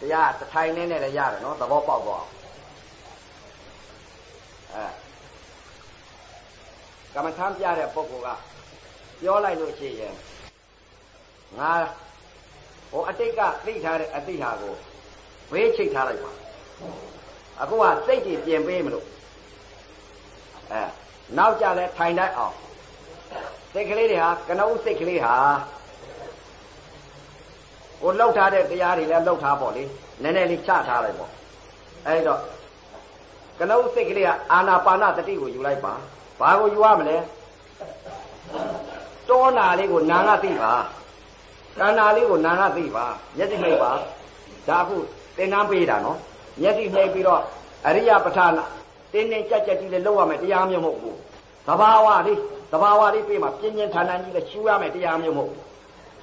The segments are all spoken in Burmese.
တရားတထိုင်နေနဲ့လည်းရတယ်နော်သဘောပေါက်သွားအဲကမ္မထမ်းပြတဲ့ပုဂ္ဂိုလ်ကပြောလိုက်လို့ရှိရင်ငါဟိုအတိတ်ကသိထားတဲ့အတိဟာကိုဘေးချိတ်ထားလိုက်ပါအခုကစိတ်ကြီးပြင်ပေးမလို့အဲနောက်ကြလဲထိုင်တတ်အောင်စိတ်ကလေးတွေဟာကနဦးစိတ်ကလေးဟာ ကိုလှုပ်ထားတဲ့တရားတွေလည်းလှုပ်ထားပေါ့လေနည်းနည်းလေးချထားလိုက်ပေါ့အဲဒီတော့ကနဦးစိတ်ကလေးကအာနာပါနတတိကိုယူလိုက်ပါဘာကိုယူရမလဲတောနာလေးကိုနာငါသိပါကန္နာလေးကိုနာငါသိပါမျက်စိမိတ်ပါဒါအခုသင်္ကန်းပေးတာနော်မျက်စိမိတ်ပြီးတော့အရိယပဋ္ဌာနာတင်းတင်းကြက်ကြက်ကြီးလည်းလောက်ရမယ်တရားမျိုးမဟုတ်ဘူးသဘာဝလေးသဘာဝလေးပေးမှပြင်းပြင်းထန်ထန်ကြီးလည်းရှူရမယ်တရားမျိုးမဟုတ်ဘူး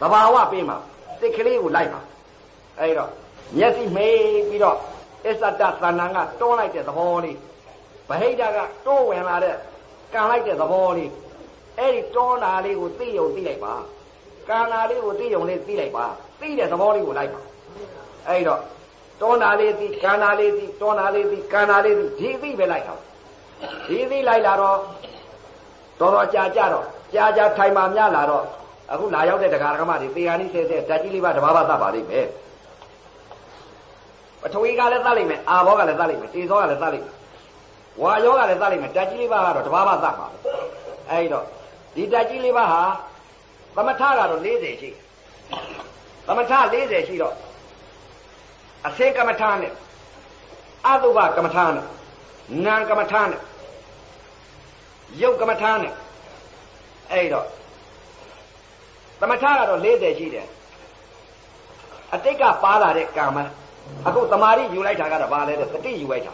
သဘာဝပေးမှ စိတ်ကလေးကိုလိုက်ပါအဲဒီတော့မျက်စိမိတ်ပြီးတော့အစ္ဆတသဏ္ဍာန်ကတွန်းလိုက်တဲ့သဘောလေးဗဟိတကတိုးဝင်လာတဲ့ကံလိုက်တဲ့သဘောလေးအဲ့ဒီတွန်းတာလေးကိုသိယုံသိလိုက်ပါကံတာလေးကိုသိယုံလေးသိလိုက်ပါသိတဲ့သဘောလေးကိုလိုက်ပါအဲ့တော့တွန်းတာလေးသိကံတာလေးသိတွန်းတာလေးသိကံတာလေးသိဒီသိပဲလိုက်တော့ဒီသိလိုက်လာတော့တော်တော်ကြာကြတော့ကြာကြာထိုင်မှများလာတော့ အခုလာရောက်တဲ့တရားဓမ္မတွေသေဟာနိစေတဲ့ဓာတ်ကြီးလေးပါတဘာဘာသတ်ပါလိမ့်မယ်ပထဝီကလည်းသတ်လိမ့်မယ်အာဘောကလည်းသတ်လိမ့်မယ်တေဇောကလည်းသတ်လိမ့်မယ်ဝါယောကလည်းသတ်လိမ့်မယ်ဓာတ်ကြီးလေးပါကတော့တဘာဘာသတ်ပါအဲ့တော့ဒီဓာတ်ကြီးလေးပါဟာသမထကတော့40ရှိသမထ40ရှိတော့အစင်ကမ္မထာနဲ့အတုပကမ္မထာနဲ့နာကမ္မထာနဲ့ယုတ်ကမ္မထာနဲ့အဲ့တော့ သမထကတော့40ရှိတယ်အတိတ်ကပါလာတဲ့ကာမအခုတမာရီယူလိုက်တာကတော့ဘာလဲတဲ့တတိယူလိုက်တာ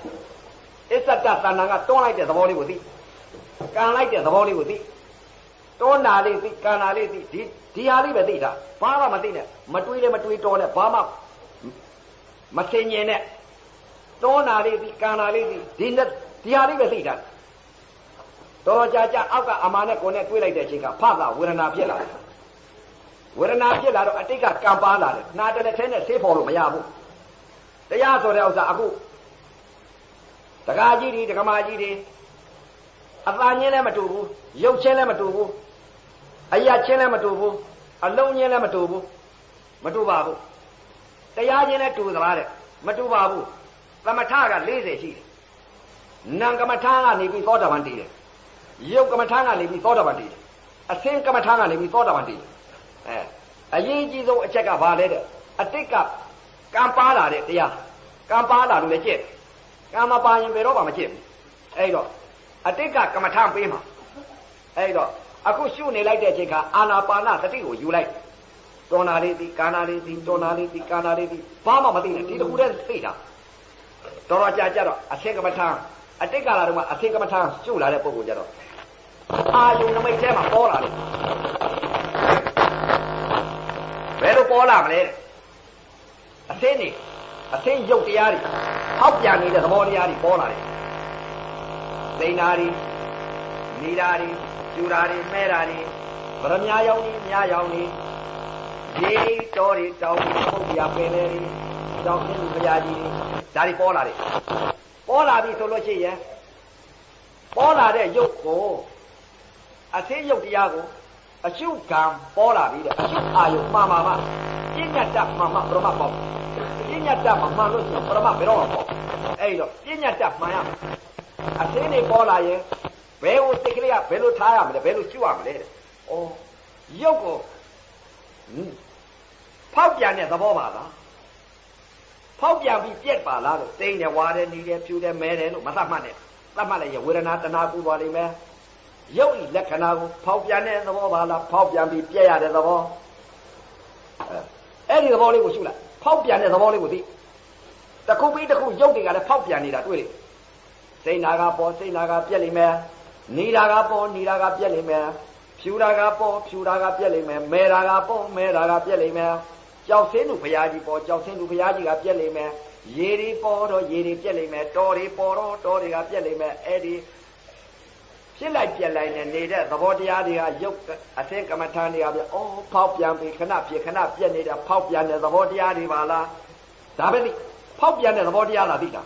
အစ္ဆတသဏ္ဍာန်ကတွန်းလိုက်တဲ့သဘောလေးကိုသိကံလိုက်တဲ့သဘောလေးကိုသိတွန်းတာလေးသိကံတာလေးသိဒီဒီဟာလေးပဲသိတာဘာမှမသိနဲ့မတွေးလည်းမတွေးတော်နဲ့ဘာမှမစင်ញင်နဲ့တွန်းတာလေးသိကံတာလေးသိဒီနဲ့ဒီဟာလေးပဲသိတာတော်ကြာကြာအောက်ကအမာနဲ့ကိုယ်နဲ့တွေးလိုက်တဲ့အချိန်ကဖသဝေဒနာဖြစ်လာတယ် ဝေဒနာဖြစ်လာတော့အတိတ်ကကံပါလာတယ်နာတလက်ထဲနဲ့ဆေးဖော်လို့မရဘူးတရားဆိုတဲ့ဥစ္စာအခုတကားကြီးတွေတကမာကြီးတွေအသာချင်းလည်းမတူဘူးရုပ်ချင်းလည်းမတူဘူးအရာချင်းလည်းမတူဘူးအလုံးချင်းလည်းမတူဘူးမတူပါဘူးတရားချင်းလည်းတူသလားတဲ့မတူပါဘူးသမထက40ရှိတယ်နံကမ္မထာကနေပြီးသောတာပန်တည်တယ်ရုပ်ကမ္မထာကနေပြီးသောတာပန်တည်တယ်အစင်းကမ္မထာကနေပြီးသောတာပန်တည်တယ် အဲအရေးကြီးဆုံးအချက်ကဘာလဲတဲ့အတိတ်ကကံပါလာတဲ့တရားကံပါလာလို့လည်းကြည့်ကံမပါရင်ဘယ်တော့မှမကြည့်ဘူးအဲ့တော့အတိတ်ကကမ္မထပေးမှာအဲ့တော့အခုရှုနေလိုက်တဲ့အချိန်ကအာနာပါနသတိကိုယူလိုက်တော်နာလေးသည်ကာနာလေးသည်တော်နာလေးသည်ကာနာလေးသည်ဘာမှမသိနဲ့ဒီတစ်ခုတည်းသိတာတော်တော်ကြာကြတော့အခေကမ္မထအတိတ်ကလာတော့မှအခေကမ္မထရှုလာတဲ့ပုံကိုကြတော့အာယုံနမိတ်ထဲမှာပေါ်လာတယ်ဘယ် လိုပေါ်လာမလဲအသင်းနေအသင်းရုပ်တရားတွေဟောက်ပြန်နေတဲ့သဘောတရားတွေပေါ်လာတယ်သိနာတွေနေတာတွေကျူတာတွေမဲတာတွေဗရမ ्या ရောင်တွေမြားရောင်တွေရေတော်တွေတောင်တွေပုတ်ပြပင်လေတွေတောင်င်းလူဘုရားကြီးတွေဒါတွေပေါ်လာတယ်ပေါ်လာပြီဆိုလို့ရှိရင်ပေါ်လာတဲ့ရုပ်ကိုအသင်းရုပ်တရားကို အရှုကံပေါ်လာပြီတဲ့အရှုအာယုမှားမှားမှာပညာတတ်မှားမှားပရမပေါ့ပညာတတ်မှာမှန်လို့ဆိုပရမဘယ်တော့မှပေါ့အဲ့တော့ပညာတတ်မှန်ရအသင်းတွေပေါ်လာရင်ဘယ်ကိုစိတ်ကလေးကဘယ်လိုထားရမလဲဘယ်လိုရှုရမလဲတဲ့ဩရုပ်ကိုဖောက်ပြန်တဲ့သဘောပါလားဖောက်ပြန်ပြီးပြက်ပါလားလို့တိမ့်တယ်ဝါတယ်နီးတယ်ဖြူတယ်မဲတယ်လို့မသတ်မှတ်နဲ့သတ်မှတ်လိုက်ရဝေဒနာတဏှာပူသွားလိမ့်မယ် ရုပ်ဤလက္ခဏာကိုဖောက်ပြန်တဲ့သဘောပါလားဖောက်ပြန်ပြီးပြက်ရတဲ့သဘောအဲ့ဒီသဘောလေးကိုရှုလိုက်ဖောက်ပြန်တဲ့သဘောလေးကိုသိတခုပြီးတခုရုပ်တွေကလည်းဖောက်ပြန်နေတာတွေ့လေစိတ်နာကပေါ်စိတ်နာကပြက်လိမ့်မယ်နေတာကပေါ်နေတာကပြက်လိမ့်မယ်ဖြူတာကပေါ်ဖြူတာကပြက်လိမ့်မယ်မဲတာကပေါ်မဲတာကပြက်လိမ့်မယ်ကြောက်ဆင်းသူဘုရားကြီးပေါ်ကြောက်ဆင်းသူဘုရားကြီးကပြက်လိမ့်မယ်ရေတွေပေါ်တော့ရေတွေပြက်လိမ့်မယ်တော်တွေပေါ်တော့တော်တွေကပြက်လိမ့်မယ်အဲ့ဒီ ဖြစ်လိုက်ပြက်လိုက်နဲ့နေတဲ့သဘောတရားတွေကရုပ်အသင်ကမ္မထာတွေကပြအော်ဖောက်ပြန်ပြီခဏဖြစ်ခဏပြက်နေတဲ့ဖောက်ပြန်တဲ့သဘောတရားတွေပါလားဒါပဲသိဖောက်ပြန်တဲ့သဘောတရားလားသိတာ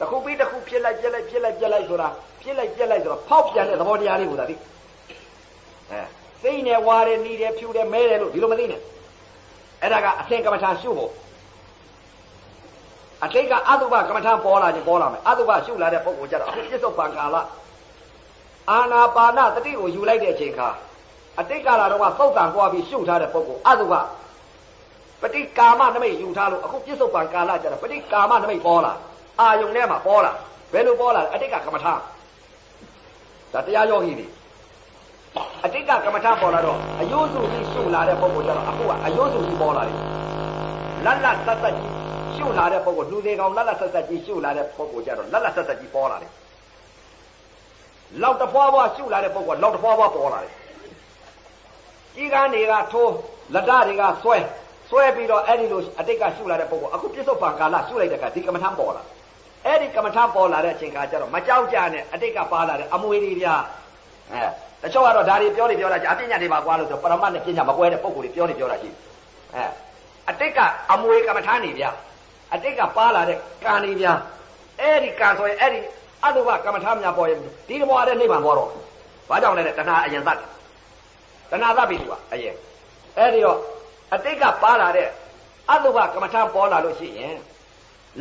တခုပြီးတခုဖြစ်လိုက်ပြက်လိုက်ဖြစ်လိုက်ပြက်လိုက်ဆိုတာဖြစ်လိုက်ပြက်လိုက်ဆိုတာဖောက်ပြန်တဲ့သဘောတရားလေးကိုသာသိအဲစိတ်နဲ့ဝါတယ်နီးတယ်ဖြူတယ်မဲတယ်လို့ဒီလိုမသိနဲ့အဲ့ဒါကအသင်ကမ္မထာရှုဖို့အတိတ်ကအတုပကမ္မထာပေါ်လာခြင်းပေါ်လာမယ်အတုပရှုလာတဲ့ပုဂ္ဂိုလ်ကြတော့အခုပြစ္ဆုတ်ပံကာလ အာနာပါနတတိကိုယူလိုက်တဲ့အချိန်ခါအတိတ်ကာလတော့ကသုတ်တန်ပွားပြီးရှုထားတဲ့ပုဂ္ဂိုလ်အတုပပฏิကာမနမိတ်ယူထားလို့အခုပြစ္ဆုတ်ပံကာလကြတော့ပฏิကာမနမိတ်ပေါ်လာအာယုံထဲမှာပေါ်လာဘယ်လိုပေါ်လာအတိတ်ကကမ္မထာဒါတရားယောဂီတွေအတိတ်ကကမ္မထာပေါ်လာတော့အယုစုကြီးရှုလာတဲ့ပုဂ္ဂိုလ်ကြတော့အခုကအယုစုကြီးပေါ်လာတယ်လတ်လတ်သက်သက်ကြီးရှုလာတဲ့ပုဂ္ဂိုလ်လူသေးကောင်လတ်လတ်သက်သက်ကြီးရှုလာတဲ့ပုဂ္ဂိုလ်ကြတော့လတ်လတ်သက်သက်ကြီးပေါ်လာတယ် လောက်တဖွာဖွာရှုလာတဲ့ပုဂ္ဂိုလ်လောက်တဖွာဖွာပေါ်လာတယ်ကြီးကန်းတွေကထိုးလက်ဓာတွေကဆွဲဆွဲပြီးတော့အဲ့ဒီလိုအတိတ်ကရှုလာတဲ့ပုဂ္ဂိုလ်အခုပြစ္ဆုတ်ပံကာလရှုလိုက်တဲ့အခါဒီကမ္မထပေါ်လာအဲ့ဒီကမ္မထပေါ်လာတဲ့အချိန်ခါကျတော့မကြောက်ကြနဲ့အတိတ်ကပါလာတဲ့အမွေတွေဗျာအဲတချို့ကတော့ဒါတွေပြောနေပြောတာကြာအပညာတွေပါကွာလို့ဆိုပရမတ်နဲ့ပညာမကွဲတဲ့ပုဂ္ဂိုလ်တွေပြောနေပြောတာရှိအဲအတိတ်ကအမွေကမ္မထနေဗျာအတိတ်ကပါလာတဲ့ကံနေဗျာအဲ့ဒီကံဆိုရင်အဲ့ဒီ အတုပကမ္မထများပေါ်ရင်ဒီဘဝတဲ့နိဗ္ဗာန်ပေါ်တော့ဘာကြောင့်လဲတဏှာအရင်သတ်တယ်တဏှာသတ်ပြီသူကအရင်အဲ့ဒီတော့အတိတ်ကပါလာတဲ့အတုပကမ္မထပေါ်လာလို့ရှိရင်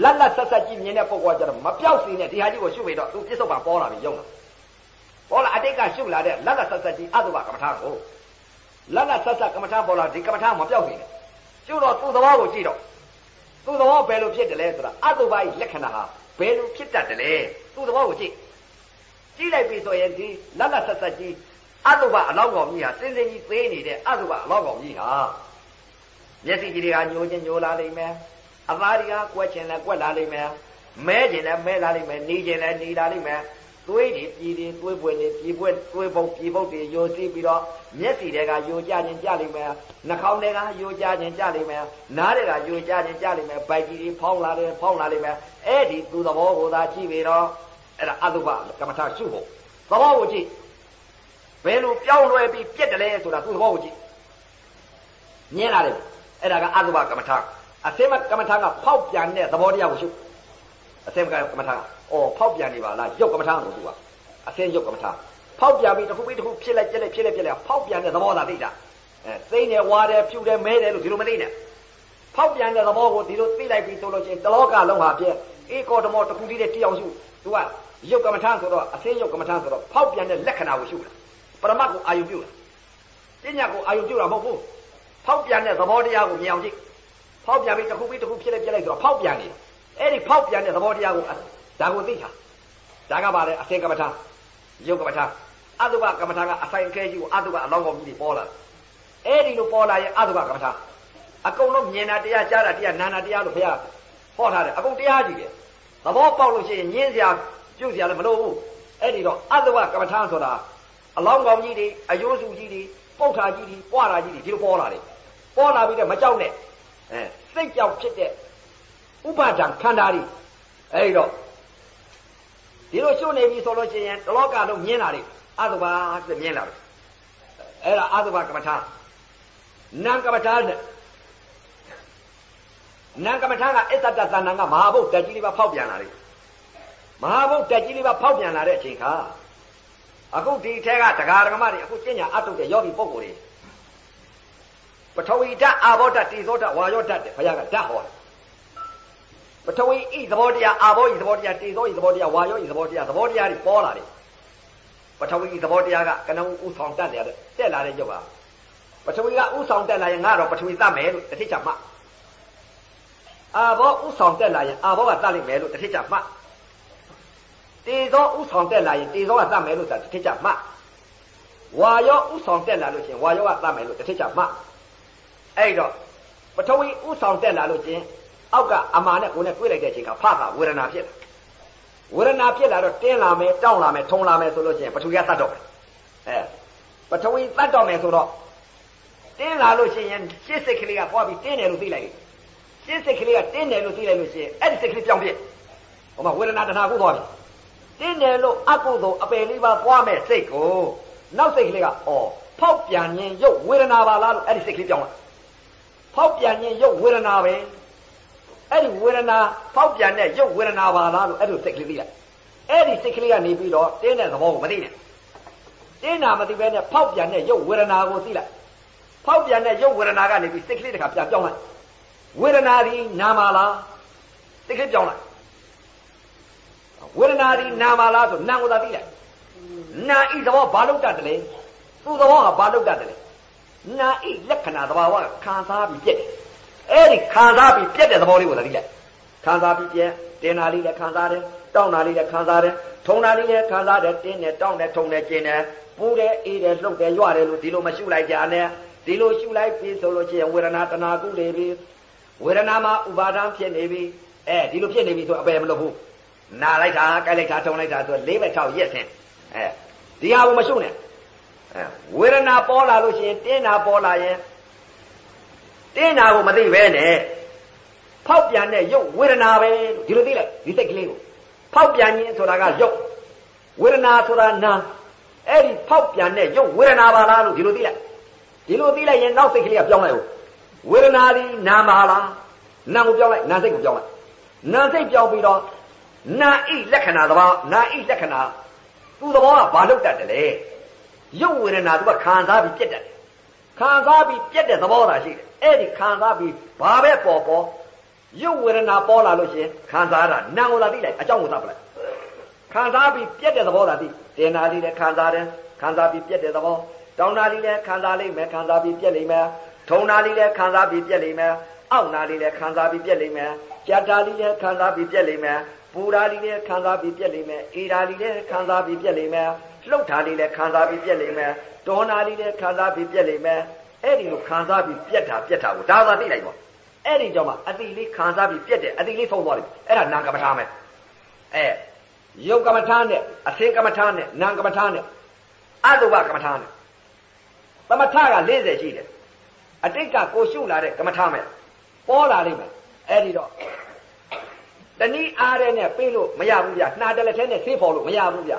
လက်လက်ဆက်ဆက်ကြည့်မြင်တဲ့ပုဂ္ဂိုလ်ကကျတော့မပြောက်စီနဲ့ဒီဟာကြီးကိုရှုပြီးတော့သူပြစ္ဆုတ်ပါပေါ်လာပြီယုံလာပေါ်လာအတိတ်ကရှုလာတဲ့လက်လက်ဆက်ဆက်ကြည့်အတုပကမ္မထကိုလက်လက်ဆက်ဆက်ကမ္မထပေါ်လာဒီကမ္မထမပြောက်စီနဲ့ရှုတော့သူ့သဘောကိုကြည့်တော့သူ့သဘောဘယ်လိုဖြစ်တယ်လဲဆိုတာအတုပရဲ့လက္ခဏာဟာဘယ်လိုဖြစ်တတ်တယ်လဲ သူ့သဘောကိုကြည့်ကြည့်လိုက်ပြီဆိုရင်ဒီလက်လက်ဆက်ဆက်ကြီးအတုပအလောက်ကောင်ကြီးဟာစင်စင်ကြီးသေးနေတဲ့အတုပအလောက်ကောင်ကြီးဟာမျက်စိကြီးတွေကညိုချင်းညိုလာလိမ့်မယ်အသားတွေကကွက်ချင်လဲကွက်လာလိမ့်မယ်မဲချင်လဲမဲလာလိမ့်မယ်နေချင်လဲနေလာလိမ့်မယ် သွေးတွေပြည်တွေသွေးပွင့်တွေပြည်ပွင့်သွေးပုတ်ပြည်ပုတ်တွေယိုစီးပြီးတော့မျက်စီတွေကယိုကြခြင်းကြလိမ့်မယ်နှာခေါင်းတွေကယိုကြခြင်းကြလိမ့်မယ်နားတွေကယိုကြခြင်းကြလိမ့်မယ်ဗိုက်ကြီးတွေဖောင်းလာတယ်ဖောင်းလာလိမ့်မယ်အဲ့ဒီသူသဘောကိုသာကြည့်ပြီးတော့အဲ့ဒါအတုပကမ္မထာရှုဖို့သဘောကိုကြည့်ဘယ်လိုပြောင်းလဲပြီးပြက်တယ်လဲဆိုတာသူသဘောကိုကြည့်မြင်လာတယ်အဲ့ဒါကအတုပကမ္မထာအစမကမ္မထာကဖောက်ပြန်တဲ့သဘောတရားကိုရှုအစမကမ္မထာက အော်ဖောက်ပြန်နေပါလားရုပ်ကမ္မထာကိုသူကအစင်းရုပ်ကမ္မထာဖောက်ပြန်ပြီးတစ်ခုပြီးတစ်ခုဖြစ်လိုက်ပြက်လိုက်ဖြစ်လိုက်ပြက်လိုက်ဖောက်ပြန်တဲ့သဘောသာသိတာအဲသိနေဝါတယ်ဖြူတယ်မဲတယ်လို့ဒီလိုမသိနဲ့ဖောက်ပြန်တဲ့သဘောကိုဒီလိုသိလိုက်ပြီးဆိုလို့ချင်းတလောကလုံးဟာပြည့်အေကောတမောတစ်ခုတည်းတည်းတရားရှုသူကရုပ်ကမ္မထာဆိုတော့အစင်းရုပ်ကမ္မထာဆိုတော့ဖောက်ပြန်တဲ့လက္ခဏာကိုရှုတာပရမတ်ကိုအာယုပြုတာပညာကိုအာယုပြုတာမဟုတ်ဘူးဖောက်ပြန်တဲ့သဘောတရားကိုမြင်အောင်ကြည့်ဖောက်ပြန်ပြီးတစ်ခုပြီးတစ်ခုဖြစ်လိုက်ပြက်လိုက်ဆိုတော့ဖောက်ပြန်နေတယ်အဲ့ဒီဖောက်ပြန်တဲ့သဘောတရားကို ဒါကိုသိတာဒါကပါလေအစင်ကမ္မထာယုတ်ကမ္မထာအတုပကမ္မထာကအဆိုင်အခဲကြီးကိုအတုပအလောင်းကောင်ကြီးတွေပေါ်လာအဲ့ဒီလိုပေါ်လာရင်အတုပကမ္မထာအကုန်လုံးမြင်တာတရားကြားတာတရားနာနာတရားလို့ဘုရားဟောထားတယ်အကုန်တရားကြီးတယ်သဘောပေါက်လို့ရှိရင်ညင်းစရာပြုတ်စရာလည်းမလိုဘူးအဲ့ဒီတော့အတုပကမ္မထာဆိုတာအလောင်းကောင်ကြီးတွေအယိုးစုကြီးတွေပုတ်ထာကြီးတွေပွားတာကြီးတွေဒီလိုပေါ်လာတယ်ပေါ်လာပြီးတော့မကြောက်နဲ့အဲစိတ်ကြောက်ဖြစ်တဲ့ဥပါဒံခန္ဓာတွေအဲဒီတော့ ဒီလိုရှုနေပြီဆိုလို့ရှိရင်တလောကလုံးမြင်လာတယ်အတုပါဆိုမြင်လာတယ်အဲ့ဒါအတုပါကမ္မထာနံကမ္မထာနဲ့နံကမ္မထာကအစ္ဆတသဏ္ဍာန်ကမဟာဘုတ်တက်ကြီးလေးပါဖောက်ပြန်လာတယ်မဟာဘုတ်တက်ကြီးလေးပါဖောက်ပြန်လာတဲ့အချိန်ခါအခုဒီထဲကတရားဓမ္မတွေအခုကျင့်ညာအတုတဲ့ယောဂီပုဂ္ဂိုလ်တွေပထဝီဓာတ်အာဘောဓာတ်တိသောဓာတ်ဝါယောဓာတ်တဲ့ဘုရားကဓာတ်ဟောတယ် ပထဝီဤသဘောတရားအာဘောဤသဘောတရားတေသောဤသဘောတရားဝါယောဤသဘောတရားသဘောတရားတွေပေါ်လာတယ်ပထဝီဤသဘောတရားကကနဦးဥဆောင်တက်တယ်တက်လာတဲ့ကြောက်ကပထဝီကဥဆောင်တက်လာရင်ငါတော့ပထဝီသတ်မယ်လို့တစ်ထစ်ချမှအာဘောဥဆောင်တက်လာရင်အာဘောကသတ်လိုက်မယ်လို့တစ်ထစ်ချမှတေသောဥဆောင်တက်လာရင်တေသောကသတ်မယ်လို့တစ်ထစ်ချမှဝါယောဥဆောင်တက်လာလို့ရှင်ဝါယောကသတ်မယ်လို့တစ်ထစ်ချမှအဲ့တော့ပထဝီဥဆောင်တက်လာလို့ရှင် အောက်ကအမာနဲ့ကိုယ်နဲ့တွေ့လိုက်တဲ့အချိန်ကဖတာဝေဒနာဖြစ်ဝေဒနာဖြစ်လာတော့တင်းလာမယ်တောင်းလာမယ်ထုံလာမယ်ဆိုလို့ရှိရင်ပထဝီကတတ်တော့မယ်အဲပထဝီတတ်တော့မယ်ဆိုတော့တင်းလာလို့ရှိရင်ရှစ်စိတ်ကလေးကပွားပြီးတင်းတယ်လို့သိလိုက်ရှစ်စိတ်ကလေးကတင်းတယ်လို့သိလိုက်လို့ရှိရင်အဲ့ဒီစိတ်ကလေးပြောင်းပြစ်ဟိုမှာဝေဒနာတဏှာကိုသွားပြီတင်းတယ်လို့အကုသိုလ်အပယ်လေးပါပွားမဲ့စိတ်ကိုနောက်စိတ်ကလေးကအော်ဖောက်ပြန်ရင်ရုပ်ဝေဒနာပါလားလို့အဲ့ဒီစိတ်ကလေးပြောင်းလာဖောက်ပြန်ရင်ရုပ်ဝေဒနာပဲ အဲ့ဒီဒီဝေဒနာဖောက်ပြန်တဲ့ရုပ်ဝေဒနာပါလားလို့အဲ့လိုစိတ်ကလေးသိလိုက်အဲ့ဒီစိတ်ကလေးကနေပြီးတော့တင်းတဲ့သဘောကိုမသိနဲ့တင်းတာမသိပဲနဲ့ဖောက်ပြန်တဲ့ရုပ်ဝေဒနာကိုသိလိုက်ဖောက်ပြန်တဲ့ရုပ်ဝေဒနာကနေပြီးစိတ်ကလေးတခါပြန်ပြောင်းလိုက်ဝေဒနာဒီနာမလားစိတ်ကလေးပြောင်းလိုက်ဝေဒနာဒီနာမလားဆိုနာကိုသာသိလိုက်နာဤသဘောဘာလို့တတ်တယ်လဲသူ့သဘောကဘာလို့တတ်တယ်လဲနာဤလက္ခဏာသဘာဝကခံစားပြီးပြက်တယ် အဲ့ဒီခံစားပြီးပြက်တဲ့သဘောလေးကိုသာသိလိုက်ခံစားပြီးပြက်တင်နာလေးလည်းခံစားတယ်တောင်းနာလေးလည်းခံစားတယ်ထုံနာလေးလည်းခံစားတယ်တင်းတယ်တောင်းတယ်ထုံတယ်ကျင်တယ်ပူတယ်အေးတယ်လှုပ်တယ်ရွတယ်လို့ဒီလိုမရှုလိုက်ကြနဲ့ဒီလိုရှုလိုက်ပြီဆိုလို့ရှိရင်ဝေဒနာတဏှာကုနေပြီဝေဒနာမှာဥပါဒံဖြစ်နေပြီအဲဒီလိုဖြစ်နေပြီဆိုအပယ်မလုပ်ဘူးနာလိုက်တာကြိုက်လိုက်တာထုံလိုက်တာဆိုလေးဘက်၆ရက်ဆင်းအဲဒီဟာကိုမရှုနဲ့အဲဝေဒနာပေါ်လာလို့ရှိရင်တင်းနာပေါ်လာရင် တင်းနာကိုမသိပဲနဲ့ဖောက်ပြန်တဲ့ရုပ်ဝေဒနာပဲဒီလိုသိလိုက်ဒီစိတ်ကလေးကိုဖောက်ပြန်ခြင်းဆိုတာကရုပ်ဝေဒနာဆိုတာနာအဲ့ဒီဖောက်ပြန်တဲ့ရုပ်ဝေဒနာပါလားလို့ဒီလိုသိလိုက်ဒီလိုသိလိုက်ရင်နောက်စိတ်ကလေးကပြောင်းလိုက်ဦးဝေဒနာဒီနာမလားနာကိုပြောင်းလိုက်နာစိတ်ကိုပြောင်းလိုက်နာစိတ်ပြောင်းပြီးတော့နာဣလက္ခဏာသဘောနာဣလက္ခဏာသူ့သဘောကဘာလို့တတ်တယ်လဲရုပ်ဝေဒနာသူကခံစားပြီးပြက်တယ်ခံစားပြီးပြက်တဲ့သဘောသာရှိတယ် အဲ့ဒီခံစားပြီးဘာပဲပေါ်ပေါ်ရုပ်ဝေဒနာပေါ်လာလို့ရှိရင်ခံစားတာနာကိုသာသိလိုက်အကြောင်းကိုသတ်ပလိုက်ခံစားပြီးပြက်တဲ့သဘောသာသိတင်နာလေးလည်းခံစားတယ်ခံစားပြီးပြက်တဲ့သဘောတောင်းနာလေးလည်းခံစားလိမ့်မယ်ခံစားပြီးပြက်လိမ့်မယ်ထုံနာလေးလည်းခံစားပြီးပြက်လိမ့်မယ်အောက်နာလေးလည်းခံစားပြီးပြက်လိမ့်မယ်ကြက်တာလေးလည်းခံစားပြီးပြက်လိမ့်မယ်ပူဓာလေးလည်းခံစားပြီးပြက်လိမ့်မယ်အေဓာလေးလည်းခံစားပြီးပြက်လိမ့်မယ်လှုပ်ဓာလေးလည်းခံစားပြီးပြက်လိမ့်မယ်ဒေါနာလေးလည်းခံစားပြီးပြက်လိမ့်မယ် အဲ့ဒီလိုခံစားပြီးပြက်တာပြက်တာကိုဒါသာသိလိုက်ပါအဲ့ဒီကြောင့်မှအတိလေးခံစားပြီးပြက်တယ်အတိလေးဖုံးသွားတယ်အဲ့ဒါနာကမ္မထာမယ်အဲယုတ်ကမ္မထာနဲ့အသင်ကမ္မထာနဲ့နာကမ္မထာနဲ့အတုပကမ္မထာနဲ့သမထက40ရှိတယ်အတိတ်ကကိုရှုလာတဲ့ကမ္မထာမယ်ပေါ်လာလိမ့်မယ်အဲ့ဒီတော့တနည်းအားတဲ့နဲ့ပြေးလို့မရဘူးဗျနှာတလက်ထဲနဲ့ဆေးဖော်လို့မရဘူးဗျ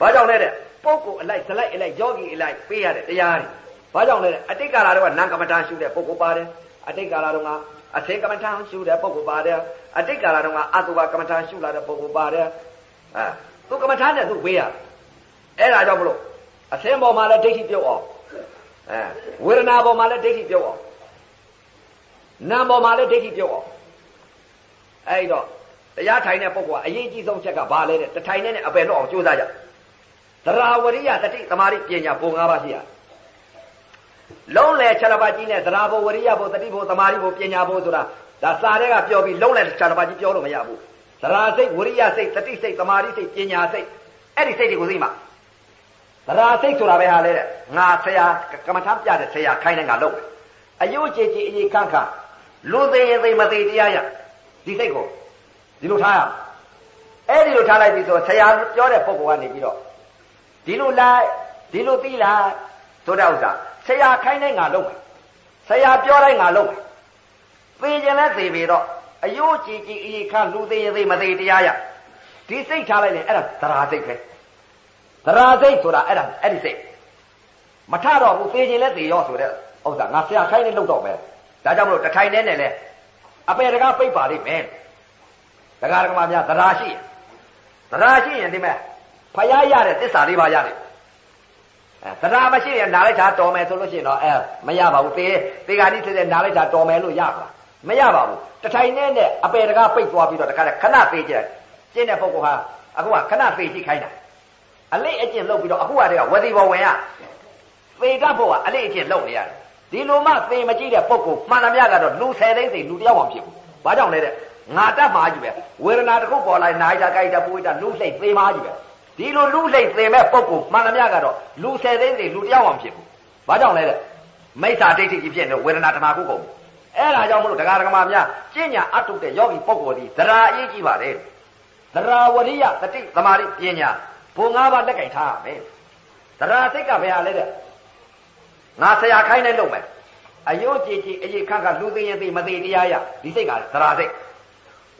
ဘာကြောင့်လဲတဲ့ပုဂ္ဂိုလ်အလိုက်ဇလိုက်အလိုက်ယောဂီအလိုက်ပေးရတဲ့တရားတွေ ဘာကြောင့်လဲတဲ့အတိတ်ကာလတော့နာကမ္မထာရှုတဲ့ပုဂ္ဂိုလ်ပါတယ်အတိတ်ကာလတော့ကအသင်ကမ္မထာရှုတဲ့ပုဂ္ဂိုလ်ပါတယ်အတိတ်ကာလတော့ကအတုပကမ္မထာရှုလာတဲ့ပုဂ္ဂိုလ်ပါတယ်အဲသူကမ္မထာနဲ့သူပေးရအဲ့ဒါကြောင့်မလို့အသင်ပေါ်မှာလည်းဒိဋ္ဌိပြုတ်အောင်အဲဝေဒနာပေါ်မှာလည်းဒိဋ္ဌိပြုတ်အောင်နာမ်ပေါ်မှာလည်းဒိဋ္ဌိပြုတ်အောင်အဲ့တော့တရားထိုင်တဲ့ပုဂ္ဂိုလ်ကအရေးကြီးဆုံးချက်ကဘာလဲတဲ့တထိုင်နဲ့အပယ်လို့အောင်ကြိုးစားကြသရာဝရိယတတိသမာဓိပညာပုံ၅ပါးရှိရ လုံးလေခြေတစ်ပတ်ကြီးနဲ့သရာဘဝရိယဘဝတတိဘဝသမာဓိဘဝပညာဘဝဆိုတာဒါစာတဲ့ကပြောပြီးလုံးလေခြေတစ်ပတ်ကြီးပြောလို့မရဘူးသရာစိတ်ဝရိယစိတ်တတိစိတ်သမာဓိစိတ်ပညာစိတ်အဲ့ဒီစိတ်တွေကိုသိမှသရာစိတ်ဆိုတာပဲဟာလေတဲ့ငါဆရာကမ္မထပြတဲ့ဆရာခိုင်းတဲ့ငါလုံးအယုတ်ကြည်ကြည်အေးခန့်ခန့်လူသေးရင်သိမသေးတရားရဒီစိတ်ကိုဒီလိုထားရအဲ့ဒီလိုထားလိုက်ပြီဆိုဆရာပြောတဲ့ပုံကနေပြီးတော့ဒီလိုလိုက်ဒီလိုသိလားဆိုတဲ့ဥစ္စာ ဆရာခိုင်းတဲ့ငါလုံးမယ်ဆရာပြောတဲ့ငါလုံးမယ်သိကျင်လဲသိပြီတော့အယိုးကြည်ကြည်အေးခါလူသေးရင်သိမသေးတရားရဒီစိတ်ထားလိုက်ရင်အဲ့ဒါသရာစိတ်ပဲသရာစိတ်ဆိုတာအဲ့ဒါအဲ့ဒီစိတ်မထတော့ဘူးသိကျင်လဲသိရောဆိုတဲ့ဥစ္စာငါဆရာခိုင်းနေလို့တော့ပဲဒါကြောင့်မလို့တထိုင်နဲ့နဲ့လဲအပေတကားပိတ်ပါလိမ့်မယ်ဒကာဒကမများသရာရှိသရာရှိရင်ဒီမဲ့ဖယားရတဲ့သစ္စာလေးပါရတယ် အဲသရာမရှိရင်နားလိုက်တာတော်မယ်ဆိုလို့ရှိရင်တော့အဲမရပါဘူးတေတေဂာတိဖြစ်တဲ့နားလိုက်တာတော်မယ်လို့ရပါမရပါဘူးတထိုင်နဲ့နဲ့အပေတကားပိတ်သွားပြီးတော့တခါတည်းခဏသေးကြကျင့်တဲ့ပုဂ္ဂိုလ်ဟာအခုကခဏသေးကြည့်ခိုင်းတာအလိအကျင့်လုပ်ပြီးတော့အခုကတည်းကဝတိဘဝင်ရသေတတ်ဖို့ကအလိအကျင့်လုပ်နေရတယ်ဒီလိုမှသေမကြည့်တဲ့ပုဂ္ဂိုလ်မှန်သမျှကတော့လူဆယ်သိန်းစီလူတယောက်မှဖြစ်ဘူးဘာကြောင့်လဲတဲ့ငါတတ်မှာကြီးပဲဝေဒနာတစ်ခုပေါ်လာနားကြကြိုက်တာပူတာလူလှိမ့်သေမှာကြီးပဲ ဒီလိုလူလှိမ့်သေမဲ့ပုဂ္ဂိုလ်မှန်သမျှကတော့လူဆယ်သိန်းစီလူတယောက်မှဖြစ်ဘူးဘာကြောင့်လဲတဲ့မိစ္ဆာဒိဋ္ဌိကြီးဖြစ်နေဝေဒနာတဏှာခုကုန်အဲ့ဒါကြောင့်မလို့တရားဓမ္မများကျင့်ညာအတုတဲ့ယောဂီပုဂ္ဂိုလ်ဒီသရာအရေးကြီးပါတယ်သရာဝရိယတတိသမာဓိပညာဘုံ၅ပါးလက်ကင်ထားရမယ်သရာစိတ်ကဘယ်ဟာလဲတဲ့ငါဆရာခိုင်းနေလို့မယ်အယုတ်ကြည်ကြည်အရေးခန့်ခန့်လူသိရင်သိမသိတရားရဒီစိတ်ကသရာစိတ်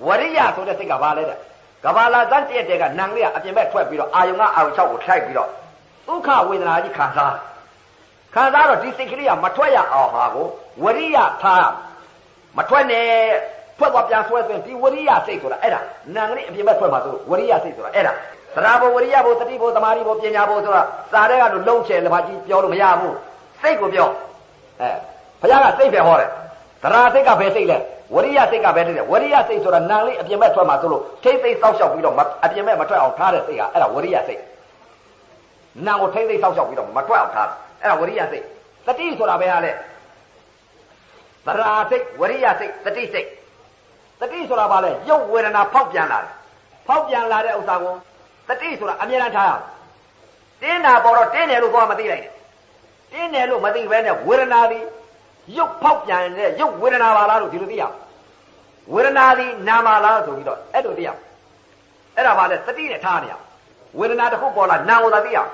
ဝရိယဆိုတဲ့စိတ်ကဘာလဲတဲ့ ကဘာလာဇန်တည့်တဲ့ကနံလေးကအပြင်ဘက်ထွက်ပြီးတော့အာယုံကအာယုံ၆ကိုထိုက်ပြီးတော့ဒုက္ခဝေဒနာကြီးခံစားခံစားတော့ဒီစိတ်ကလေးကမထွက်ရအောင်ဟာကိုဝရိယထားမထွက်နဲ့ထွက်သွားပြန်ဆွဲသွင်းဒီဝရိယစိတ်ဆိုတာအဲ့ဒါနာကလေးအပြင်ဘက်ထွက်မှာဆိုဝရိယစိတ်ဆိုတာအဲ့ဒါသရဘဝရိယဘုတတိဘုသမာဓိဘုပညာဘုဆိုတာစာတဲ့ကတော့လုံးချဲလက်ပါကြီးပြောလို့မရဘူးစိတ်ကိုပြောအဲဘုရားကစိတ်ပဲဟောတယ် သရစိတ်ကဘယ်စိတ်လဲဝရိယစိတ်ကပဲတည်းဝရိယစိတ်ဆိုတာနာလေးအပြင်ဘက်ထွက်မှာဆိုလို့ထိမ့်သိမ်းစောက်ရှောက်ပြီးတော့အပြင်ဘက်မထွက်အောင်ထားတဲ့စိတ်ကအဲ့ဒါဝရိယစိတ်နာကိုထိမ့်သိမ်းစောက်ရှောက်ပြီးတော့မထွက်အောင်ထားအဲ့ဒါဝရိယစိတ်တတိဆိုတာဘယ်ဟာလဲသရာစိတ်ဝရိယစိတ်တတိစိတ်တတိဆိုတာဘာလဲရုပ်ဝေဒနာဖောက်ပြန်လာတယ်ဖောက်ပြန်လာတဲ့ဥစ္စာကိုတတိဆိုတာအမြဲတမ်းထားရအောင်တင်းတာပေါ်တော့တင်းတယ်လို့သွားမသိလိုက်နဲ့တင်းတယ်လို့မသိဘဲနဲ့ဝေဒနာသည် ရုပ်ဖောက်ပြန်တဲ့ရုပ်ဝေဒနာပါလားလို့ဒီလိုသိရအောင်ဝေဒနာသည်နာမလားဆိုပြီးတော့အဲ့လိုသိရအောင်အဲ့ဒါပါလေတတိနဲ့ထားနေရအောင်ဝေဒနာတစ်ခုပေါ်လာနာကိုသာသိရအောင်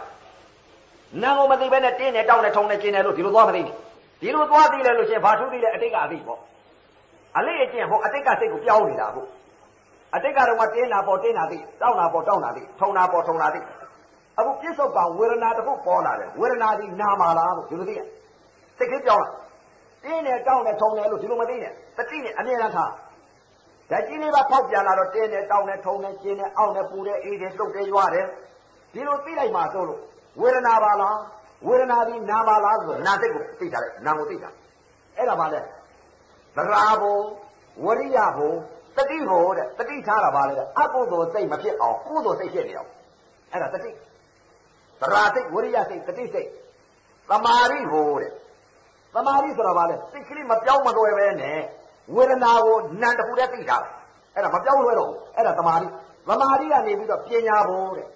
နာကိုမသိဘဲနဲ့တင်းတယ်တောင်းတယ်ထုံတယ်ကျင်းတယ်လို့ဒီလိုသွားမသိနဲ့ဒီလိုသွားသိလဲလို့ရှင်ဘာထူးသိလဲအတိတ်ကအသိပေါ့အလေးအကျင့်ဟောအတိတ်ကစိတ်ကိုပြောင်းနေတာဟုတ်အတိတ်ကတော့တင်းတာပေါ်တင်းတာသိတောင်းတာပေါ်တောင်းတာသိထုံတာပေါ်ထုံတာသိအခုပြစ္ဆုတ်ပံဝေဒနာတစ်ခုပေါ်လာတယ်ဝေဒနာဒီနာမာလားလို့ဒီလိုသိရစိတ်ကပြောင်းလာ တင်းတယ်တောင်းတယ်ထုံတယ်လို့ဒီလိုမသိနဲ့တတိနဲ့အမြဲတမ်းထားဓာတ်ကြီးလေးပါဖောက်ပြန်လာတော့တင်းတယ်တောင်းတယ်ထုံတယ်ကျင်းတယ်အောင့်တယ်ပူတယ်အေးတယ်လှုပ်တယ်ရွာတယ်ဒီလိုသိလိုက်မှဆိုလို့ဝေဒနာပါလားဝေဒနာဒီနာပါလားဆိုနာစိတ်ကိုသိတာလေနာကိုသိတာအဲ့ဒါပါလေသရာဘုံဝရိယဘုံတတိဘုံတဲ့တတိထားတာပါလေအကုသိုလ်စိတ်မဖြစ်အောင်ကုသိုလ်စိတ်ဖြစ်နေအောင်အဲ့ဒါတတိသရာစိတ်ဝရိယစိတ်တတိစိတ်သမာဓိဘုံတဲ့ သမာဓိဆိုတာဘာလဲစိတ်ကလေးမပြောင်းမလွယ်ပဲနဲ့ဝေဒနာကိုနံတခုတည်းသိတာအဲ့ဒါမပြောင်းလွယ်တော့ဘူးအဲ့ဒါသမာဓိသမာဓိကနေပြီးတော့ပညာဘုံတဲ့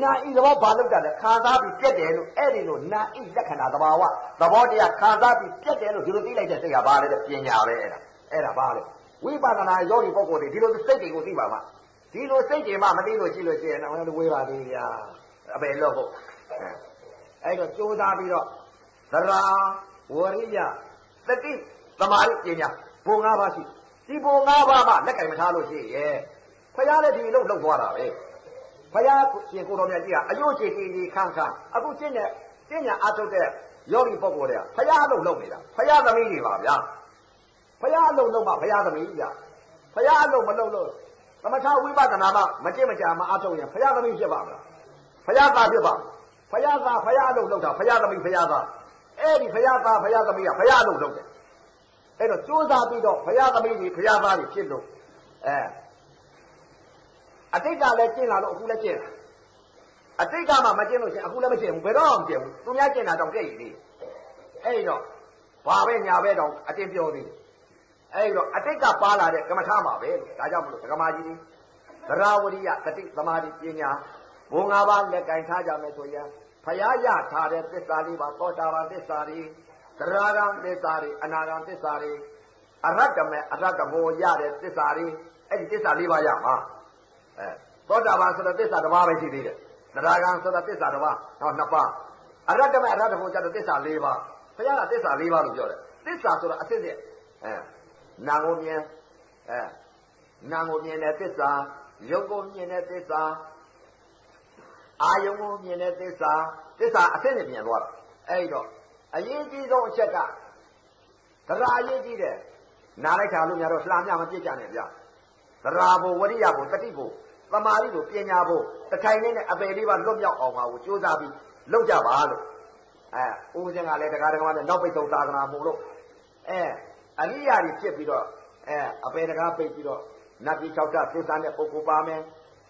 နာဤသဘောဘာလို့တာလဲခံစားပြီးပြက်တယ်လို့အဲ့ဒီလိုနာဤလက္ခဏာသဘာဝသဘောတရားခံစားပြီးပြက်တယ်လို့ဒီလိုသိလိုက်တဲ့စိတ်ကဘာလဲတဲ့ပညာပဲအဲ့ဒါအဲ့ဒါဘာလဲဝိပဿနာယောဂီပုဂ္ဂိုလ်တွေဒီလိုစိတ်တွေကိုသိပါမှာဒီလိုစိတ်တွေမှမသိလို့ရှိလို့ရှိရင်တော့ဝေးပါသေးဗျာအပယ်လို့ဟုတ်အဲ့တော့ကြိုးစားပြီးတော့ သရာဝရိယတတိသမာဓိပညာဘုံ၅ပါးရှိဒီဘုံ၅ပါးမှလက်ကင်မထားလို့ရှိရဲ့ဖရားလည်းဒီလိုလှုပ်သွားတာပဲဘုရားရှင်ကိုတော်မြတ်ကြီးကအယုတ်ချေတီတီခန်းခန်းအခုကျင့်တဲ့ကျင့်ညာအထုတ်တဲ့ယောဂီပုဂ္ဂိုလ်တွေကဘုရားလုံးလုံးနေတာဘုရားသမီးတွေပါဗျာဘုရားလုံးလုံးမှဘုရားသမီးကြီးဘုရားလုံးမလုံးလို့သမထဝိပဿနာမှမကျင့်မကြမအထုတ်ရင်ဘုရားသမီးဖြစ်ပါမလားဘုရားသားဖြစ်ပါဘုရားသားဘုရားလုံးလုံးတာဘုရားသမီးဘုရားသား အဲ့ဒီဘုရားသားဘုရားသမီးကဘုရားလုံးလုံးတယ်အဲ့တော့ကြိုးစားပြီးတော့ဘုရားသမီးကြီးဘုရားသားကြီးဖြစ်လို့အဲအတိတ်ကလည်းကျင့်လာလို့အခုလည်းကျင့်လာအတိတ်ကမှမကျင့်လို့ရှင်အခုလည်းမကျင့်ဘူးဘယ်တော့မှမကျင့်ဘူးသူများကျင့်တာတော့ကြည့်ရည်သေးအဲ့တော့ဘာပဲညာပဲတော့အတင်းပြောသေးတယ်အဲ့တော့အတိတ်ကပါလာတဲ့ကမ္မထာမှာပဲလို့ဒါကြောင့်မလို့ဒကမာကြီးသရဝရိယတတိသမာဓိပညာဘုံ၅ပါးလက်ကင်ထားကြမယ်ဆိုရင် ဖယားရထားတဲ့သစ္စာလေးပါသောတာပန်သစ္စာတွေသရဂံသစ္စာတွေအနာဂံသစ္စာတွေအရတ္တမေအရတ္တဘောရတဲ့သစ္စာတွေအဲ့ဒီသစ္စာလေးပါရမှာအဲသောတာပန်ဆိုတဲ့သစ္စာတစ်ပါးပဲရှိသေးတယ်သရဂံဆိုတာသစ္စာတစ်ပါးဟောနှစ်ပါးအရတ္တမေအရတ္တဘောကျတော့သစ္စာလေးပါးဘုရားကသစ္စာလေးပါးလို့ပြောတယ်သစ္စာဆိုတာအစစ်စစ်အဲနာကိုမြင်အဲနာကိုမြင်တဲ့သစ္စာရုပ်ကိုမြင်တဲ့သစ္စာ အာယုံကိုမြင်တဲ့သစ္စာသစ္စာအစစ်စစ်မြင်သွားတာအဲ့တော့အရေးကြီးဆုံးအချက်ကသရာအရေးကြီးတယ်နားလိုက်တာလို့များတော့လှမ်းမြမပြစ်ကြနဲ့ဗျာသရာဘုဝရိယဘုတတိဘုသမာဓိကိုပညာဘုတထိုင်လေးနဲ့အပေလေးပါလွတ်မြောက်အောင်ပါကိုကြိုးစားပြီးလုပ်ကြပါလို့အဲဦးဇင်းကလည်းတရားတော်ကလည်းနောက်ပိတ်သုံးသာသနာမို့လို့အဲအရိယာကြီးဖြစ်ပြီးတော့အဲအပေတရားပိတ်ပြီးတော့နတ်ပြည်၆ဓာတ်သုစံတဲ့ပုဂ္ဂိုလ်ပါမယ်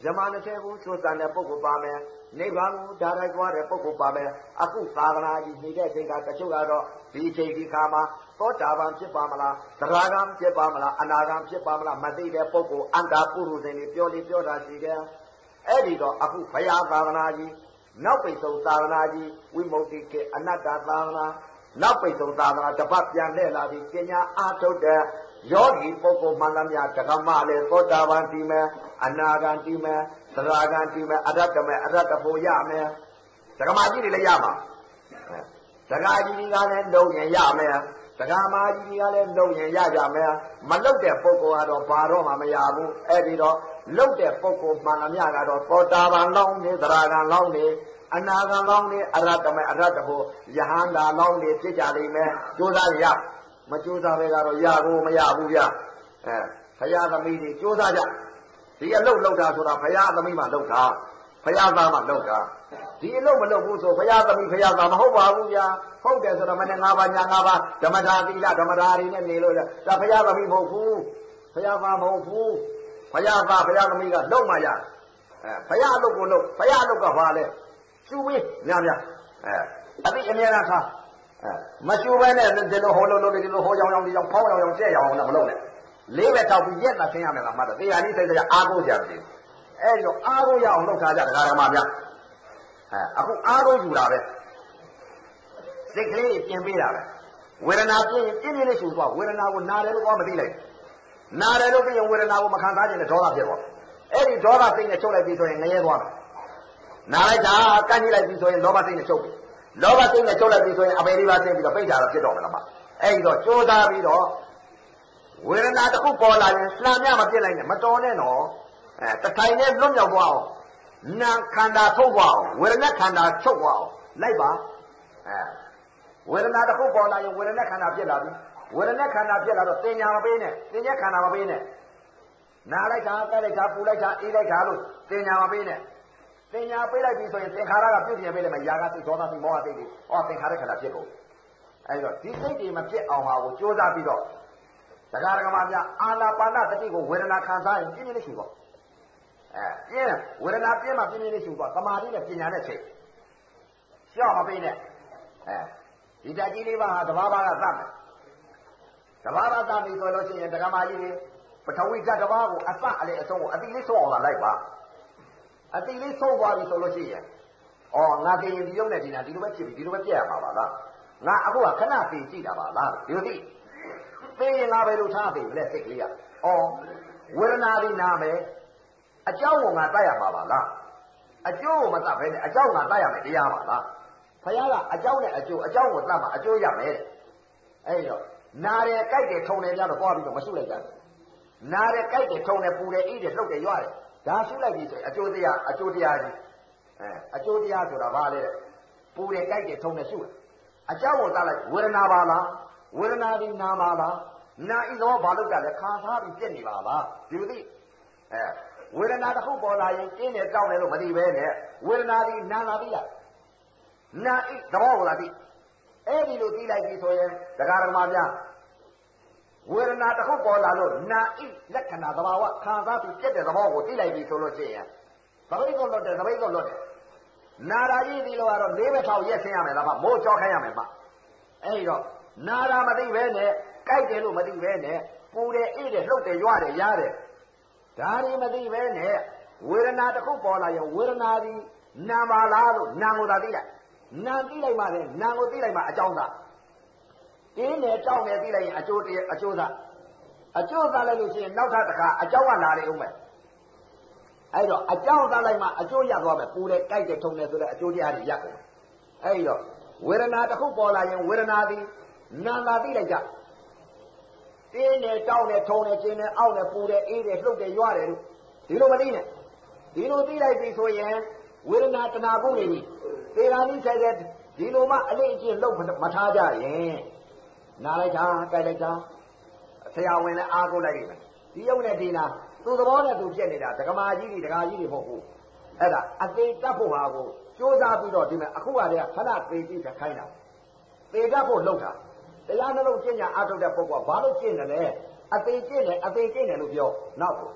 ဇမ20ခုသုစံတဲ့ပုဂ္ဂိုလ်ပါမယ် နိဗ္ဗာန်ကိုဓာတ်ရိုက်သွားတဲ့ပုဂ္ဂိုလ်ပါမယ်အခုသာသနာကြီးနေတဲ့ချိန်ကတချို့ကတော့ဒီချိန်ဒီခါမှာသောတာပန်ဖြစ်ပါမလားသရဂံဖြစ်ပါမလားအနာဂံဖြစ်ပါမလားမသိတဲ့ပုဂ္ဂိုလ်အန္တာပုရုဇဉ်တွေပြောလေပြောတာရှိတယ်အဲ့ဒီတော့အခုဘုရားသာသနာကြီးနောက်ပိတ်ဆုံးသာသနာကြီးဝိမု ക്തി ကေအနတ္တသာသနာနောက်ပိတ်ဆုံးသာသနာတပတ်ပြန်လှည့်လာပြီးပညာအားထုတ်တဲ့ ယောဂီပုဂ္ဂိုလ်မှန်သမျှတက္ကမလည်းသောတာပန်တည်မယ်အနာဂံတည်မယ်သရဂံတည်မယ်အရတ္တမယ်အရတ္တဖို့ရမယ်တက္ကမကြီးတွေလည်းရမှာတက္ကကြီးတွေကလည်းလုံရင်ရမယ်တက္ကမကြီးတွေကလည်းလုံရင်ရကြမယ်မလုတ်တဲ့ပုဂ္ဂိုလ်ကတော့ဘာတော့မှမရဘူးအဲ့ဒီတော့လုတ်တဲ့ပုဂ္ဂိုလ်မှန်သမျှကတော့သောတာပန်လောင်းနေသရဂံလောင်းနေအနာဂံလောင်းနေအရတ္တမေအရတ္တဖို့ယဟန္တာလောင်းနေဖြစ်ကြလိမ့်မယ်ကြိုးစားရ မကြိုးစားပဲကတော့ရဖို့မရဘူးဗျအဲဖရာသမီးတွေကြိုးစားကြဒီအလုပ်လုပ်တာဆိုတာဖရာသမီးမှလုပ်တာဖရာသားမှလုပ်တာဒီအလုပ်မလုပ်ဘူးဆိုဖရာသမီးဖရာသားမဟုတ်ပါဘူးဗျာဟုတ်တယ်ဆိုတော့မနေ့၅ပါးညာ၅ပါးဓမ္မတာသီလဓမ္မတာတွေနဲ့နေလို့ဒါဖရာသမီးမဟုတ်ဘူးဖရာသားမဟုတ်ဘူးဖရာသားဖရာသမီးကလုံးမှရအဲဖရာအလုပ်ကိုလုပ်ဖရာအလုပ်ကဘာလဲကျူဝေးများများအဲအတိအမြဲတမ်းထားအဲ မကျူပဲနဲ့ဒီလိုဟောလို့လို့ဒီလိုဟောကြောင်ကြောင်ဒီကြောင်ဖောင်းကြောင်ကြောင်ကျဲ့ကြောင်အောင်မလုပ်နဲ့လေးပဲတောက်ပြီးရက်တာဆင်းရမယ်လားမှတ်တော့တရားကြီးစိတ်တရားအားကိုးကြတယ်အဲ့ဒီတော့အားကိုးရအောင်လုပ်ထားကြတရားဓမ္မများအဲအခုအားကိုးယူတာပဲစိတ်ကလေးပြင်ပေးတာပဲဝေဒနာပြင်းရင်ပြင်းပြင်းလေးရှူသွားဝေဒနာကိုနာတယ်လို့ကောမသိလိုက်နာတယ်လို့ပြရင်ဝေဒနာကိုမခံစားခြင်းနဲ့ဒေါသဖြစ်သွားအဲ့ဒီဒေါသစိတ်နဲ့ချုပ်လိုက်ပြီဆိုရင်ငရဲသွားမယ်နာလိုက်တာကန့်ကြည့်လိုက်ပြီဆိုရင်လောဘစိတ်နဲ့ချုပ်ပြီ လောဘစိတ်နဲ့ချုပ်လိုက်ပြီဆိုရင်အပေလေးပါသိပြီးတော့ပိတ်ကြတော့ဖြစ်တော့မလားမအဲ့ဒီတော့ကြိုးစားပြီးတော့ဝေဒနာတစ်ခုပေါ်လာရင်လှမ်းမြမပြစ်လိုက်နဲ့မတော်နဲ့နော်အဲတထိုင်နဲ့လွတ်မြောက်သွားအောင်နာခန္ဓာထုတ်သွားအောင်ဝေဒနာခန္ဓာချုပ်သွားအောင်လိုက်ပါအဲဝေဒနာတစ်ခုပေါ်လာရင်ဝေဒနာခန္ဓာဖြစ်လာပြီဝေဒနာခန္ဓာဖြစ်လာတော့တင်ညာမပေးနဲ့တင်ညာခန္ဓာမပေးနဲ့နာလိုက်တာကြက်လိုက်တာပူလိုက်တာအေးလိုက်တာလို့တင်ညာမပေးနဲ့ တင်ညာပေးလိုက်ပြီဆိုရင်သင်္ခါရကပြုတ်ပြင်ပေးလိုက်မှຢာကသိဒေါသသိမောဟသိတွေဟောသင်္ခါရခန္ဓာဖြစ်ကုန်အဲဒီတော့ဒီစိတ်တွေမဖြစ်အောင်ပါကိုကြိုးစားပြီးတော့တရားဓမ္မများအာနာပါနတတိကိုဝေဒနာခံစားရင်ပြင်းပြင်းလေးရှူတော့အဲပြင်းဝေဒနာပြင်းမှပြင်းပြင်းလေးရှူတော့တမာတိနဲ့ပညာနဲ့ချိန်ရှော့မပေးနဲ့အဲဒီတကြီးလေးပါဟာတဘာဘာကသတ်မယ်တဘာဘာသတ်ပြီဆိုလို့ရှိရင်ဓမ္မကြီးတွေပထဝီဓာတ်တဘာကိုအစအလေအဆုံးကိုအတိလေးဆုံးအောင်လာလိုက်ပါ အတိလေးဆုံးသွားပြီဆိုလို့ရှိရင်အော်ငါသိရင်ဒီရုပ်နဲ့ဒီနာဒီလိုပဲဖြစ်ပြီဒီလိုပဲပြရမှာပါလားငါအခုကခဏသိကြည့်တာပါလားဒီလိုသိသိရင်ငါပဲလို့ထားပြီမလဲစိတ်ကလေးကအော်ဝေဒနာဒီနာမယ်အကြောင်းကိုငါတတ်ရမှာပါလားအကျိုးကိုမတတ်ဘဲနဲ့အကြောင်းငါတတ်ရမယ်တရားပါလားဖခင်ကအကြောင်းနဲ့အကျိုးအကြောင်းကိုတတ်မှာအကျိုးရမယ်အဲ့တော့နာတယ်ကြိုက်တယ်ထုံတယ်ပြတော့ပွားပြီးတော့မဆုလိုက်ကြဘူးနာတယ်ကြိုက်တယ်ထုံတယ်ပူတယ်အေးတယ်လှုပ်တယ်ရွရတယ် ဒါရှုလိုက်ပြီဆိုရင်အကျိုးတရားအကျိုးတရားကြီးအဲအကျိုးတရားဆိုတာဘာလဲပူတယ်ကြိုက်တယ်ထုံတယ်ရှုတယ်အကြောင်းကိုသားလိုက်ဝေဒနာပါလားဝေဒနာဒီနာပါလားနာဤသောဘာလို့ကြလဲခံစားပြီးပြက်နေပါလားဒီလိုသိအဲဝေဒနာတစ်ခုပေါ်လာရင်ကျင်းတယ်တောင်းတယ်လို့မသိပဲနဲ့ဝေဒနာဒီနာလာပြီလားနာဤသဘောကိုလားသိအဲ့ဒီလိုသိလိုက်ပြီဆိုရင်ဒကာဒကမပြ ဝေဒနာတစ်ခုပေါ်လာလို့နာဤလက္ခဏာသဘာဝခံစားပြီးပြက်တဲ့သဘောကိုသိလိုက်ပြီဆိုလို့ရှိရင်သပိတ်ကိုလွတ်တယ်သပိတ်ကိုလွတ်တယ်နာရာကြီးဒီလိုကတော့လေးဘက်ထောက်ရက်ဆင်းရမယ်လားမမိုးကြောခိုင်းရမယ်မအဲ့ဒီတော့နာရာမသိပဲနဲ့ကြိုက်တယ်လို့မသိပဲနဲ့ပူတယ်အေးတယ်လှုပ်တယ်ရွတယ်ရားတယ်ဒါတွေမသိပဲနဲ့ဝေဒနာတစ်ခုပေါ်လာရင်ဝေဒနာဒီနာပါလားလို့နာကိုသာသိလိုက်နာသိလိုက်မှလည်းနာကိုသိလိုက်မှအကြောင်းသာ တင်းတယ်တောင်းတယ်သိလိုက်ရင်အကျိုးတည်းအကျိုးသာအကျိုးသာလိုက်လို့ရှိရင်နောက်ထပ်တစ်ခါအကြောင်းကလာလေဦးမယ်အဲ့တော့အကြောင်းသားလိုက်မှအကျိုးရသွားမယ်ပူတယ်ကြိုက်တယ်ထုံတယ်ဆိုတဲ့အကျိုးတရားတွေရကုန်အဲ့တော့ဝေဒနာတစ်ခုပေါ်လာရင်ဝေဒနာသည်နာလာသိလိုက်ကြတင်းတယ်တောင်းတယ်ထုံတယ်ကျင်းတယ်အောက်တယ်ပူတယ်အေးတယ်လှုပ်တယ်ရွတယ်လို့ဒီလိုမသိနဲ့ဒီလိုသိလိုက်ပြီဆိုရင်ဝေဒနာတဏှာကုနေပြီသေရာနိဆိုင်တဲ့ဒီလိုမှအလေးအကျင့်လှုပ်မထားကြရင် နာလိုက်တာကြိုက်လိုက်တာဆရာဝန်လည်းအားကိုးလိုက်ပြီဒီယုံနဲ့ဒီနာသူသဘောနဲ့သူပြက်နေတာဒကမာကြီးတွေဒကာကြီးတွေမဟုတ်ဘူးအဲ့ဒါအသေးတတ်ဖို့ဟာကိုစူးစမ်းပြီးတော့ဒီမှာအခုကတည်းကခဏသေကြည့်ခိုင်းတာသေတတ်ဖို့လှုပ်တာတရားနှလုံးကျင့်ကြအထုတ်တဲ့ပုဂ္ဂိုလ်ကဘာလို့ကျင့်တယ်လဲအသေးကျင့်တယ်အသေးကျင့်တယ်လို့ပြောနောက်ကို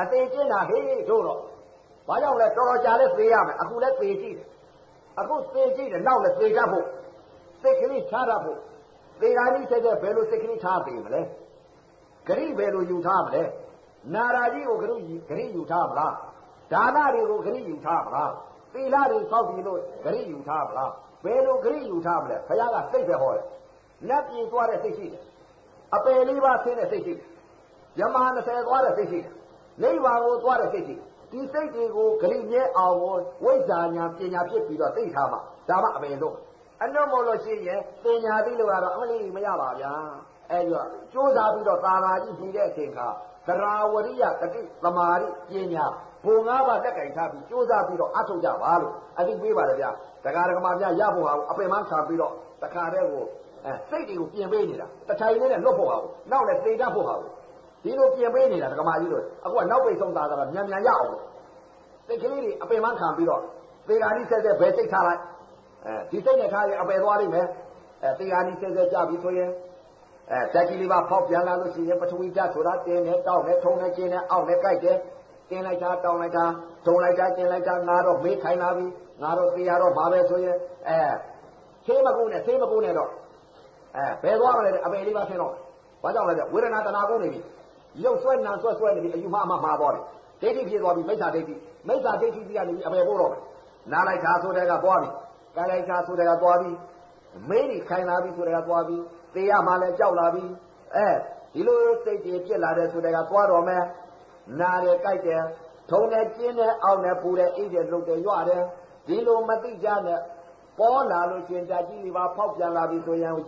အသေးကျင့်တာဟေးတို့တော့ဘာကြောင့်လဲတော်တော်ကြာလဲသေရမယ်အခုလဲသေကြည့်တယ်အခုသေကြည့်တယ်နောက်လဲသေတတ်ဖို့စိတ်ကလေးထားတတ်ဖို့ သေတာကြီးဆက်တဲ့ဘယ်လိုစိတ်ကလေးထားပေးမလဲဂရိဘယ်လိုယူထားမလဲနာရာကြီးကိုဂရိဂရိယူထားမလားဒါနတွေကိုဂရိယူထားမလားသီလတွေစောက်ပြီးလို့ဂရိယူထားမလားဘယ်လိုဂရိယူထားမလဲဘုရားကစိတ်ပဲဟောတယ်လက်ပြေသွားတဲ့စိတ်ရှိတယ်အပယ်လေးပါးဆင်းတဲ့စိတ်ရှိတယ်ယမဟာ20သွားတဲ့စိတ်ရှိတယ်နိဗ္ဗာန်ကိုသွားတဲ့စိတ်ရှိတယ်ဒီစိတ်တွေကိုဂရိမြဲအောင်ဝိဇ္ဇာညာပညာဖြစ်ပြီးတော့သိထားမှဒါမှအပယ်ဆုံး အနုမို့လို့ရှိရင်ပညာသိလို့ကတော့အမလီမရပါဗျာအဲဒီတော့ကြိုးစားပြီးတော့သာနာကြီးပြီးတဲ့အချိန်ခါသရာဝရိယတတိသမာဓိပညာဘုံငါးပါးတက်ကင်ထားပြီးကြိုးစားပြီးတော့အထုတ်ကြပါလို့အသိပေးပါတယ်ဗျာတရားဓမ္မများရဖို့ဟာအပင်မဆာပြီးတော့တခါတည်းကိုအဲစိတ်တွေကိုပြင်ပေးနေတာတထိုင်လေးနဲ့လွတ်ဖို့ဟာကိုနောက်လည်းသိတတ်ဖို့ဟာကိုဒီလိုပြင်ပေးနေတာဒကမာကြီးတို့အခုကနောက်ပိတ်ဆုံးသားတာမြန်မြန်ရအောင်လို့စိတ်ကလေးတွေအပင်မခံပြီးတော့သေဂာနိဆက်ဆက်ဘယ်စိတ်ထားလိုက် အဲဒီစိတ်နဲ့ထားရင်အပယ်သွားလိမ့်မယ်အဲသေဂာနိဆက်ဆက်ကြပြီဆိုရင်အဲတက်ကြီးလေးပါဖောက်ပြန်လာလို့ရှိရင်ပထဝီဓာတ်ဆိုတာတင်းနဲ့တောက်နဲ့ထုံနဲ့ကျင်းနဲ့အောက်နဲ့ကြိုက်တယ်တင်းလိုက်တာတောင်းလိုက်တာထုံလိုက်တာကျင်းလိုက်တာငါတော့မေးခိုင်းလာပြီငါတော့သေရတော့ဘာပဲဆိုရင်အဲသေးမကူနဲ့သေးမကူနဲ့တော့အဲဘယ်သွားမလဲအပေလေးပါဆင်းတော့ဘာကြောင့်လဲဝေဒနာတဏှာကုန်နေပြီရုပ်ဆွဲနာဆွဲဆွဲနေပြီအယူမှအမှမှားသွားတယ်ဒိဋ္ဌိဖြစ်သွားပြီမိစ္ဆာဒိဋ္ဌိမိစ္ဆာဒိဋ္ဌိကြီးကနေပြီအပေပို့တော့မယ်နားလိုက်တာဆိုတဲ့ကသွားပြီ ကြိုင်လိုက်တာဆိုတဲ့ကသွားပြီမင်းကြီးခိုင်လာပြီဆိုတဲ့ကသွားပြီသေရမှလည်းကြောက်လာပြီအဲဒီလိုစိတ်ကြီးဖြစ်လာတဲ့ဆိုတဲ့ကသွားတော့မယ်နားတယ်ကြိုက်တယ်ထုံတယ်ကျင်းတယ်အောက်တယ်ပူတယ်အိတ်တယ်လှုပ်တယ်ရွတယ်ဒီလိုမသိကြနဲ့ပေါ်လာလို့ရှင်တကြီးလေးပါဖောက်ပြန်လာပြီဆိုရင်ဩ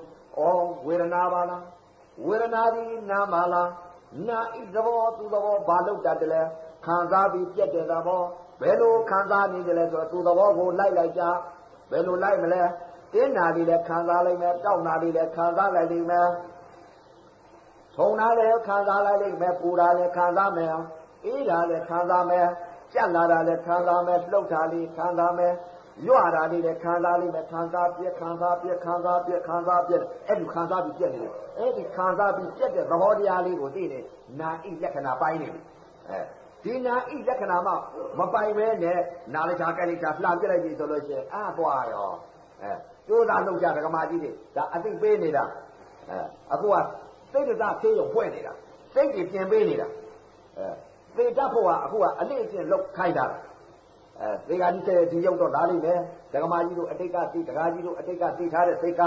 ဝေဒနာပါလားဝေဒနာဒီနာပါလားနာဤသဘောသူသဘောဘာလို့တတ်တယ်လဲခံစားပြီးပြက်တဲ့သဘောဘယ်လိုခံစားနေတယ်လဲဆိုတော့သူသဘောကိုလိုက်လိုက်ကြ ဘယ်လိုလိုက်မလဲတင်းနာလေးလည်းခံစားလိုက်မယ်တောက်နာလေးလည်းခံစားလိုက်လိမ့်မယ်ထုံနာလည်းခံစားလိုက်လိမ့်မယ်ပူတာလည်းခံစားမယ်အေးတာလည်းခံစားမယ်ကြက်လာတာလည်းခံစားမယ်လှုပ်တာလေးခံစားမယ်ရွတာလေးလည်းခံစားလိမ့်မယ်ခံစားပြက်ခံစားပြက်ခံစားပြက်ခံစားပြက်အဲ့ဒီခံစားပြီးပြက်နေတယ်အဲ့ဒီခံစားပြီးပြက်တဲ့သဘောတရားလေးကိုသိနေနာဣလက္ခဏာပိုင်းနေပြီအဲ ဒီနာဣလက္ခဏာမှမပိုင်ပဲနဲ့နာလိချာကလိချာလှပြက်လိုက်ပြီဆိုလို့ရှိရင်အာသွားရောအဲကျိုးသားလုပ်ကြဒကမာကြီးတွေဒါအသိပေးနေတာအဲအခုကစိတ်တသာသေးရုံဖွဲ့နေတာစိတ်ကြီးပြင်ပေးနေတာအဲသေတတ်ဖို့ကအခုကအလေးအကျင့်လောက်ခိုင်းတာအဲသေဃာကြီးတဲ့ဒီရောက်တော့လာလိမ့်မယ်ဒကမာကြီးတို့အတိတ်ကသိဒကာကြီးတို့အတိတ်ကသိထားတဲ့စိတ်က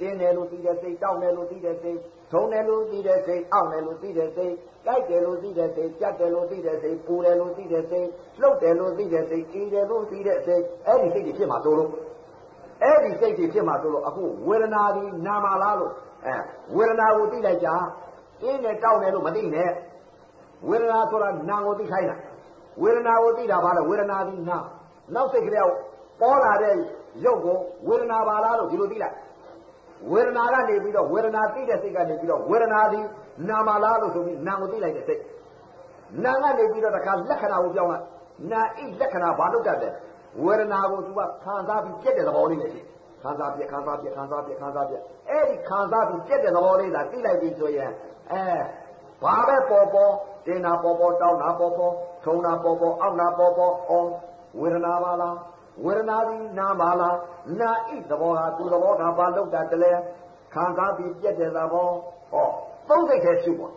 တင်းတယ်လို့သိတဲ့စိတ်တောက်တယ်လို့သိတဲ့စိတ် ထုံတယ်လို့သိတဲ့စိတ်အောင့်တယ်လို့သိတဲ့စိတ်ကြိုက်တယ်လို့သိတဲ့စိတ်ကြက်တယ်လို့သိတဲ့စိတ်ပူတယ်လို့သိတဲ့စိတ်လှုပ်တယ်လို့သိတဲ့စိတ်အေးတယ်လို့သိတဲ့စိတ်အဲ့ဒီစိတ်တွေဖြစ်မှာသို့လို့အဲ့ဒီစိတ်တွေဖြစ်မှာသို့လို့အခုဝေဒနာဒီနာမလားလို့အဲဝေဒနာကိုသိလိုက်ကြအင်းနဲ့တောက်တယ်လို့မသိနဲ့ဝေဒနာဆိုတာနာကိုသိခိုင်းတာဝေဒနာကိုသိတာဘာလဲဝေဒနာဒီနာနောက်စိတ်ကလေးပေါ်လာတဲ့ရုပ်ကိုဝေဒနာပါလားလို့ဒီလိုသိလိုက် ဝေဒနာကနေပြီးတော့ဝေဒနာသိတဲ့စိတ်ကနေပြီးတော့ဝေဒနာဒီနာမလားလို့ဆိုပြီးနာကိုသိလိုက်တဲ့စိတ်နာကနေပြီးတော့တခါလက္ခဏာကိုပြောင်းလိုက်နာဣလက္ခဏာဘာလို့တတ်တယ်ဝေဒနာကိုသူကခံစားပြီးပြက်တဲ့သဘောလေးနဲ့ရှိခံစားပြက်ခံစားပြက်ခံစားပြက်ခံစားပြက်အဲ့ဒီခံစားပြီးပြက်တဲ့သဘောလေးသာသိလိုက်ပြီဆိုရင်အဲဘာပဲပေါ်ပေါ်တင်နာပေါ်ပေါ်တောင်းနာပေါ်ပေါ်ထုံနာပေါ်ပေါ်အောက်နာပေါ်ပေါ်အော်ဝေဒနာပါလား ဝေဒနာဒီနာပါလားနာဣသဘောဟာသူသဘောကဘာလောက်တာတလဲခံစားပြီးပြက်တဲ့သဘောဟောသုံးစိတ်ထဲဖြစ်ပေါ်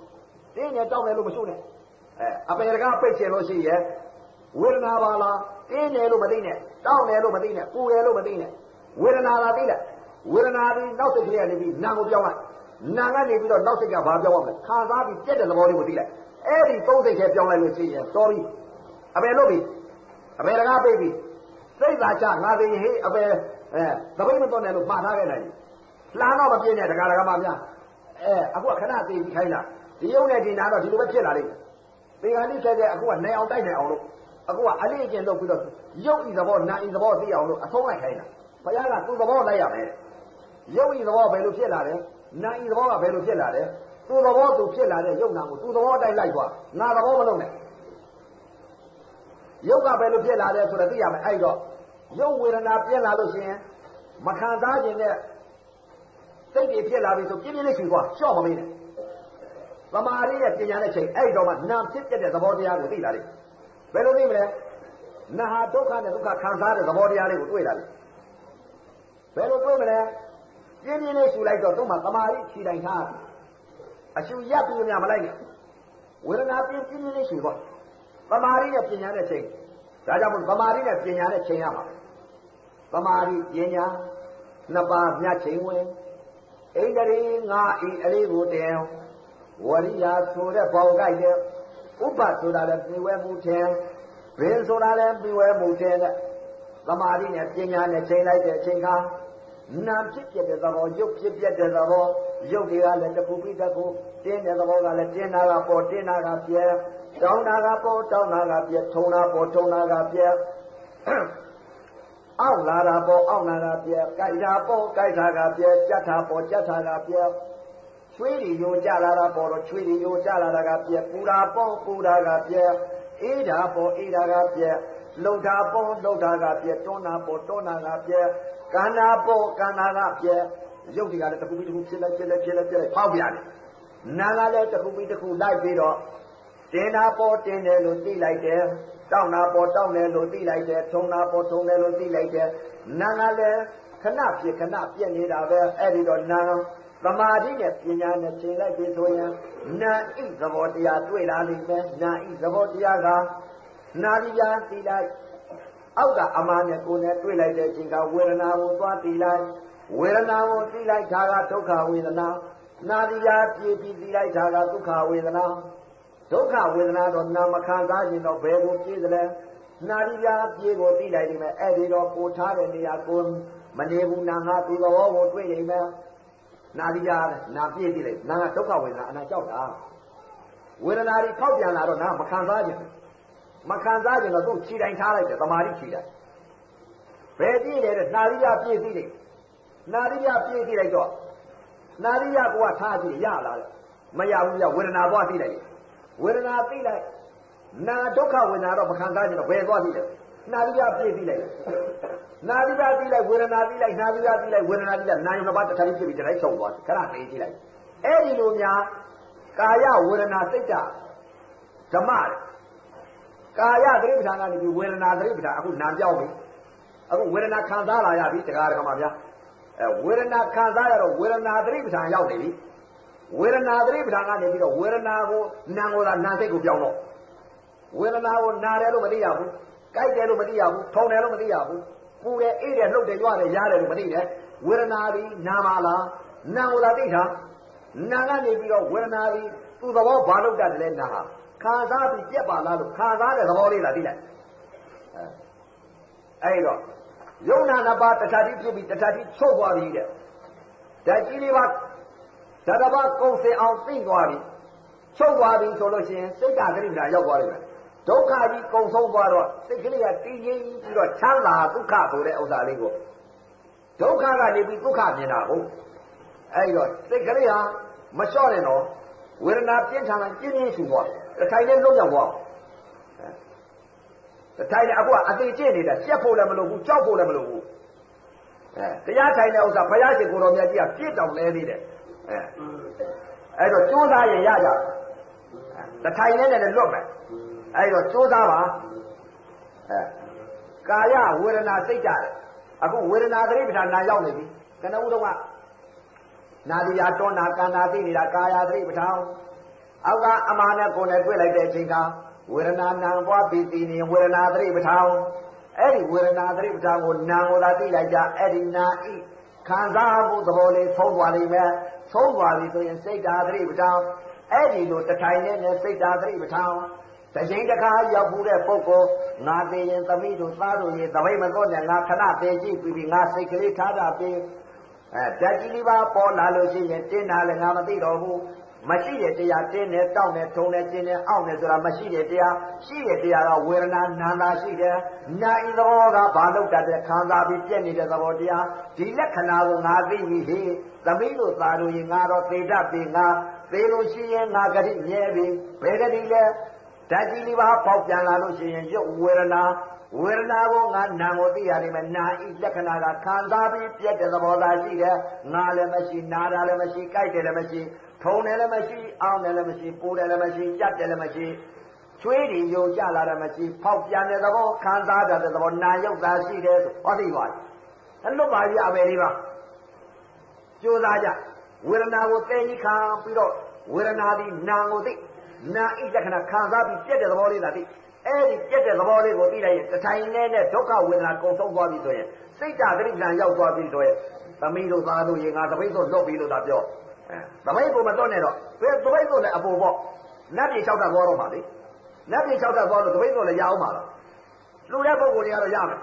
တင်းနဲ့တောင်းတယ်လို့မရှုနဲ့အဲအပေကပိတ်ချင်လို့ရှိရဲ့ဝေဒနာပါလားတင်းတယ်လို့မသိနဲ့တောင်းတယ်လို့မသိနဲ့ပူတယ်လို့မသိနဲ့ဝေဒနာသာသိလိုက်ဝေဒနာဒီနောက်စိတ်ကလေးကနေပြီးနာကိုပြောင်းလိုက်နာကနေပြီးတော့နောက်စိတ်ကဘာပြောင်းအောင်လဲခံစားပြီးပြက်တဲ့သဘောလေးကိုသိလိုက်အဲ့ဒီသုံးစိတ်ထဲပြောင်းလိုက်လို့ရှိရင် sorry အပေလို့ပြီအပေတကားပိတ်ပြီ စိတ်သာချငါသိရင်ဟေးအပေအဲသပိတ်မတော်နဲ့လို့မှားထားခဲ့နိုင်လှမ်းတော့မပြည့်နဲ့တကားတကားမှများအဲအခုကခဏသိပြီးခိုင်းတာဒီယုံနဲ့ဒီနာတော့ဒီလိုပဲဖြစ်လာလိမ့်မယ်သင်္ဃာတိဆက်တဲ့အခုကနိုင်အောင်တိုက်နိုင်အောင်လို့အခုကအလေးအကျင့်လုပ်ပြီးတော့ရုပ်ဤသဘောနာဤသဘောသိအောင်လို့အဆုံးလိုက်ခိုင်းတာဘုရားကသူ့သဘောလိုက်ရမယ်ရုပ်ဤသဘောဘယ်လိုဖြစ်လာလဲနာဤသဘောကဘယ်လိုဖြစ်လာလဲသူ့သဘောသူဖြစ်လာတဲ့ရုပ်နာကိုသူ့သဘောတိုက်လိုက်သွားငါသဘောမလုံးနဲ့ ရုပ်ကဘယ်လိုဖြစ်လာလဲဆိုတော့သိရမယ်အဲ့တော့ရုပ်ဝေဒနာပြင်းလာလို့ရှိရင်မခံစားခြင်းနဲ့စိတ်တွေဖြစ်လာပြီဆိုပြင်းပြင်းလေးချီသွားရှော့မမေးနဲ့သမာဓိရဲ့ပညာနဲ့ချိန်အဲ့တော့မှနာဖြစ်တဲ့သဘောတရားကိုသိလာလိမ့်ဘယ်လိုသိမလဲနာဟာဒုက္ခနဲ့ဒုက္ခခံစားတဲ့သဘောတရားလေးကိုတွေ့လာလိမ့်ဘယ်လိုတွေ့မလဲပြင်းပြင်းလေးရှူလိုက်တော့သူ့မှာသမာဓိခြိတိုင်ထားအရှူရပ်ပြီးများမလိုက်နဲ့ဝေဒနာပြင်းပြင်းလေးရှူတော့ သမာဓိနဲ့ပညာနဲ့ချိန်ဒါကြောင့်မို့သမာဓိနဲ့ပညာနဲ့ချိန်ရမှာသမာဓိပညာနှစ်ပါးမြတ်ချိန်ဝင်ဣန္ဒြေငါဤအလေးကိုတဲဝရိယဆိုတဲ့ဘောင်ကြိုက်တဲ့ဥပဆိုတာလည်းပြဝဲမှုထင်ဘင်းဆိုတာလည်းပြဝဲမှုထင်တဲ့သမာဓိနဲ့ပညာနဲ့ချိန်လိုက်တဲ့အချိန်ခါနာဖြစ်ပြတဲ့သဘောရုပ်ဖြစ်ပြတဲ့သဘောရုပ်တွေကလည်းတစ်ခုပြီးတစ်ခုတင်းတဲ့သဘောကလည်းတင်းတာကပေါ်တင်းတာကပြဲ တောင်းတာကပေါ်တောင်းတာကပြဲထုံတာပေါ်ထုံတာကပြဲအောက်လာတာပေါ်အောက်လာတာပြဲကြိုက်တာပေါ်ကြိုက်တာကပြဲကြက်တာပေါ်ကြက်တာကပြဲချွေးတွေယိုကြလာတာပေါ်တော့ချွေးတွေယိုကြလာတာကပြက်ပူတာပေါ့ပူတာကပြက်အေးတာပေါ်အေးတာကပြက်လှုပ်တာပေါ်လှုပ်တာကပြက်တွန်းတာပေါ်တွန်းတာကပြက်ကန္နာပေါ်ကန္နာကပြက်ရုပ်တွေကလည်းတစ်ခုပြီးတစ်ခုဖြစ်လိုက်ဖြစ်လိုက်ဖြစ်လိုက်ဖြစ်လိုက်ဖောက်ပြတယ်နာကလည်းတစ်ခုပြီးတစ်ခုလိုက်ပြီးတော့ တင်တာပေါ်တင်တယ်လို့သိလိုက်တယ်တောင်းတာပေါ်တောင်းတယ်လို့သိလိုက်တယ်ထုံတာပေါ်ထုံတယ်လို့သိလိုက်တယ်နာကလည်းခဏဖြစ်ခဏပြက်နေတာပဲအဲ့ဒီတော့နာသမာဓိနဲ့ပညာနဲ့ချိန်လိုက်ပြီဆိုရင်နာဣသဘောတရားတွေ့လာလိမ့်မယ်နာဣသဘောတရားကနာရိယာသိလိုက်အောက်ကအမားနဲ့ကိုယ်နဲ့တွေ့လိုက်တဲ့အချိန်ကဝေဒနာကိုသွားသိလိုက်ဝေဒနာကိုသိလိုက်တာကဒုက္ခဝေဒနာနာရိယာပြေပြီးသိလိုက်တာကဒုက္ခဝေဒနာ ဒုက္ခဝေဒနာတော့နာမခံစားရင်တော့ဘယ်ကိုပြေးသလဲနာရိယာပြေကိုသိလိုက်နေမယ်အဲ့ဒီတော့ကိုထားတဲ့နေရာကိုမနေဘူးနာငါသူတော်ကိုတွေ့နေမယ်နာရိယာနာပြေးကြည့်လိုက်နာကဒုက္ခဝေဒနာအနာကြောက်တာဝေဒနာတွေဖောက်ပြန်လာတော့နာမခံစားခြင်းမခံစားခြင်းတော့သူ့ခြေတိုင်းထားလိုက်တယ်တမာတိခြေတိုင်းဘယ်ကြည့်လဲတဲ့နာရိယာပြေးကြည့်လိုက်နာရိယာပြေးကြည့်လိုက်တော့နာရိယာကထားကြည့်ရလာတယ်မရဘူးရဝေဒနာသွားကြည့်လိုက် ဝေဒနာသိလိုက်နာဒုက္ခဝေဒနာတော့မခံစားခြင်းတော့ဘယ်သွားကြည့်လဲနာရိယာပြေးကြည့်လိုက်နာရိယာကြည့်လိုက်ဝေဒနာကြည့်လိုက်နာရိယာကြည့်လိုက်ဝေဒနာကြည့်လိုက်နာယုံတစ်ပါးတစ်ခါလေးဖြစ်ပြီးတစ်ခါချုပ်သွားခဏသိကြည့်လိုက်အဲ့ဒီလိုများကာယဝေဒနာစိတ်ဓာတ်ဓမ္မတဲ့ကာယသတိပဋ္ဌာန်ကနေပြီးဝေဒနာသတိပဋ္ဌာန်အခုနာပြောက်ပြီအခုဝေဒနာခံစားလာရပြီတရားဓမ္မဗျာအဲဝေဒနာခံစားရတော့ဝေဒနာသတိပဋ္ဌာန်ရောက်နေပြီ ဝေဒနာသတိပဋ္ဌာန်ကနေပြီးတော့ဝေဒနာကိုနာကိုသာနာစိတ်ကိုပြောင်းတော့ဝေဒနာကိုနာတယ်လို့မသိရဘူးကြိုက်တယ်လို့မသိရဘူးထုံတယ်လို့မသိရဘူးပူတယ်အေးတယ်လှုပ်တယ်ကြွားတယ်ရားတယ်လို့မသိနဲ့ဝေဒနာသည်နာမလားနာကိုသာသိတာနာကနေပြီးတော့ဝေဒနာသည်သူ့သဘောဘာလို့တတ်တယ်လဲနာဟာခံစားပြီးပြက်ပါလားလို့ခံစားတဲ့သဘောလေးလာသိလိုက်အဲ့တော့ယုံနာနှစ်ပါးတခြားတိဖြစ်ပြီးတခြားတိချုပ်သွားပြီတဲ့ဓာတ်ကြီးလေးပါ ဓာတ်တစ်ပါးကုံစင်အောင်သိသွားပြီချုပ်သွားပြီဆိုလို့ရှိရင်စိတ်ကသတိပ္ပာရောက်သွားလိမ့်မယ်ဒုက္ခကြီးကုံဆုံးသွားတော့စိတ်ကလေးကတည်ငြိမ်ပြီးတော့ချမ်းသာဒုက္ခဆိုတဲ့ဥစ္စာလေးကိုဒုက္ခကနေပြီးဒုက္ခမြင်တာကိုအဲ့တော့စိတ်ကလေးဟာမလျှော့နဲ့တော့ဝေဒနာပြင်းထန်တာပြင်းပြင်းရှူသွားတထိုင်နဲ့လုံးရောက်သွားတထိုင်နဲ့အခုကအသေးကျင့်နေတာပြက်ဖို့လည်းမလုပ်ဘူးကြောက်ဖို့လည်းမလုပ်ဘူးအဲတရားထိုင်တဲ့ဥစ္စာဘုရားရှင်ကိုတော်မြတ်ကြီးကပြစ်တောင်လဲသေးတယ် အဲအဲ့တော့ကြိုးစားရင်ရကြတထိုင်နဲ့လည်းလွတ်မယ်အဲ့တော့ကြိုးစားပါအဲကာယဝေဒနာစိတ်ကြတယ်အခုဝေဒနာသတိပဋ္ဌာန်နာရောက်နေပြီကနဦးတော့ကနာတိယာတောနာကန္နာသိနေတာကာယသတိပဋ္ဌာန်အောက်ကအမာနဲ့ကိုယ်နဲ့တွေ့လိုက်တဲ့အချိန်ကဝေဒနာနာပွားပြီးသိနေဝေဒနာသတိပဋ္ဌာန်အဲ့ဒီဝေဒနာသတိပဋ္ဌာန်ကိုနာကိုသာသိလိုက်ကြအဲ့ဒီနာဤခံစားမှုသဘောလေးသုံးသွားလိမ့်မယ်သုံးသွားပြီဆိုရင်စိတ်ဓာတ်သတိပဋ္ဌာန်အဲ့ဒီလိုတထိုင်နဲ့စိတ်ဓာတ်သတိပဋ္ဌာန်တချိန်တခါရောက်ဘူးတဲ့ပုဂ္ဂိုလ်ငါသေးရင်သမီးတို့သားတို့ရေသပိတ်မတော့နဲ့ငါခဏသေးကြည့်ပြီးပြီးငါစိတ်ကလေးထားတာပြီးအဲဓာတ်ကြီးလေးပါပေါ်လာလို့ရှိရင်တင်းတာလည်းငါမသိတော့ဘူး မရှိတဲ့တရားတင်းတယ်တောက်တယ်ထုံတယ်ကျင်းတယ်အောင့်တယ်ဆိုတာမရှိတဲ့တရားရှိတဲ့တရားကဝေဒနာနာတာရှိတယ်နာဤသဘောကဘာလို့တတ်တဲ့ခံစားပြီးပြည့်နေတဲ့သဘောတရားဒီလက္ခဏာကိုငါသိပြီဟေ့သမီးတို့သားတို့ရင်ငါတော့သေတတ်ပြီငါသေလို့ရှိရင်ငါဂတိမြဲပြီဘယ်ဂတိလဲဓာတ်ကြီးလေးပါပေါက်ပြန်လာလို့ရှိရင်ရုပ်ဝေဒနာဝေဒနာကိုငါနာကိုသိရလိမ့်မယ်နာဤလက္ခဏာကခံစားပြီးပြည့်တဲ့သဘောသာရှိတယ်ငါလည်းမရှိနာတာလည်းမရှိကြိုက်တယ်လည်းမရှိ ထုံတယ်လည်းမရှိအောင်းတယ်လည်းမရှိပိုးတယ်လည်းမရှိကြက်တယ်လည်းမရှိချွေးတွေယုံကြလာတယ်မရှိဖောက်ပြန်တဲ့သဘောခံစားတဲ့သဘောနာယုတ်သာရှိတယ်ဆိုဟောသိပါ့အလွတ်ပါပြီအပဲလေးပါကြိုးစားကြဝေဒနာကိုသိကြီးခံပြီးတော့ဝေဒနာဒီနာကိုသိနာဣလက္ခဏာခံစားပြီးပြက်တဲ့သဘောလေးသာသိအဲ့ဒီပြက်တဲ့သဘောလေးကိုသိလိုက်ရင်တထိုင်နဲ့နဲ့ဒုက္ခဝေဒနာကုန်ဆုံးသွားပြီဆိုရင်စိတ်ဓာတ်တိပ္ပံရောက်သွားပြီဆိုရင်သမီးတို့သားတို့ရေငါသပိတ်တို့လွတ်ပြီလို့သာပြောအဲ သပိတ်ကိုမတွန်းနဲ့တော့ဘယ်သပိတ်ကိုလည်းအပေါ်ပေါ့နတ်ပြည်၆တက်သွားတော့ပါလေနတ်ပြည်၆တက်သွားလို့သပိတ်ကိုလည်းရအောင်ပါလားလူတဲ့ပုဂ္ဂိုလ်တွေကတော့ရမယ်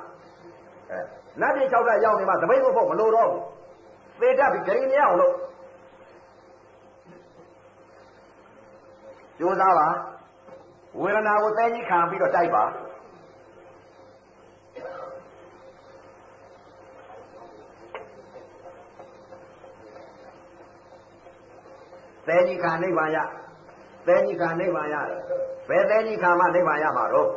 အဲနတ်ပြည်၆တက်ရောက်နေမှသပိတ်ကိုဖို့မလိုတော့ဘူးသေတတ်ပြီဂရိမရအောင်လို့ကြိုးစားပါဝေဒနာကိုသိကြီးခံပြီးတော့တိုက်ပါ သဲကြီးခံနိဗ္ဗာန်ရသဲကြီးခံနိဗ္ဗာန်ရတယ်ဘယ်သဲကြီးခံမှနိဗ္ဗာန်ရမှာတော့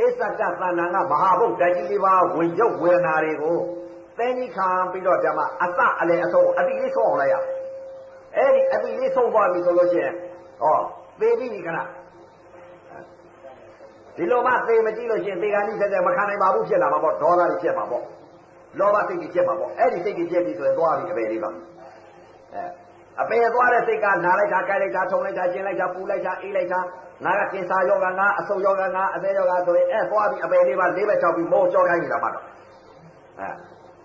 အစ္ဆကသဏ္ဍာန်ကမဟာဘုတ်တကြီးလေးပါဝင်ရုပ်ဝေဒနာတွေကိုသဲကြီးခံပြီးတော့ဓမ္မအစအလေအဆုံးအတိလေးဆုံးအောင်လိုက်ရအဲ့ဒီအတိလေးဆုံးသွားပြီဆိုလို့ရှိရင်ဟောသေပြီခဏဒီလိုမှသေမကြည့်လို့ရှိရင်သေကံကြီးဆက်ဆက်မခံနိုင်ပါဘူးဖြစ်လာမှာပေါ့ဒေါသကြီးဖြစ်မှာပေါ့လောဘစိတ်ကြီးဖြစ်မှာပေါ့အဲ့ဒီစိတ်ကြီးဖြစ်ပြီဆိုရင်သွားပြီအပေလေးပါအဲ အပေသွားတဲ့စိတ်ကနာလိုက်တာကြိုက်လိုက်တာထုံလိုက်တာကျင်လိုက်တာပူလိုက်တာအေးလိုက်တာငါကကင်ဆာယောဂငါအဆုပ်ယောဂငါအသေးယောဂဆိုရင်အဲသွားပြီအပေလေးပါလေးပဲချောက်ပြီးမိုးကြောခိုင်းနေတာမှတော့အဲ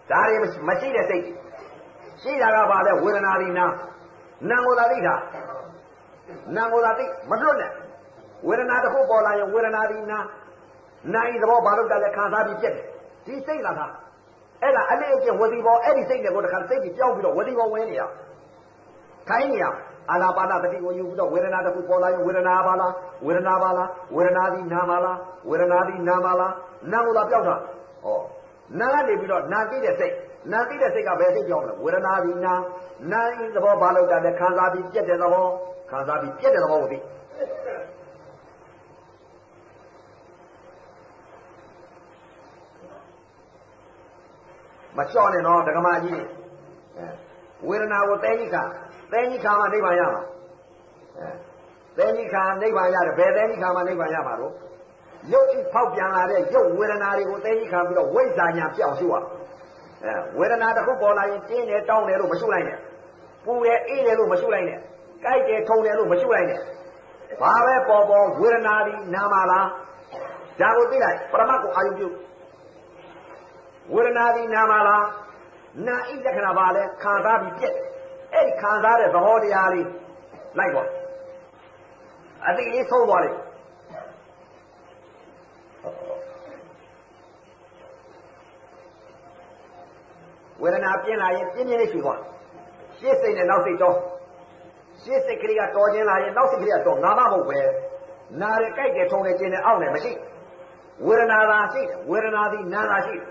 ဒါတွေမရှိတဲ့စိတ်ရှိတာကဘာလဲဝေဒနာဒီနာနာကိုသာသိတာနာကိုသာသိမလွတ်နဲ့ဝေဒနာတစ်ခုပေါ်လာရင်ဝေဒနာဒီနာနိုင်သဘောဘာလို့တလဲခံစားပြီးပြက်တယ်ဒီစိတ်လားသာအဲ့ဒါအလေးအကျင့်ဝတိဘောအဲ့ဒီစိတ်တွေကိုတခါစိတ်ကြီးကြောက်ပြီးတော့ဝတိဘောဝင်နေရ ခိုင်းနေရအာနာပါနတတိကိုယူပြီးတော့ဝေဒနာတစ်ခုပေါ်လာရင်ဝေဒနာပါလားဝေဒနာပါလားဝေဒနာဒီနာမလားဝေဒနာဒီနာမလားနာကိုသာပြောက်တာဩနာကနေပြီးတော့နာသိတဲ့စိတ်နာသိတဲ့စိတ်ကဘယ်စိတ်ပြောင်းလဲဝေဒနာဒီနာနာဤသဘောဘာလို့တလဲခံစားပြီးပြက်တဲ့သဘောခံစားပြီးပြက်တဲ့သဘောကိုသိမလျှော့နဲ့တော့ဒကမာကြီး ဝေဒနာကိုတဲကြီးခါတဲကြီးခါမှနိဗ္ဗာန်ရမှာအဲတဲကြီးခါနိဗ္ဗာန်ရတယ်ဘယ်တဲကြီးခါမှနိဗ္ဗာန်ရမှာတော့ရုပ်ဤဖောက်ပြန်လာတဲ့ရုပ်ဝေဒနာတွေကိုတဲကြီးခါပြီးတော့ဝိဇ္ဇာညာပြောင်းရှုရအဲဝေဒနာတစ်ခုပေါ်လာရင်တင်းတယ်တောင်းတယ်လို့မရှုလိုက်နဲ့ပူတယ်အေးတယ်လို့မရှုလိုက်နဲ့ကြိုက်တယ်ထုံတယ်လို့မရှုလိုက်နဲ့ဘာပဲပေါ်ပေါ်ဝေဒနာဒီနာမလားဒါကိုသိလိုက်ပရမတ်ကိုအာယုပြုဝေဒနာဒီနာမလား နာဣလက္ခဏာပါလဲခံစားပြီးပြက်အဲ့ဒီခံစားတဲ့သဘောတရားလေးလိုက်ပါအတိလေးဆုံးသွားလိမ့်ဝေဒနာပြင်းလာရင်ပြင်းပြင်းလေးရှိသွားရှေ့စိတ်နဲ့နောက်စိတ်တော့ရှေ့စိတ်ကလေးကတော်ခြင်းလာရင်နောက်စိတ်ကလေးကတော့ငါမမဟုတ်ပဲနာရကြိုက်တယ်ထုံတယ်ကျင်တယ်အောက်တယ်မရှိဝေဒနာသာရှိတယ်ဝေဒနာသည်နာသာရှိတယ်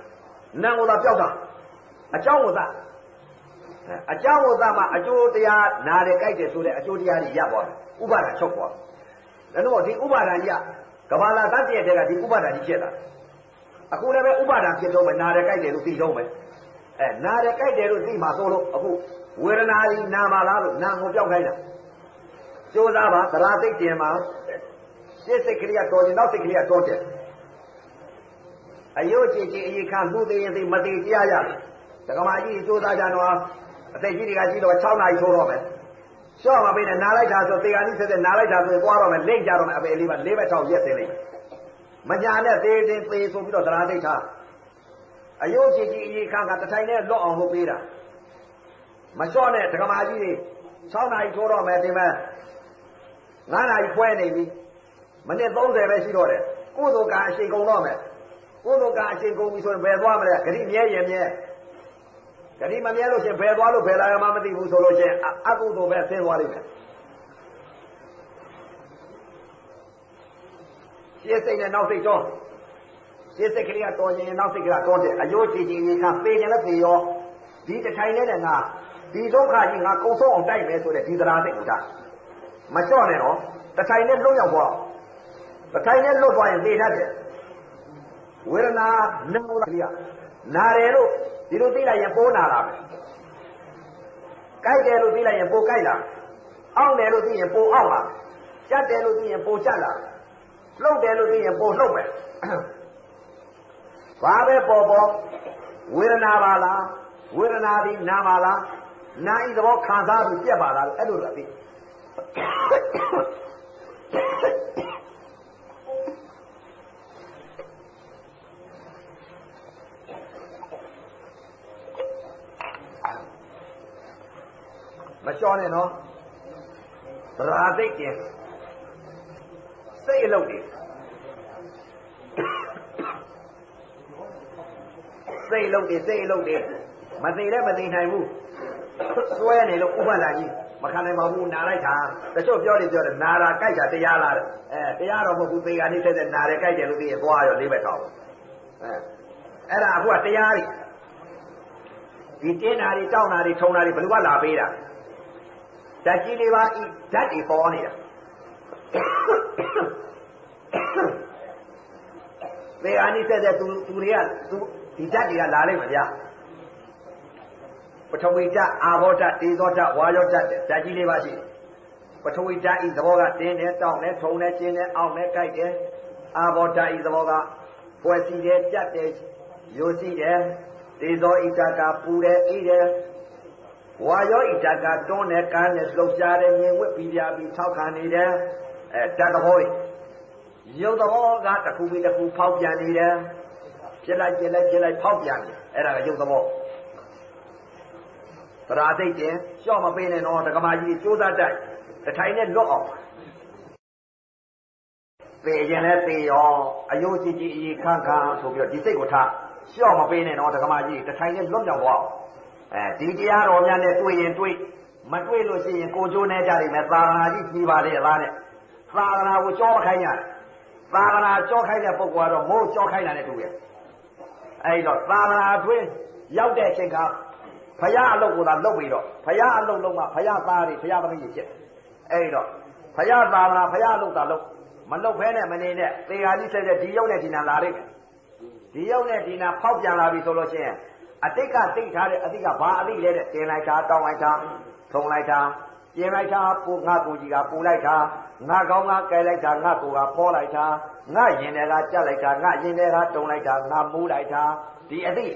နာကိုသာပြောက်တာ အကြောင်းကိုသာအကြောင်းကိုသာမှအကျိုးတရားနာတယ်ကြိုက်တယ်ဆိုတဲ့အကျိုးတရားကြီးရသွားတယ်ဥပါဒံချုပ်သွားတယ်ဒါတော့ဒီဥပါဒံကြီးကဘာလာသတ္တရဲ့တဲ့ကဒီဥပါဒံကြီးဖြစ်လာအခုလည်းပဲဥပါဒံဖြစ်တော့မယ်နာတယ်ကြိုက်တယ်လို့သိတော့မယ်အဲနာတယ်ကြိုက်တယ်လို့သိမှဆိုလို့အခုဝေဒနာကြီးနာမလားလို့နာကိုပြောက်ခိုင်းတာကြိုးစားပါသရာသိတင်မှာရှစ်စိတ်ကလေးကတော်တယ်နောက်စိတ်ကလေးကတော်တယ်အယုတ်ကြည်ကြည်အရေးခံမှုသေးရင်သိမသေးကြရတယ် ဒကမာကြီးကြိုးစားကြတော့အသက်ကြီးတွေကကြီးတော့6နာရီထိုးတော့မယ်ရှော့မပေးနဲ့နားလိုက်တာဆိုတေဂာနိဆက်တဲ့နားလိုက်တာဆိုသွားတော့မယ်လိမ့်ကြတော့မယ်အပေလေးပါလေးဘက်ထောက်ရက်သေးလိမ့်မယ်မညာနဲ့သေးသေးသေးဆိုပြီးတော့သရာသိထားအယုတ်ကြည်ကြည်အရေးခံကတထိုင်နဲ့လွတ်အောင်လုပ်ပေးတာမလျှော့နဲ့ဒကမာကြီးတွေ6နာရီထိုးတော့မယ်ဒီမဲ့9နာရီခွဲနေပြီမိနစ်30ပဲရှိတော့တယ်ကုသိုလ်ကအရှိန်ကုန်တော့မယ်ကုသိုလ်ကအရှိန်ကုန်ပြီဆိုရင်ဘယ်သွားမလဲဂရိမြဲရင်မြဲ ဂရိမမြဲလို့ရှင်ဘယ်သွားလို့ဘယ်လာရမှမသိဘူးဆိုလို့ရှင်အကုသိုလ်ပဲဆင်းသွားလိမ့်မယ်ရှင်းစိတ်နဲ့နောက်စိတ်တော့ရှင်းစိတ်ကလေးကတော်ရင်နောက်စိတ်ကတော်တယ်အယိုးကြည်ကြည်ကြီးကပေရင်လည်းပေရောဒီတထိုင်နဲ့ငါဒီဒုက္ခကြီးငါကုံဆုံးအောင်တိုက်မယ်ဆိုတဲ့ဒီတရားစိတ်ကိုဒါမလျှော့နဲ့တော့တထိုင်နဲ့လွတ်ရောက်သွားတထိုင်နဲ့လွတ်သွားရင်သိတတ်တယ်ဝေဒနာနမောကလေးကနာတယ်လို့ ဒီလိုသိလိုက်ရင်ပိုးနာလာမယ်ကြိုက်တယ်လို့သိလိုက်ရင်ပိုးကြိုက်လာအောင့်တယ်လို့သိရင်ပိုးအောင့်လာကြက်တယ်လို့သိရင်ပိုးကြက်လာလှုပ်တယ်လို့သိရင်ပိုးလှုပ်မယ်ဘာပဲပေါ်ပေါ်ဝေဒနာပါလားဝေဒနာဒီနာပါလားနာဤသဘောခံစားပြီးပြက်ပါလားအဲ့လိုတော့သိ မလျှော့နဲ့နော်သရာသိတ်တင်စိတ်အလုပ်တွေစိတ်အလုပ်တွေစိတ်အလုပ်တွေမသိလည်းမသိနိုင်ဘူးစွဲနေလို့ဥပဒ္ဒါကြီးမခံနိုင်ပါဘူးနာလိုက်တာတချို့ပြောနေပြောတယ်နာတာကြိုက်တာတရားလားအဲတရားတော့မဟုတ်ဘူးသေကနေ့ဆက်တဲ့နာတယ်ကြိုက်တယ်လို့သိရင်သွားရောလေးဘက်တော့အဲအဲ့ဒါအခုကတရားတွေဒီတင်းတာတွေတောင်းတာတွေထုံတာတွေဘယ်လိုကလာပေးတာ ဓာတ်ကြီးလေးပါဤဓာတ်တွေပေါ်နေတာသေအာနိဆက်တဲ့သူသူတွေကသူဒီဓာတ်တွေကလာလိမ့်မယ်ဗျာပထဝီဓာတ်အာဘောဓာတ်တေဇောဓာတ်ဝါယောဓာတ်ဓာတ်ကြီးလေးပါရှိပထဝီဓာတ်ဤသဘောကတင်းတယ်တောင်းတယ်ထုံတယ်ကျင်းတယ်အောင့်တယ်ကြိုက်တယ်အာဘောဓာတ်ဤသဘောကပွဲစီတယ်ကြက်တယ်ရိုးစီတယ်တေဇောဤဓာတ်ကပူတယ်အေးတယ် ဝါယောဤဓာတ်ကတွန်းတယ်ကန်းတယ်လှုပ်ရှားတယ်မြင်ဝစ်ပြီးပြပြီးထောက်ခံနေတယ်အဲဓာတ်သဘောရုပ်သဘောကတစ်ခုပြီးတစ်ခုဖောက်ပြန်နေတယ်ဖြစ်လိုက်ဖြစ်လိုက်ဖြစ်လိုက်ဖောက်ပြန်တယ်အဲ့ဒါကရုပ်သဘောသရာသိတ်တင်လျှော့မပေးနဲ့တော့ဒကမာကြီးစူးစမ်းတိုက်တထိုင်နဲ့လွတ်အောင်ပေခြင်းလဲပေရောအယုတ်ကြည်ကြည်အေးခန့်ခန့်ဆိုပြီးတော့ဒီစိတ်ကိုထားလျှော့မပေးနဲ့တော့ဒကမာကြီးတထိုင်နဲ့လွတ်မြောက်သွားအဲ ဒီတရားတော်များနဲ့တွေ့ရင်တွေ့မတွေ့လို့ရှိရင်ကိုကျိုးနေကြလိမ့်မယ်သာသနာကြီးကြီးပါလေလားနဲ့သာသနာကိုကြောမခိုင်းရတယ်သာသနာကြောခိုင်းတဲ့ပုဂ္ဂိုလ်ကတော့မိုးကြောခိုင်းတာနဲ့တူရဲ့အဲဒီတော့သာသနာအတွင်းရောက်တဲ့အချိန်ကဖရာအလုပ်ကိုသာလုပ်ပြီးတော့ဖရာအလုပ်လုံးကဖရာသားတွေဖရာသမီးတွေဖြစ်တယ်အဲဒီတော့ဖရာသာသနာဖရာအလုပ်သာလုပ်မလုပ်ဖဲနဲ့မနေနဲ့သေဃာကြီးဆက်တဲ့ဒီရုပ်နဲ့ဒီနာလာလိမ့်မယ်ဒီရုပ်နဲ့ဒီနာဖောက်ပြန်လာပြီဆိုလို့ရှိရင် အတိတ်ကသိထားတဲ့အတိတ်ကဘာအတိတ်လဲတဲ့တင်လိုက်တာတောင်းလိုက်တာထုံလိုက်တာပြင်လိုက်တာပူငါကိုကြီးကပူလိုက်တာငါကောင်းကကဲလိုက်တာငါကိုကဖောလိုက်တာငါရင်တွေကကြက်လိုက်တာငါရင်တွေကတုံလိုက်တာငါမူးလိုက်တာဒီအတိတ်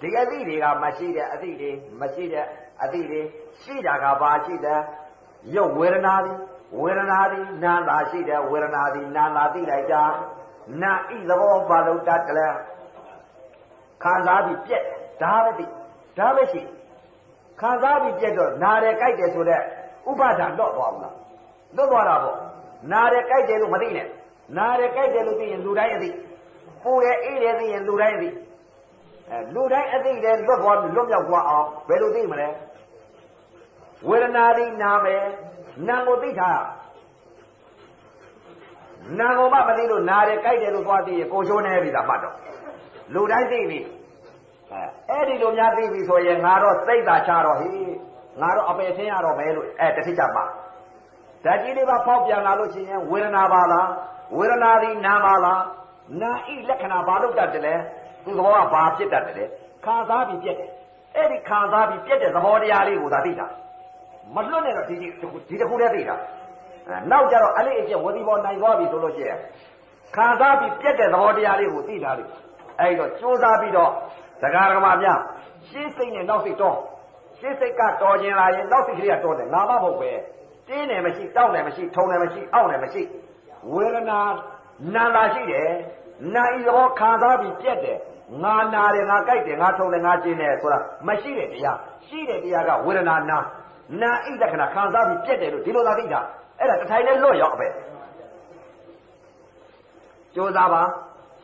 ဒီအသည့်တွေကမရှိတဲ့အသည့်တွေမရှိတဲ့အသည့်တွေရှိတာကဘာရှိတယ်ရုပ်ဝေဒနာသည်ဝေဒနာသည်နာတာရှိတယ်ဝေဒနာသည်နာတာသိလိုက်တာနာဤသဘောပါလို့တတ်တယ်ခံစားပြီးပြက် ဒါပဲသိဒါပဲရှိခံစားပြီးပြက်တော့နာတယ်ကြိုက်တယ်ဆိုတော့ဥပါဒာတော့သွားဘူးလားလွတ်သွားတာပေါ့နာတယ်ကြိုက်တယ်လို့မသိနဲ့နာတယ်ကြိုက်တယ်လို့သိရင်လူတိုင်းအသိပူတယ်အေးတယ်သိရင်လူတိုင်းအသိအဲလူတိုင်းအသိတယ်လွတ်သွားလွတ်မြောက်သွားအောင်ဘယ်လိုသိမလဲဝေဒနာသည်နာမယ်နာကိုသိထားနာကိုမှမသိလို့နာတယ်ကြိုက်တယ်လို့သွားသိရင်ကိုချိုးနေပြီသာမှတ်တော့လူတိုင်းသိပြီ အဲအဲ့ဒီလိုများသိပြီဆိုရင်ငါတော့စိတ်သာချတော့ဟိငါတော့အပယ်ဆင်းရတော့မယ်လို့အဲတတိချပါဓာတ်ကြီးလေးပါဖောက်ပြန်လာလို့ရှိရင်ဝေဒနာပါလားဝေဒနာသည်နာပါလားနာဤလက္ခဏာဘာလို့တတ်တယ်လဲသူသဘောကဘာဖြစ်တတ်တယ်လဲခံစားပြီးပြက်တယ်အဲ့ဒီခံစားပြီးပြက်တဲ့သဘောတရားလေးကိုသာသိတာမလွတ်နဲ့တော့ဒီဒီတစ်ခုတည်းသိတာနောက်ကြတော့အလေးအကျဝတိဘောနိုင်သွားပြီဆိုလို့ရှိရင်ခံစားပြီးပြက်တဲ့သဘောတရားလေးကိုသိတာလေအဲ့တော့ကြိုးစားပြီးတော့ ဒကာဒကမများရှင်းစိတ်နဲ့နောက်စိတ်တော့ရှင်းစိတ်ကတော်ခြင်းလာရင်နောက်စိတ်ကလေးကတော်တယ်ငါမဟုတ်ပဲတင်းတယ်မရှိတောက်တယ်မရှိထုံတယ်မရှိအောင့်တယ်မရှိဝေဒနာနာလာရှိတယ်နာဤသဘောခံစားပြီးပြက်တယ်ငါနာတယ်ငါကြိုက်တယ်ငါထုံတယ်ငါကျင်းတယ်ဆိုတာမရှိတဲ့တရားရှိတဲ့တရားကဝေဒနာနာနာဣလက္ခဏာခံစားပြီးပြက်တယ်လို့ဒီလိုသာသိတာအဲ့ဒါတထိုင်နဲ့လွတ်ရောက်ပဲကြိုးစားပါ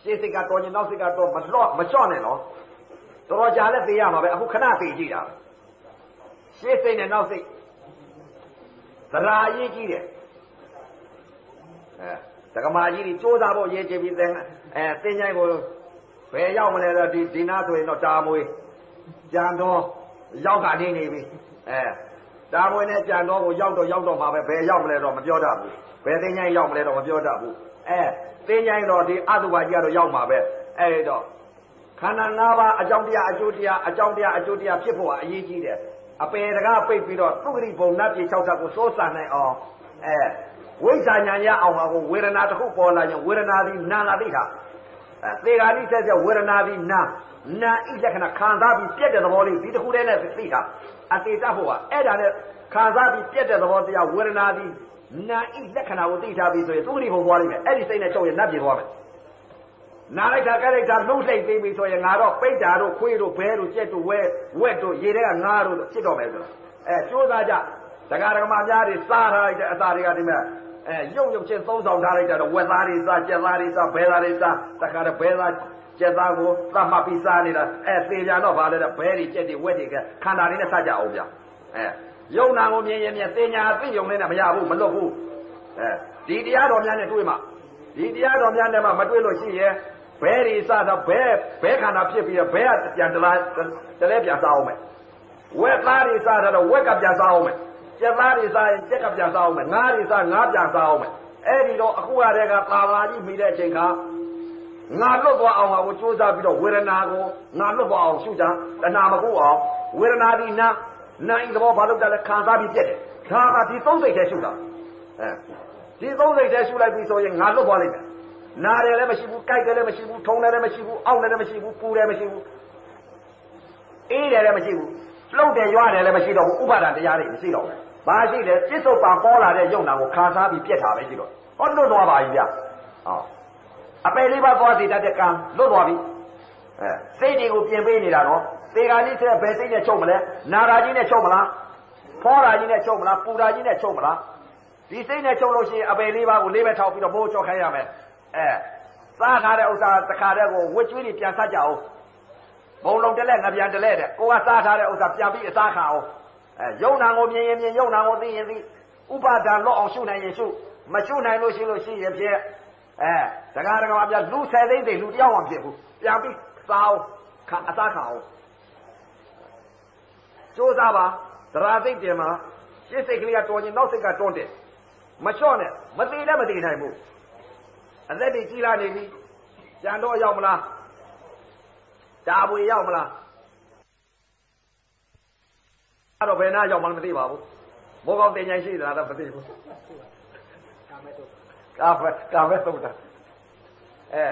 ရှေ့စိတ်ကတော်ရင်နောက်စိတ်ကတော့မလွတ်မလျှော့နဲ့နော် တော်တော်ကြာလဲသိရမှာပဲအခုခဏသိကြည့်တာရှေ့စိတ်နဲ့နောက်စိတ်သရာအရေးကြီးတယ်အဲတက္ကမကြီးကြီးစူးစမ်းဖို့ရေးချင်ပြီးသင်အဲသင်ချိုင်းကိုဘယ်ရောက်မလဲတော့ဒီဒီနာဆိုရင်တော့တာမွေကြံတော့ရောက်ကနေနေပြီအဲတာမွေနဲ့ကြံတော့ကိုရောက်တော့ရောက်တော့မှာပဲဘယ်ရောက်မလဲတော့မပြောတတ်ဘူးဘယ်သင်ချိုင်းရောက်မလဲတော့မပြောတတ်ဘူးအဲသင်ချိုင်းတော့ဒီအတုပါကြီးကတော့ရောက်မှာပဲအဲတော့ ခန္ဓာ၅ပါးအကြောင်းတရားအကျိုးတရားအကြောင်းတရားအကျိုးတရားဖြစ်ဖို့အရေးကြီးတယ်အပေတကားပိတ်ပြီးတော့သုခတိဘုံနတ်ပြေ၆ထပ်ကိုစိုးစံနိုင်အောင်အဲဝိဇ္ဇာညာရအောင်ပါကိုဝေဒနာတစ်ခုပေါ်လာရင်ဝေဒနာသည်နာလာသိတာအဲသေဃာတိဆက်ဆက်ဝေဒနာသည်နာနာဤလက္ခဏာခံစားပြီးပြက်တဲ့သဘောလေးဒီတစ်ခုတည်းနဲ့သိတာအတေတတ်ဖို့ကအဲ့ဒါနဲ့ခံစားပြီးပြက်တဲ့သဘောတရားဝေဒနာသည်နာဤလက္ခဏာကိုသိထားပြီးဆိုရင်သုခတိဘုံသွားလိမ့်မယ်အဲ့ဒီစိတ်နဲ့ချုပ်ရင်နတ်ပြေသွားမယ် နာလိုက်တာကြလိုက်တာလှုပ်လှိမ့်ပြီးပြီဆိုရင်ငါတော့ပိတ်တာတို့ခွေးတို့ဘဲတို့ကြက်တို့ဝဲဝက်တို့ရေတွေကငါတို့ဖြစ်တော့မယ်ဆိုတော့အဲကြိုးစားကြဒကာဒကမများတွေစားထားလိုက်တဲ့အစာတွေကဒီမဲ့အဲရုပ်ရုပ်ချင်းသုံးဆောင်ထားလိုက်တော့ဝက်သားတွေစားကြက်သားတွေစားဘဲသားတွေစားတခါတည်းဘဲသားကြက်သားကိုသတ်မှတ်ပြီးစားနေတာအဲသေပြန်တော့ဗာလဲတဲ့ဘဲတွေကြက်တွေဝက်တွေကခန္ဓာတွေနဲ့စားကြအောင်ဗျအဲယုံနာကိုမြင်ရင်မြင်သေညာသိယုံနဲ့မရဘူးမလွတ်ဘူးအဲဒီတရားတော်များနဲ့တွေ့မှဒီတရားတော်များနဲ့မှမတွေ့လို့ရှိရဲ့ ဘဲတွေစတော့ဘဲဘဲခန္ဓာဖြစ်ပြီးတော့ဘဲကပြန်တလားတလဲပြန်စားအောင်မယ်ဝက်သားတွေစတော့ဝက်ကပြန်စားအောင်မယ်ကျက်သားတွေစားရင်ကျက်ကပြန်စားအောင်မယ်ငါးတွေစားငါးပြန်စားအောင်မယ်အဲ့ဒီတော့အခုရတဲ့ကသာသာကြီးမိတဲ့အချိန်ခါငါလွတ်သွားအောင်ဟာကိုစူးစမ်းပြီးတော့ဝေဒနာကိုငါလွတ်သွားအောင်ရှုကြတဏှာမကုအောင်ဝေဒနာဒီနာနာဤသဘောဘာလို့ကြလဲခံစားပြီးပြက်တယ်ဒါကဒီသုံးစိတ်တည်းရှုတာအဲဒီသုံးစိတ်တည်းရှုလိုက်ပြီဆိုရင်ငါလွတ်သွားလိမ့်မယ် နားတယ်လည်းမရှိဘူးကြိုက်တယ်လည်းမရှိဘူးထုံတယ်လည်းမရှိဘူးအောင့်တယ်လည်းမရှိဘူးပူတယ်မရှိဘူးအေးတယ်လည်းမရှိဘူးလှုပ်တယ်ရွာတယ်လည်းမရှိတော့ဘူးဥပါဒံတရားတွေမရှိတော့ဘူးဘာရှိလဲပြစ္ဆုတ်ပံပေါ်လာတဲ့ယုံနာကိုခံစားပြီးပြက်တာပဲရှိတော့ဟောလွတ်သွားပါပြီဗျဟောအပယ်လေးပါးသွားစီတတ်တဲ့ကံလွတ်သွားပြီအဲစိတ်တွေကိုပြင်ပေးနေတာနော်သေဃာလေးဆက်ဘယ်စိတ်နဲ့ချုပ်မလဲနာရာကြီးနဲ့ချုပ်မလားဖောရာကြီးနဲ့ချုပ်မလားပူရာကြီးနဲ့ချုပ်မလားဒီစိတ်နဲ့ချုပ်လို့ရှိရင်အပယ်လေးပါးကိုလေးပဲထောက်ပြီးတော့မိုးချောခိုင်းရမယ် အဲစားထားတဲ့ဥစ္စာတစ်ခါတည်းကိုဝတ်ကျွေးတွေပြန်ဆက်ကြအောင်ဘုံလုံးတလက်ငပြန်တလက်တဲ့ကိုကစားထားတဲ့ဥစ္စာပြန်ပြီးအစားခါအောင်အဲယုံနာကိုမြင်ရင်မြင်ယုံနာကိုသိရင်သိဥပါဒံလော့အောင်ရှုနိုင်ရင်ရှုမရှုနိုင်လို့ရှိလို့ရှိရင်ဖြစ်အဲတကားတကားပြလူဆယ်သိမ့်သိလူတယောက်မှဖြစ်ဘူးပြန်ပြီးစားအောင်ခါအစားခါအောင်ကြိုးစားပါသရာသိတ်တယ်မှာရှစ်စိတ်ကလေးကတော်ရင်နောက်စိတ်ကတွန်းတယ်မလျှော့နဲ့မသေးလည်းမသေးနိုင်ဘူး အသက်တွေကြီးလာနေပြီကြံတော့ရောက်မလားတာပွေရောက်မလားအဲ့တော့ဘယ်နာရောက်မှမသိပါဘူးဘောကောင်းတင်ញိုင်းရှိသလားတော့မသိဘူးကာမဲတော့ကာမဲကာမဲတော့တာအဲ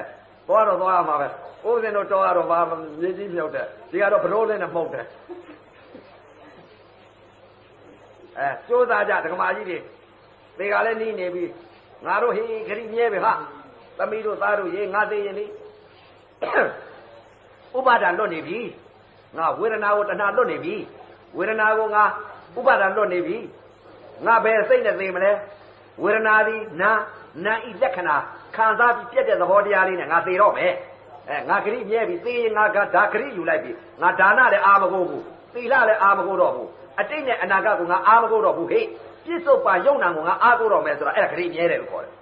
သွားတော့သွားရမှာပဲဦးဇင်းတို့တော့ကတော့ဗာမြေကြီးမြောက်တဲ့ဒီကတော့ဘရိုးလေးနဲ့မှုတ်တယ်အဲစူးစားကြဒကမာကြီးတွေဒီကလည်းနီးနေပြီငါတို့ဟေးခရီးမြဲပဲဟာ သမီးတို့သားတို့ရေငါသိရင်လေဥပါဒံလွတ်နေပြီငါဝေဒနာကိုတဏှာလွတ်နေပြီဝေဒနာကိုငါဥပါဒံလွတ်နေပြီငါဘယ်စိတ်နဲ့သိမလဲဝေဒနာသည်နာနာဤလက္ခဏာခံစားပြီးပြက်တဲ့သဘောတရားလေးနဲ့ငါသိတော့မယ်အဲငါခရီးမြဲပြီသိရင်ငါကဒါခရီးယူလိုက်ပြီငါဒါနလည်းအာမကိုဘူးသီလလည်းအာမကိုတော့ဘူးအတိတ်နဲ့အနာဂတ်ကိုငါအာမကိုတော့ဘူးဟေ့ပြစ္ဆုတ်ပါယုံနာကိုငါအာကိုတော့မယ်ဆိုတော့အဲ့ဒါခရီးမြဲတယ်လို့ခေါ်တယ်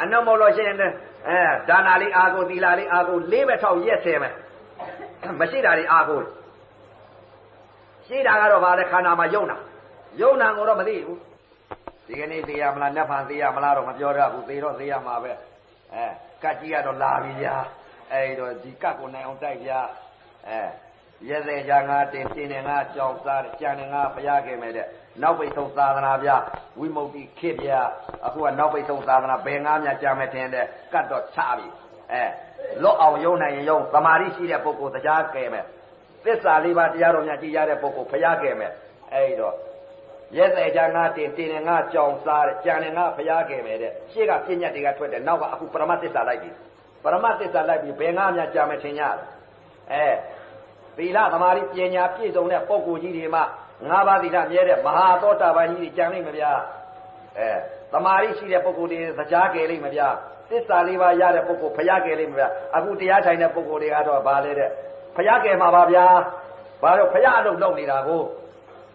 အနုမောလို့ရှိရင်လည်းအဲဒါနာလေးအာကိုသီလလေးအာကိုလေးပဲထောက်ရက်ဆဲမယ်မရှိတာတွေအာကိုရှိတာကတော့ဗာလဲခန္ဓာမှာယုံနာယုံနာကိုတော့မသိဘူးဒီကနေ့သိရမလားနတ်ဖန်သိရမလားတော့မပြောရဘူးသိတော့သိရမှာပဲအဲကတ်ကြီးကတော့လာပြီဗျာအဲ့တော့ဒီကတ်ကိုနိုင်အောင်တိုက်ဗျာအဲ ရဲသေးကြငါတင်တင်နေငါကြောက်စားကြံနေငါဘုရားခဲ့မယ်တဲ့နောက်ပိတ်ဆုံးသာသနာဗျဝိမု ക്തി ခေဗျာအခုကနောက်ပိတ်ဆုံးသာသနာဘယ်ငါးများကြာမယ်ထင်တဲ့ကတ်တော့ချပြီအဲလွတ်အောင်ယုံနိုင်ရင်ယုံသမာဓိရှိတဲ့ပုဂ္ဂိုလ်တရားကဲမယ်သစ္စာလေးပါးတရားတော်များကြည်ရတဲ့ပုဂ္ဂိုလ်ဘုရားကဲမယ်အဲ့တော့ရဲသေးကြငါတင်တင်နေငါကြောင်စားတဲ့ကြံနေငါဘုရားကဲမယ်တဲ့ရှေ့ကပြဉ္ညတ်တွေကထွက်တယ်နောက်ကအခုပရမသစ္စာလိုက်ပြီပရမသစ္စာလိုက်ပြီဘယ်ငါးများကြာမယ်ထင်ရတယ်အဲ သီလသမာဓိပညာပြည့်စုံတဲ့ပုဂ္ဂိုလ်ကြီးတွေမှငါးပါးသီလမြဲတဲ့မဟာသောတာပန်ကြီးတွေကြံလိမ့်မဗျာအဲသမာဓိရှိတဲ့ပုဂ္ဂိုလ်တွေသကြားကယ်လိမ့်မဗျာသစ္စာလေးပါးရတဲ့ပုဂ္ဂိုလ်ဖျားကယ်လိမ့်မဗျာအခုတရားထိုင်တဲ့ပုဂ္ဂိုလ်တွေကတော့ဗာလေတဲ့ဖျားကယ်မှာပါဗျာဘာလို့ဖျားအလုပ်လုပ်နေတာကို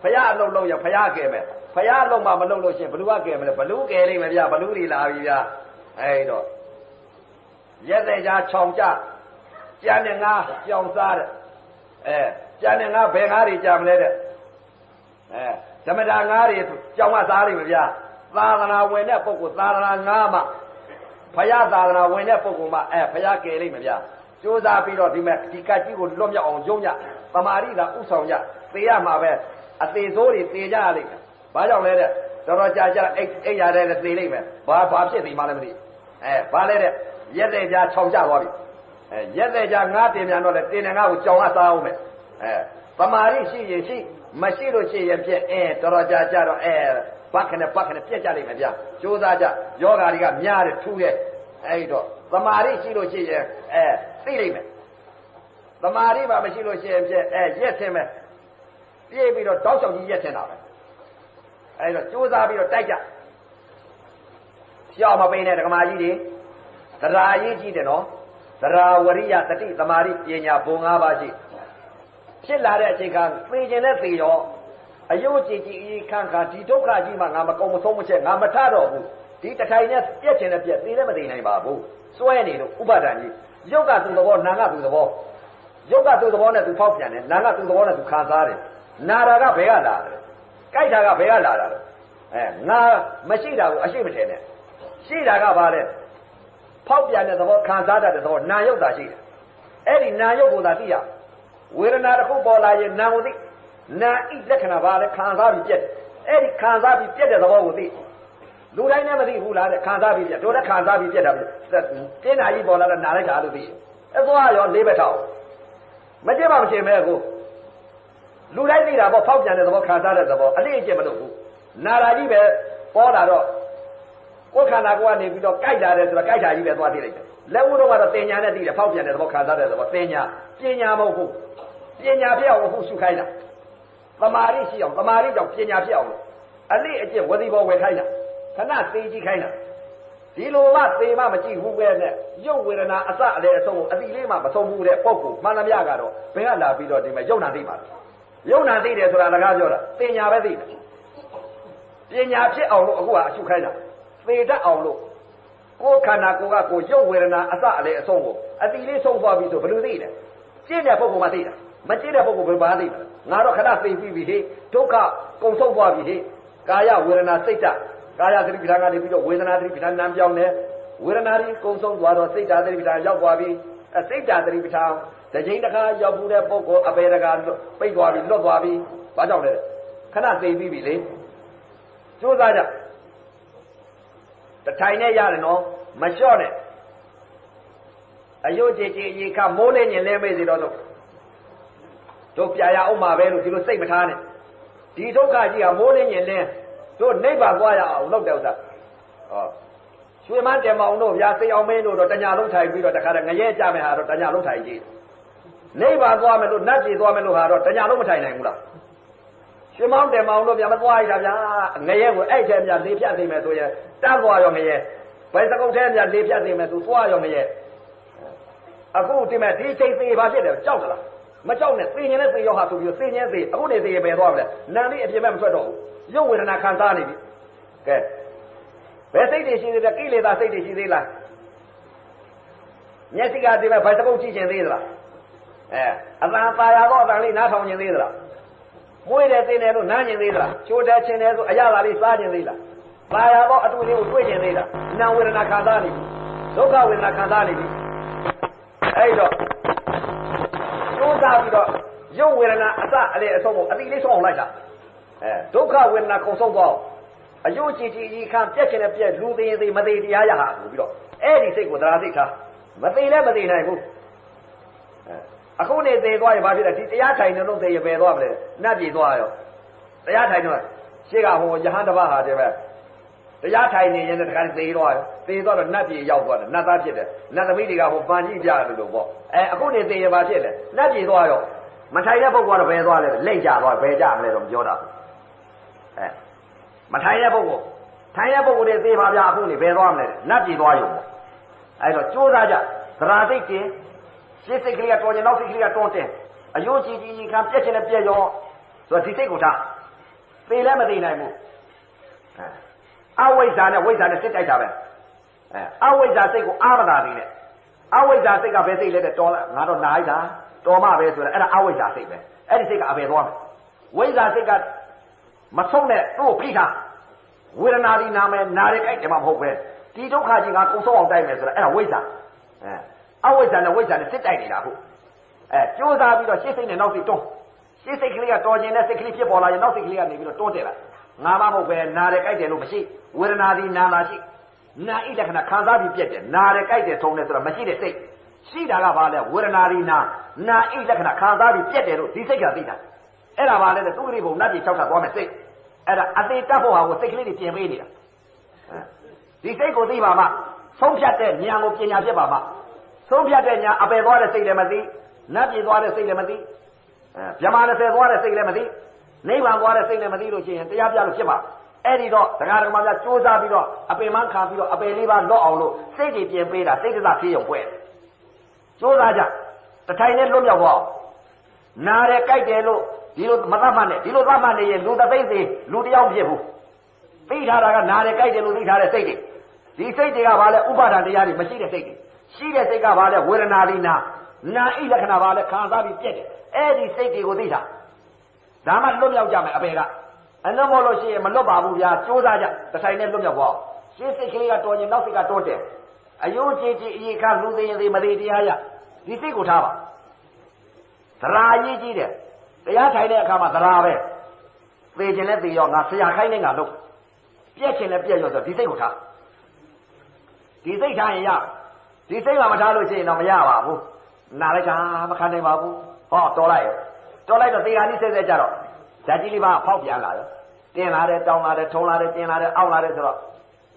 ဖျားအလုပ်လုပ်ရဖျားကယ်မယ်ဖျားအလုပ်မှမလုပ်လို့ရှင်ဘလူကကယ်မလဲဘလူကယ်လိမ့်မဗျာဘလူတွေလာပြီဗျာအဲ့တော့ရက်တဲ့ကြားခြောင်ကြကြံတဲ့ငါကြောင်စားတဲ့ အဲကြံတဲ့ငါဘယ်ငါတွေကြံမလဲတဲ့အဲဓမ္မတာငါတွေကြောင်ကစားလိမ့်မဗျာသာသနာဝင်တဲ့ပုဂ္ဂိုလ်သာသနာငါမှဖယားသာသနာဝင်တဲ့ပုဂ္ဂိုလ်မှအဲဖယားကယ်လိမ့်မဗျာကြိုးစားပြီးတော့ဒီမဲ့ဒီကတ်ကြီးကိုလွတ်မြောက်အောင်ယုံကြသမာဓိသာဥဆောင်ကြသေရမှာပဲအသေးစိုးတွေသေကြရလိမ့်မယ်ဘာကြောင့်လဲတဲ့တော်တော်ကြာကြာအိတ်အိတ်ရတဲ့သေလိမ့်မယ်ဘာဘာဖြစ်ပြီးမှလည်းမသိအဲဘာလဲတဲ့ရက်တဲ့ကြာခြောင်ကြသွားပြီ အဲရက်တဲ့ကြာငါတင်ပြန်တော့လေတင်တယ်ငါကိုကြောင်ကစားအောင်မယ်အဲသမာဓိရှိရင်ရှိမရှိလို့ရှိရင်ပြည့်အဲတော်တော်ကြာကြာတော့အဲဘတ်ခနဲ့ဘတ်ခနဲ့ပြက်ကြလိမ့်မယ်ဗျကြိုးစားကြယောဂါတွေကများတယ်ထူးတယ်အဲ့တော့သမာဓိရှိလို့ရှိရင်အဲသိလိမ့်မယ်သမာဓိပါမရှိလို့ရှိရင်ပြည့်အဲရက်ဆင်းမယ်ပြေးပြီးတော့တောက်ချောက်ကြီးရက်ဆင်းတာပဲအဲ့တော့ကြိုးစားပြီးတော့တိုက်ကြရှောက်မပိန်တဲ့ဓမ္မကြီးတွေတရားရေးကြည့်တယ်နော် တရားဝရိယတတိသမာဓိပညာဘုံ၅ပါးရှိဖြစ်လာတဲ့အချိန်ကသိခြင်းနဲ့သိရောအယုတ်ကြည်ကြည်အေးခန့်ခါဒီဒုက္ခကြီးမှငါမကုံမဆုံးမချက်ငါမထတော့ဘူးဒီတထိုင်နဲ့ပြက်ခြင်းနဲ့ပြက်သေးလည်းမသိနိုင်ပါဘူးစွဲနေလို့ဥပါဒဏ်ကြီးယုတ်ကသူ့သဘောနာကသူ့သဘောယုတ်ကသူ့သဘောနဲ့သူဖောက်ပြန်တယ်နာကသူ့သဘောနဲ့သူခံစားတယ်နာတာကဘယ်ကလာတယ်ကြိုက်တာကဘယ်ကလာတာလဲအဲငါမရှိတာကိုအရှိမထင်နဲ့ရှိတာကဘာလဲ ဖောက်ပြန်တဲ့သဘောခံစားတတ်တဲ့သဘောနာယုတ်တာရှိတယ်အဲ့ဒီနာယုတ်ကိုသာသိရဝေဒနာတစ်ခုပေါ်လာရင်နာကိုသိနာဣလက္ခဏာဘာလဲခံစားပြီးပြက်တယ်အဲ့ဒီခံစားပြီးပြက်တဲ့သဘောကိုသိလူတိုင်းလည်းမသိဘူးလားတဲ့ခံစားပြီးပြက်တို့လည်းခံစားပြီးပြက်တာပဲတင်းနာကြီးပေါ်လာတဲ့နာလိုက်တာလို့သိအဲ့သွားရောလေးဘက်ထောက်မကြည့်ပါမချင်မဲကိုလူတိုင်းသိတာပေါ့ဖောက်ပြန်တဲ့သဘောခံစားတဲ့သဘောအလေးအကျင့်မလုပ်ဘူးနာရာကြီးပဲပေါ်လာတော့ ကိုယ်ခန္ဓာကိုယ်ကနေပြီးတော့ကြိုက်တာတယ်ဆိုတော့ကြိုက်တာကြီးပဲသွားသိလိုက်တယ်လက်ဦးတော့ကတော့တင်ညာနဲ့သိတယ်ဖောက်ပြန်တဲ့သဘောခံစားတဲ့သဘောတင်ညာပညာမဟုတ်ဘူးပညာဖြစ်အောင်ဟုတ်ရှုခိုင်းတာသမာဓိရှိအောင်သမာဓိကြောင့်ပညာဖြစ်အောင်လို့အလေးအကျင့်ဝစီဘောဝယ်ခိုင်းတာခဏသိကြည့်ခိုင်းတာဒီလိုမှသေမှမကြည့်ဘူးပဲနဲ့ရုပ်ဝေဒနာအစအလေအဆုံးကိုအတိလေးမှမဆုံးဘူးတဲ့ပုဂ္ဂိုလ်မှန်သမျှကတော့ဘယ်ကလာပြီးတော့ဒီမှာယုံနာသိပါလဲယုံနာသိတယ်ဆိုတာတကားပြောတာပညာပဲသိတယ်ပညာဖြစ်အောင်လို့အခုကအရှုခိုင်းတာ သေတတ်အောင်လို့ကိုယ်ခန္ဓာကိုယ်ကကိုရုပ်ဝေဒနာအစအလေအဆုံးကိုအတိလေးဆုံးသွားပြီဆိုဘယ်လိုသိလဲကျင့်တဲ့ပုဂ္ဂိုလ်မှသိတာမကျင့်တဲ့ပုဂ္ဂိုလ်ဘယ်မှာသိလဲငါတော့ခဏသိပြီးပြီဟေ့ဒုက္ခကုံဆုံးသွားပြီဟေ့ကာယဝေဒနာစိတ်ဓာတ်ကာယသတိပဋ္ဌာန်ကနေပြီးတော့ဝေဒနာသတိပဋ္ဌာန်နံပြောင်းတယ်ဝေဒနာကြီးကုံဆုံးသွားတော့စိတ်ဓာတ်သတိပဋ္ဌာန်ရောက်သွားပြီအစိတ်ဓာတ်သတိပဋ္ဌာန်တစ်ချိန်တစ်ခါရောက်ဘူးတဲ့ပုဂ္ဂိုလ်အပေတကာပိတ်သွားပြီလွတ်သွားပြီဘာကြောင့်လဲခဏသိပြီးပြီလေကြိုးစားကြ တထိုင်နဲ့ရတယ်နော်မလျှော့နဲ့အယုတ်ကြည်ကြည်ရေခမိုးလေးညင်လဲမေးစီတော့တို့တို့ပြရအောင်မှာပဲလို့ဒီလိုစိတ်မထားနဲ့ဒီဒုက္ခကြီးကမိုးလေးညင်လဲတို့နိဗ္ဗာန်သွားရအောင်လုပ်တယ်ဥစ္စာဟောရွှေမန်းတယ်မောင်တို့ဗျာစိတ်အောင်မင်းတို့တော့တညာလုံးထိုင်ပြီးတော့တခါတည်းငရဲကြမယ်ဟာတော့တညာလုံးထိုင်ကြည့်နိဗ္ဗာန်သွားမယ်လို့နတ်ပြည်သွားမယ်လို့ဟာတော့တညာလုံးမထိုင်နိုင်ဘူးလား ရွှေမောင်းတယ်မောင်တို့ဗျာမသွားရတာဗျာငရဲကိုအဲ့ထဲမြလေးဖြတ်သိမယ်ဆိုရင်တန်းသွားရောငရဲဘယ်စကုတ်ထဲမြလေးဖြတ်သိမယ်ဆိုသွားရောငရဲအခုဒီမဲ့ဒီချိန်သေးပါဖြစ်တယ်ကြောက်သလားမကြောက်နဲ့သိရင်လည်းသိရောဟာဆိုပြီးသိရင်သိအခုနေသိရင်ပဲသွားမလဲနာလေးအပြင်းမဲ့မထွက်တော့ဘူးရုပ်ဝေဒနာခံစားနေပြီကဲဘယ်စိတ်တွေရှိသေးလဲကိလေသာစိတ်တွေရှိသေးလားမျက်စိကဒီမဲ့ဘယ်သဘုတ်ကြည့်ခြင်းသေးသလားအဲအတန်ပါရတော့အတန်လေးနားထောင်ခြင်းသေးသလား မွေးတယ်သိတယ်လို့နားခြင်းသေးသလားချိုးတယ်ခြင်းတယ်ဆိုအရသာလေးစားခြင်းသေးလားပါရတော့အတူလေးကိုတွေ့ခြင်းသေးလားနာဝေဒနာခံစားနေပြီဒုက္ခဝေဒနာခံစားနေပြီအဲ့တော့ကျိုးစားပြီးတော့ရုပ်ဝေဒနာအစအလေအဆုံးကိုအတိလေးဆုံးအောင်လိုက်တာအဲဒုက္ခဝေဒနာခုံဆုံးသွားအယုတ်ကြည်ကြည်ကြီးခံပြက်ချင်တဲ့ပြက်လူသေးသေးမသေးတရားရဟာဆိုပြီးတော့အဲ့ဒီစိတ်ကိုသရာစိတ်ထားမသေးလည်းမသေးနိုင်ဘူးအ ခုနေသေးသွားရင်ဘာဖြစ်လဲဒီတရားထိုင်နေလို့သေရပဲသွားမလဲနတ်ပြည်သွားရောတရားထိုင်တော့ရှေ့ကဟိုယဟန်တစ်ပါးဟာတည်းပဲတရားထိုင်နေရင်တခါသေသွားရောသေသွားတော့နတ်ပြည်ရောက်သွားတယ်နတ်သားဖြစ်တယ်နတ်သမီးတွေကဟိုပန်ကြည့်ပြတယ်လို့ပေါ့အဲအခုနေသေရဘာဖြစ်လဲနတ်ပြည်သွားရောမထိုင်တဲ့ပုဂ္ဂိုလ်ကတော့ဘယ်သွားလဲလိမ့်ကြသွားဘယ်ကြမလဲတော့ပြောတာအဲမထိုင်တဲ့ပုဂ္ဂိုလ်ထိုင်တဲ့ပုဂ္ဂိုလ်တွေသေပါဗျာအခုနေဘယ်သွားမလဲနတ်ပြည်သွားရုံပေါ့အဲတော့ကြိုးစားကြသရာသိတ်တင် ရှင်းစိတ်ကလေးကတော်ကျင်နောက်စိတ်ကလေးကတွန်းတင်အယုံကြည်ကြည်ခံပြက်ချင်တဲ့ပြက်ရောဆိုတော့ဒီစိတ်ကိုထားသေလည်းမသေနိုင်ဘူးအဝိဇ္ဇာနဲ့ဝိဇ္ဇာနဲ့စိတ်တိုက်တာပဲအဲအဝိဇ္ဇာစိတ်ကိုအာမသာသေးနဲ့အဝိဇ္ဇာစိတ်ကဘယ်စိတ်လဲတဲ့တော်လားငါတော့နာလိုက်တာတော်မှပဲဆိုတော့အဲ့ဒါအဝိဇ္ဇာစိတ်ပဲအဲ့ဒီစိတ်ကအဘယ်သွားမလဲဝိဇ္ဇာစိတ်ကမဆုံးနဲ့သူ့ကိုဖိထားဝေဒနာဒီနာမယ်နာရဲကြိုက်တယ်မှမဟုတ်ပဲဒီဒုက္ခကြီးကကုံဆုံးအောင်တိုက်မယ်ဆိုတော့အဲ့ဒါဝိဇ္ဇာအဲ အဝိဇ္ဇာနဲ့ဝိဇ္ဇာနဲ့စစ်တိုက်နေတာဟုတ်အဲကြိုးစားပြီးတော့ရှေ့စိတ်နဲ့နောက်စိတ်တွန်းရှေ့စိတ်ကလေးကတော်ကျင်တဲ့စိတ်ကလေးဖြစ်ပေါ်လာရင်နောက်စိတ်ကလေးကနေပြီးတော့တွန်းတယ်လားငါမမဟုတ်ပဲနာတယ်ကြိုက်တယ်လို့မရှိဝေဒနာဒီနာလာရှိနာဣလက္ခဏာခံစားပြီးပြက်တယ်နာတယ်ကြိုက်တယ်ထုံတယ်ဆိုတော့မရှိတဲ့စိတ်ရှိတာကဘာလဲဝေဒနာဒီနာနာဣလက္ခဏာခံစားပြီးပြက်တယ်လို့ဒီစိတ်ကသိတာအဲ့ဒါဘာလဲသူကလေးဘုံနတ်ကြီး၆ခါသွားမယ်စိတ်အဲ့ဒါအသေးတတ်ဖို့ဟာကိုစိတ်ကလေးတွေပြင်ပေးနေတာဒီစိတ်ကိုသိပါမှဆုံးဖြတ်တဲ့ဉာဏ်ကိုပညာဖြစ်ပါမှ ဆုံးဖြတ်တဲ့ညာအပယ်သွားတဲ့စိတ်လည်းမသိနတ်ပြည်သွားတဲ့စိတ်လည်းမသိအဲဗြဟ္မာ20သွားတဲ့စိတ်လည်းမသိနိဗ္ဗာန်သွားတဲ့စိတ်လည်းမသိလို့ရှိရင်တရားပြလို့ဖြစ်ပါအဲ့ဒီတော့တရားဓမ္မပြစူးစမ်းပြီးတော့အပင်မခံပြီးတော့အပယ်လေးပါလော့အောင်လို့စိတ်တွေပြင်ပေးတာစိတ်ကစားဖြည့်ရုံပွဲစူးစမ်းကြတထိုင်နဲ့လွတ်မြောက်သွားနာတယ်ကြိုက်တယ်လို့ဒီလိုမသတ်မှတ်နဲ့ဒီလိုသတ်မှတ်နေရင်လူတသိမ့်စီလူတယောက်ဖြစ်ဘူးသိထားတာကနာတယ်ကြိုက်တယ်လို့သိထားတဲ့စိတ်တွေဒီစိတ်တွေကဘာလဲဥပါဒံတရားတွေမရှိတဲ့စိတ်တွေ ရှိတဲ့စိတ်ကဘာလဲဝေဒနာလိနာနာဣလက္ခဏာဘာလဲခံစားပြီးပြက်တယ်အဲ့ဒီစိတ်တွေကိုသိတာဒါမှလွတ်မြောက်ကြမယ်အပေကအနှမောလို့ရှိရင်မလွတ်ပါဘူးဗျာကြိုးစားကြတထိုင်နဲ့လွတ်မြောက်ပါရှင်းစိတ်ကလေးကတော်ရင်နောက်စိတ်ကတိုးတယ်အယုံကြည်ကြည်အေခါလူသိရင်သိမသိတရားရဒီစိတ်ကိုထားပါသရာကြီးကြီးတယ်တရားထိုင်တဲ့အခါမှာသရာပဲသေခြင်းနဲ့သေရောငါဆရာခိုင်းနေငါလုပ်ပြက်ခြင်းနဲ့ပြက်ရောဆိုဒီစိတ်ကိုထားဒီစိတ်ထားရင်ရ ဒီစိတ်ကမထားလို့ရှိရင်တော့မရပါဘူးနာလိုက်တာမခံနိုင်ပါဘူးဟောတော်လိုက်ရောတော်လိုက်တော့သေဟာကြီးဆဲဆဲကြတော့ဓာတ်ကြီးလေးပါဖောက်ပြန်လာရောတင်လာတယ်တောင်းလာတယ်ထုံလာတယ်တင်လာတယ်အောက်လာတယ်ဆိုတော့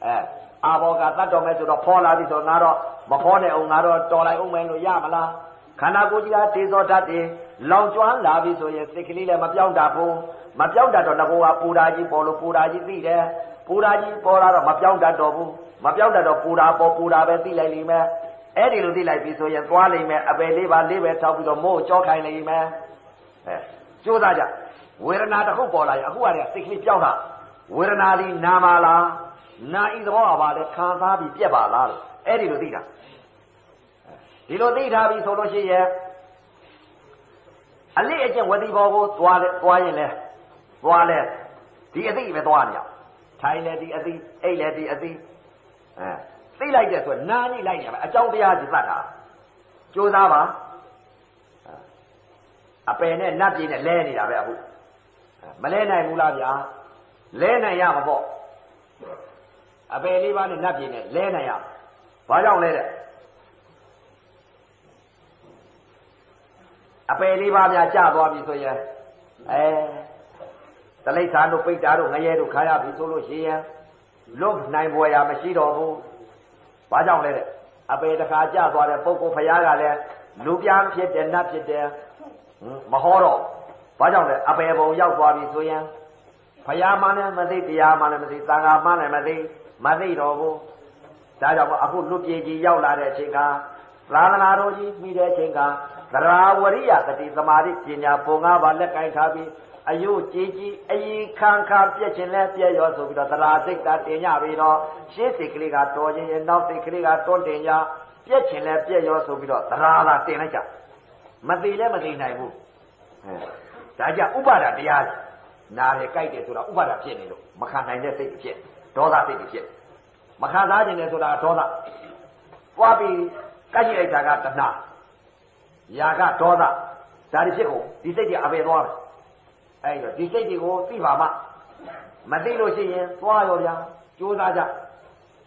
အဲအာဘောကတတ်တော်မဲ့ဆိုတော့ဖောလာပြီဆိုတော့ငါတော့မဖောနဲ့အောင်ငါတော့တော်လိုက်အောင်မယ်လို့ရမလားခန္ဓာကိုယ်ကြီးကတေဇောဓာတ်တွေလောင်ကျွမ်းလာပြီဆိုရင်စိတ်ကလေးလည်းမပြောင်းတတ်ဘူးမပြောင်းတတ်တော့ငါကပူဓာကြီးပေါ်လို့ပူဓာကြီးသိတယ် ပူဓာကြီးပေါ်လာတော့မပြောင်းတတ်တော့ဘူးမပြောင်းတတ်တော့ပူဓာပေါ်ပူဓာပဲသိလိုက်လိမ့်မယ်အဲ့ဒီလိုသိလိုက်ပြီဆိုရင်သွားလိမ့်မယ်အပယ်လေးပါလေးပဲထောက်ပြီးတော့မို့ကြောခိုင်းလိမ့်မယ်အဲကြိုးစားကြဝေဒနာတစ်ခုပေါ်လာရင်အခုကတည်းကစိတ်ကလေးပြောင်းတာဝေဒနာဒီနာမလားနာဤသဘောကပါလေခံစားပြီးပြက်ပါလားလို့အဲ့ဒီလိုသိတာဒီလိုသိထားပြီဆိုလို့ရှိရင်အလေးအကျင့်ဝတိဘောကိုသွားလဲသွားရင်လဲသွားလဲဒီအသိပဲသွားနေအောင် ထိုင်လဲဒီအသိအိတ်လဲဒီအသိအဲသိလိုက်တဲ့ဆိုနားနေလိုက်နေပါအကြောင်းတရားကြီးသတ်တာကြိုးစားပါအပယ်နဲ့နတ်ပြည်နဲ့လဲနေတာပဲအခုမလဲနိုင်ဘူးလားဗျာလဲနိုင်ရမှာပေါ့အပယ်လေးပါးနဲ့နတ်ပြည်နဲ့လဲနိုင်ရဘာကြောင့်လဲတဲ့အပယ်လေးပါးများကြာသွားပြီဆိုရင်အဲ တလိ္ဆာတို့ပိတ်တာတို့ငရဲတို့ခါရပြီဆိုလို့ရှိရင်လွတ်နိုင်ပွဲရမရှိတော့ဘူးဘာကြောင့်လဲတဲ့အပေတခါကြသွားတဲ့ပုဂ္ဂိုလ်ဖရာကလည်းလူပြန်ဖြစ်တယ်နတ်ဖြစ်တယ်မဟောတော့ဘာကြောင့်လဲအပေဘုံရောက်သွားပြီဆိုရင်ဖရာမှလည်းမသိတရားမှလည်းမသိသံဃာမှလည်းမသိမသိတော့ဘူးဒါကြောင့်အခုလူပြေကြီးရောက်လာတဲ့အချိန်ကသာသနာတော်ကြီးပြီးတဲ့အချိန်ကသရာဝရိယတတိသမာဓိပညာပုံငါးပါးလက်ကင်ထားပြီး အယုကြည်ကြည်အယီခံခံပြက်ခြင်းလဲပြက်ရောဆိုပြီးတော့သရာစိတ်ကတင်ညပြီးတော့ရှေးစိတ်ကလေးကတော်ခြင်းရဲ့နောက်စိတ်ကလေးကတွန်းတင်ညပြက်ခြင်းလဲပြက်ရောဆိုပြီးတော့သရာလာတင်လိုက်ကြမသေးလဲမသေးနိုင်ဘူးဒါကြဥပါဒတရားနားလေကြိုက်တယ်ဆိုတာဥပါဒဖြစ်နေလို့မခံနိုင်တဲ့စိတ်ဖြစ်ဒေါသစိတ်ဖြစ်မခံစားခြင်းနဲ့ဆိုတာဒေါသပွားပြီးကကြည့်လိုက်တာကတဏှာယာကဒေါသဒါတွေဖြစ်ကုန်ဒီစိတ်ကြီးအပေသွားတယ် အဲ့တော့ဒီစိတ်တွေကိုသိပါမှမသိလို့ရှိရင်သွားရောဗျာကြိုးစားကြ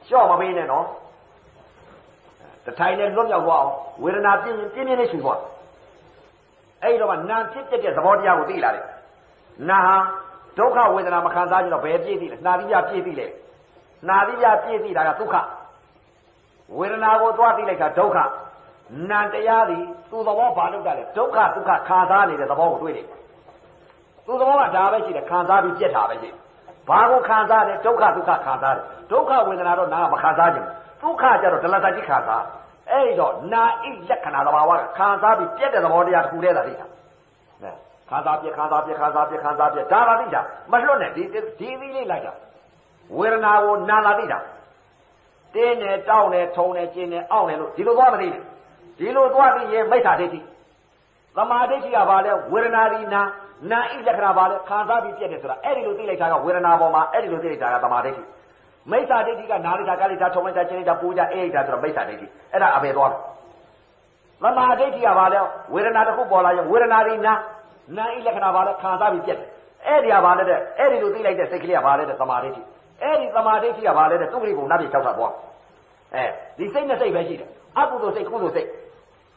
လျှော့မပေးနဲ့နော်တထိုင်နဲ့လွတ်မြောက်သွားအောင်ဝေဒနာပြင်းပြင်းပြင်းနဲ့ရှူသွားအဲ့တော့မှနာဖြစ်တဲ့သဘောတရားကိုသိလာတယ်နာဟာဒုက္ခဝေဒနာမခံစားကြတော့ဘယ်ပြည့်သိလဲနာတိပြပြည့်သိလဲနာတိပြပြည့်သိတာကဒုက္ခဝေဒနာကိုသွားသိလိုက်တာဒုက္ခနာတရားသည်သူ့သဘောဘာလို့တာလဲဒုက္ခဒုက္ခခံစားနေတဲ့သဘောကိုတွေ့တယ် သူ့သဘောကဒါပဲရှိတယ်ခံစားပြီးပြက်တာပဲရှိဘာကိုခံစားတယ်ဒုက္ခဒုက္ခခံစားတယ်ဒုက္ခဝေဒနာတော့နာကမခံစားခြင်းဒုက္ခကြတော့ဒလတကြီးခံစားအဲ့တော့နာဣလက္ခဏာသဘာဝကခံစားပြီးပြက်တဲ့သဘောတရားတစ်ခုတည်းသာသိတာနဲခံစားပြက်ခံစားပြက်ခံစားပြက်ခံစားပြက်ဒါပါသိတာမလွတ်နဲ့ဒီဒီသီးလေးလိုက်တာဝေဒနာကိုနာလာသိတာတင်းနဲ့တောင်းနဲ့ထုံနဲ့ကျင်းနဲ့အောင့်နဲ့လို့ဒီလိုသွားမသိနဲ့ဒီလိုသွားပြီးရင်မိစ္ဆာဒိဋ္ဌိ သမာဓိဋ္ဌိကဘာလဲဝေဒနာဒီနာနာဣလက္ခဏာဘာလဲခံစားပြီးပြည့်တယ်ဆိုတာအဲ့ဒီလိုသိလိုက်တာကဝေဒနာပေါ်မှာအဲ့ဒီလိုသိလိုက်တာကသမာဓိဋ္ဌိမိစ္ဆာဒိဋ္ဌိကနာလိုက်တာကလိုက်တာထုံလိုက်တာကျင်းလိုက်တာပူကြအေးလိုက်တာဆိုတော့မိစ္ဆာဒိဋ္ဌိအဲ့ဒါအဘယ်သွားလဲသမာဓိဋ္ဌိကဘာလဲဝေဒနာတစ်ခုပေါ်လာရင်ဝေဒနာဒီနာနာဣလက္ခဏာဘာလဲခံစားပြီးပြည့်တယ်အဲ့ဒီကဘာလဲတဲ့အဲ့ဒီလိုသိလိုက်တဲ့စိတ်ကလေးကဘာလဲတဲ့သမာဓိဋ္ဌိအဲ့ဒီသမာဓိဋ္ဌိကဘာလဲတဲ့သူ့ကလေးကိုနတ်ပြည်၆ဆသွားအဲဒီစိတ်နဲ့စိတ်ပဲရှိတယ်အကုသိုလ်စိတ်ကုသိုလ်စိတ်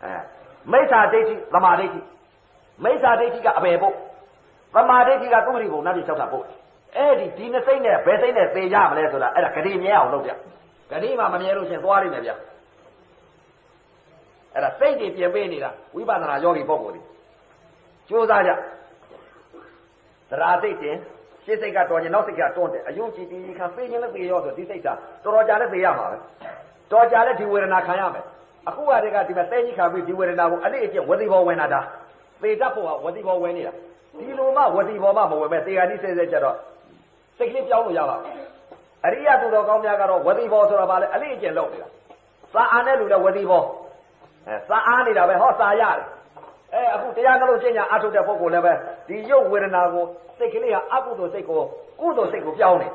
အဲ မိစ္ဆာဒိဋ္ဌိသမာဓိဋ္ဌိမိစ္ဆာဒိဋ္ဌိကအဘယ်ဖို့သမာဓိဋ္ဌိကသူ့ဂရိကိုနတ်ပြည်လျှောက်တာပို့အဲ့ဒီဒီနှစ်စိတ်နဲ့ဘယ်စိတ်နဲ့သေရမလဲဆိုတာအဲ့ဒါဂရိမြဲအောင်လုပ်ကြဂရိမှမမြဲလို့ရှင်သွားရမယ်ဗျအဲ့ဒါစိတ်တွေပြင်ပေးနေတာဝိပဿနာယောဂီပုဂ္ဂိုလ်တွေကြိုးစားကြသရာစိတ်တင်ရှင်းစိတ်ကတော်ရင်နောက်စိတ်ကတွန်းတယ်အယုံကြည်တည်ခံပေးခြင်းလည်းပေးရောဆိုဒီစိတ်ကတော်တော်ကြာလည်းပေးရမှာပဲတော်ကြာလည်းဒီဝေဒနာခံရမယ် အခုကတည်းကဒီမှာတဲကြီးခံပြီးဒီဝေဒနာကိုအလေးအကျင့်ဝတိဘောဝင်တာဒါသေတတ်ဖို့ကဝတိဘောဝင်နေတာဒီလိုမှဝတိဘောမှမဝင်မဲ့တေဂာတိဆဲဆဲကြတော့စိတ်ကလေးပြောင်းလို့ရပါအရိယသူတော်ကောင်းများကတော့ဝတိဘောဆိုတာဗာလဲအလေးအကျင့်လုပ်နေတာစာအားနဲ့လူလည်းဝတိဘောအဲစာအားနေတာပဲဟောစာရတယ်အဲအခုတရားနှလုံးကျင့်ညာအထုတ်တဲ့ပုဂ္ဂိုလ်လည်းပဲဒီရုပ်ဝေဒနာကိုစိတ်ကလေးဟာအကုသိုလ်စိတ်ကိုကုသိုလ်စိတ်ကိုပြောင်းနေ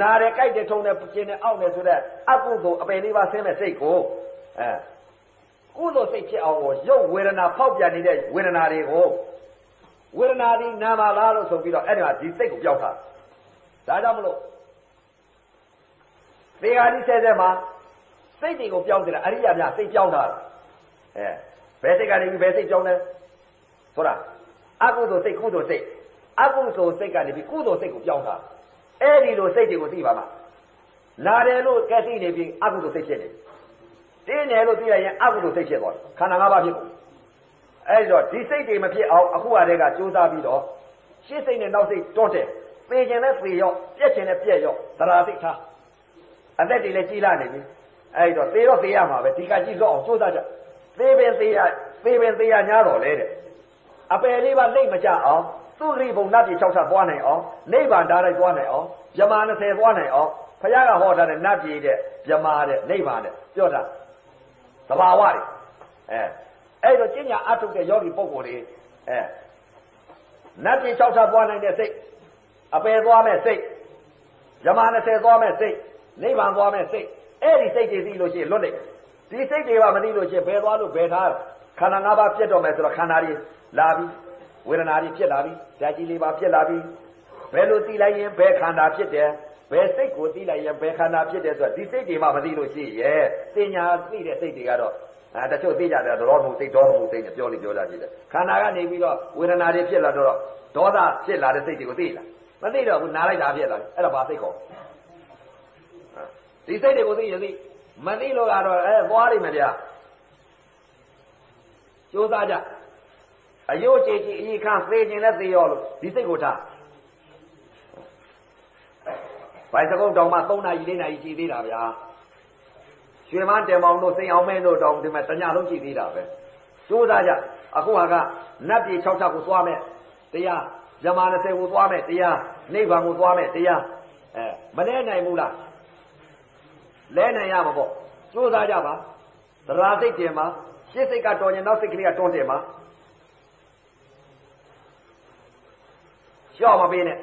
နားတယ်ကြိုက်တယ်ထုံတယ်ကျင်တယ်အောက်တယ်ဆိုတဲ့အကုသိုလ်အပယ်လေးပါဆင်းမဲ့စိတ်ကို အဲကုသိုလ်စိတ်ဖြစ်အောင်ကိုရုပ်ဝေဒနာဖောက်ပြန်နေတဲ့ဝေဒနာတွေကိုဝေဒနာဒီနာမလားလို့ဆိုပြီးတော့အဲ့ဒီမှာဒီစိတ်ကိုပြောင်းထားဒါကြောင့်မလို့သေဃာတိဆဲဆဲမှာစိတ်တွေကိုပြောင်းတယ်အရိယာများစိတ်ပြောင်းတာအဲဘယ်စိတ်ကနေပြီးဘယ်စိတ်ပြောင်းလဲဆိုတာအကုသိုလ်စိတ်ကုသိုလ်စိတ်အကုသိုလ်စိတ်ကနေပြီးကုသိုလ်စိတ်ကိုပြောင်းတာအဲ့ဒီလိုစိတ်တွေကိုသိပါမှာလာတယ်လို့ကဲသိနေပြီးအကုသိုလ်စိတ်ဖြစ်နေတ င်းတယ်လို့သိရရင်အကုသိုလ်စိတ်ဖြစ်သွားတယ်ခန္ဓာ၅ပါးဖြစ်ကုန်အဲ့တော့ဒီစိတ်တွေမဖြစ်အောင်အခုဟာတွေကကြိုးစားပြီးတော့ရှေ့စိတ်နဲ့နောက်စိတ်တွန်းတယ်ပေခြင်းနဲ့ပေရောပြက်ခြင်းနဲ့ပြက်ရောသရာစိတ်ထားအသက်တွေလည်းကြီးလာနေပြီအဲ့တော့သေတော့သေရမှာပဲဒီကကြီးလွတ်အောင်ကြိုးစားကြသေပင်သေရသေပင်သေရညားတော်လဲတဲ့အပယ်လေးပါလိမ့်မကြအောင်သူရိဘုံနတ်ပြည်6ဆက်သွားနိုင်အောင်နိဗ္ဗာန်ဓာတ်လိုက်သွားနိုင်အောင်မြမ20သွားနိုင်အောင်ဘုရားကဟောထားတဲ့နတ်ပြည်တဲ့မြမတဲ့နိဗ္ဗာန်တဲ့ပြောတာ သဘာဝတွေအဲအဲ့တော့ကျင့်ညာအထုတ်တဲ့ယောဂီပုဂ္ဂိုလ်တွေအဲနတ်ပြည်6ဆက်သွားနိုင်တဲ့စိတ်အပယ်သွားမဲ့စိတ်မြမ20သွားမဲ့စိတ်နိဗ္ဗာန်သွားမဲ့စိတ်အဲ့ဒီစိတ်တွေသိလို့ရှိရင်လွတ်နေဒီစိတ်တွေကမသိလို့ရှိရင်ဘယ်သွားလို့ဘယ်ထားခန္ဓာ၅ပါးပြတ်တော့မယ်ဆိုတော့ခန္ဓာတွေလာပြီဝေဒနာတွေဖြစ်လာပြီဓာတ်ကြီးလေးပါဖြစ်လာပြီဘယ်လိုသိလိုက်ရင်ဘယ်ခန္ဓာဖြစ်တယ် ဘယ်စိတ်ကိုသိလိုက်ရင်ဘယ်ခန္ဓာဖြစ်တယ်ဆိုတော့ဒီစိတ်တွေမှမသိလို့ရှိရဲ့ပညာသိတဲ့စိတ်တွေကတော့အဲတချို့သိကြတယ်ဒေါမှုစိတ်ဒေါမှုစိတ်နဲ့ပြောလိပြောကြကြည့်တယ်ခန္ဓာကနေပြီးတော့ဝေဒနာတွေဖြစ်လာတော့ဒေါသဖြစ်လာတဲ့စိတ်တွေကိုသိလားမသိတော့ဘူးနားလိုက်တာဖြစ်လာတယ်အဲ့ဒါဘာစိတ်ခေါ်ဒီစိတ်တွေကိုသိရင်သိမသိလို့ကတော့အဲသွားလိမ့်မယ်ဗျာကြိုးစားကြအယုတ်ကြည်ကြည်အီခန့်သေခြင်းနဲ့သေရောလို့ဒီစိတ်ကိုထား ဘိုင်စကုတ်တောင်မှ3နာရီ4နာရီကြည်သေးတာဗျာရွှေမန်းတယ်မောင်တို့စိန်အောင်မဲတို့တောင်ဒီမှာတညလုံးကြည်သေးတာပဲကြိုးစားကြအခုဟာကနတ်ပြည်6ချက်ကိုသွားမယ်တရားဇမာ20ကိုသွားမယ်တရားနိဗ္ဗာန်ကိုသွားမယ်တရားအဲမလဲနိုင်ဘူးလားလဲနိုင်ရမှာပေါ့ကြိုးစားကြပါသရာစိတ်တင်ပါရှစ်စိတ်ကတော်ရင်နောက်စိတ်ကလေးကတွန်းတင်ပါလျှော့မပေးနဲ့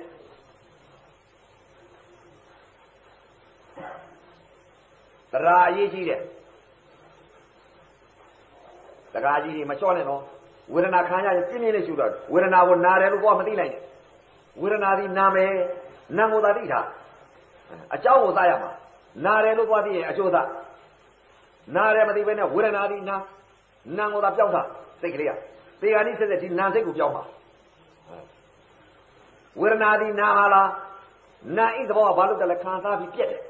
သရာအရေးကြီးတယ်တကားကြီးတွေမလျှော့နဲ့နော်ဝေဒနာခံရရင်ပြင်းပြင်းလေးရှုတော့ဝေဒနာကိုနာတယ်လို့ကိုကမသိနိုင်နဲ့ဝေဒနာဒီနာမယ်နာကိုသာသိတာအเจ้าကိုသာရမှာနာတယ်လို့သွားသိရင်အကျိုးသာနာတယ်မသိဘဲနဲ့ဝေဒနာဒီနာနာကိုသာပြောင်းတာစိတ်ကလေးကသေဂာနိဆက်ဆက်ဒီနာစိတ်ကိုပြောင်းပါဝေဒနာဒီနာဟာလားနာဣသဘောကဘာလို့တလဲခံစားပြီးပြက်တယ်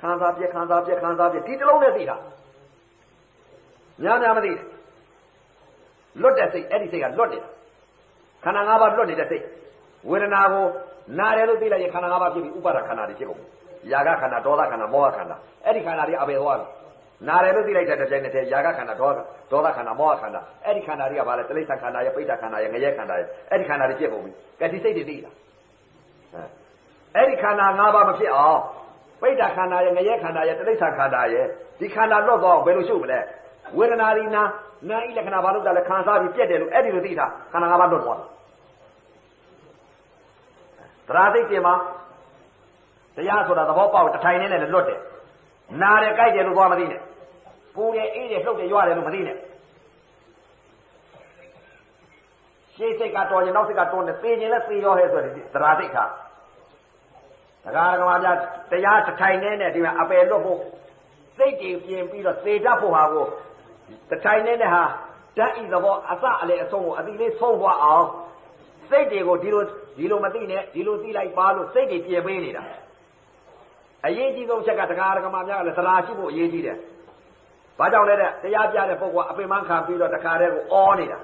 ခံစားပြက်ခံစားပြက်ခံစားပြက်ဒီတလုံးနဲ့သိတာများများမသိတယ်လွတ်တဲ့စိတ်အဲ့ဒီစိတ်ကလွတ်တယ်ခန္ဓာ၅ပါးလွတ်နေတဲ့စိတ်ဝေဒနာကိုနာတယ်လို့သိလိုက်ရင်ခန္ဓာ၅ပါးဖြစ်ပြီးဥပါဒခန္ဓာတွေဖြစ်ကုန်ယာကခန္ဓာဒေါသခန္ဓာမောဟခန္ဓာအဲ့ဒီခန္ဓာတွေအပေသွားပြီနာတယ်လို့သိလိုက်တဲ့တပြိုင်နက်တည်းယာကခန္ဓာဒေါသဒေါသခန္ဓာမောဟခန္ဓာအဲ့ဒီခန္ဓာတွေကဘာလဲတိရစ္ဆာန်ခန္ဓာရဲ့ပိဋကခန္ဓာရဲ့ငရဲခန္ဓာရဲ့အဲ့ဒီခန္ဓာတွေဖြစ်ကုန်ပြီကဲဒီစိတ်တွေသိလားအဲ့ဒီခန္ဓာ၅ပါးမဖြစ်အောင် ပိဋကခန္ဓာရဲ့ငရဲခန္ဓာရဲ့တိရစ္ဆာန်ခန္ဓာရဲ့ဒီခန္ဓာလွတ်သွားအောင်ဘယ်လိုရှုပ်မလဲဝေဒနာဒီနာနာဤလက္ခဏာဘာလို့တာလဲခံစားပြီးပြက်တယ်လို့အဲ့ဒီလိုသိတာခန္ဓာ၅ပါးလွတ်သွားတာတရားသိပြင်မှာတရားဆိုတာသဘောပေါက်တထိုင်နေနဲ့လွတ်တယ်နာတယ်ကြိုက်တယ်လို့သွားမသိနဲ့ပူတယ်အေးတယ်လှုပ်တယ်ရွာတယ်လို့မသိနဲ့ရှေးစိတ်ကတော်ရင်နောက်စိတ်ကတွန်းတယ်သေခြင်းလဲသေရောဟဲ့ဆိုတဲ့တရားသိခါ တရားဓမ္မများတရားတထိုင်နေနဲ့ဒီမှာအပယ်လွတ်ဖို့စိတ်ကြည်ပြင်ပြီးတော့သေတတ်ဖို့ဟာကိုတထိုင်နေတဲ့ဟာဓာတ်ဤသဘောအစအလေအဆုံးကိုအတိလေးဆုံးသွားအောင်စိတ်တွေကိုဒီလိုဒီလိုမသိနဲ့ဒီလိုသိလိုက်ပါလို့စိတ်တွေပြင်ပေးနေတာအရေးကြီးဆုံးချက်ကတရားဓမ္မများကလည်းသရာရှိဖို့အရေးကြီးတယ်။ဘာကြောင့်လဲတဲ့တရားပြတဲ့ပုဂ္ဂိုလ်အပင်မခံပြီးတော့တခါတည်းကိုအောနေတာ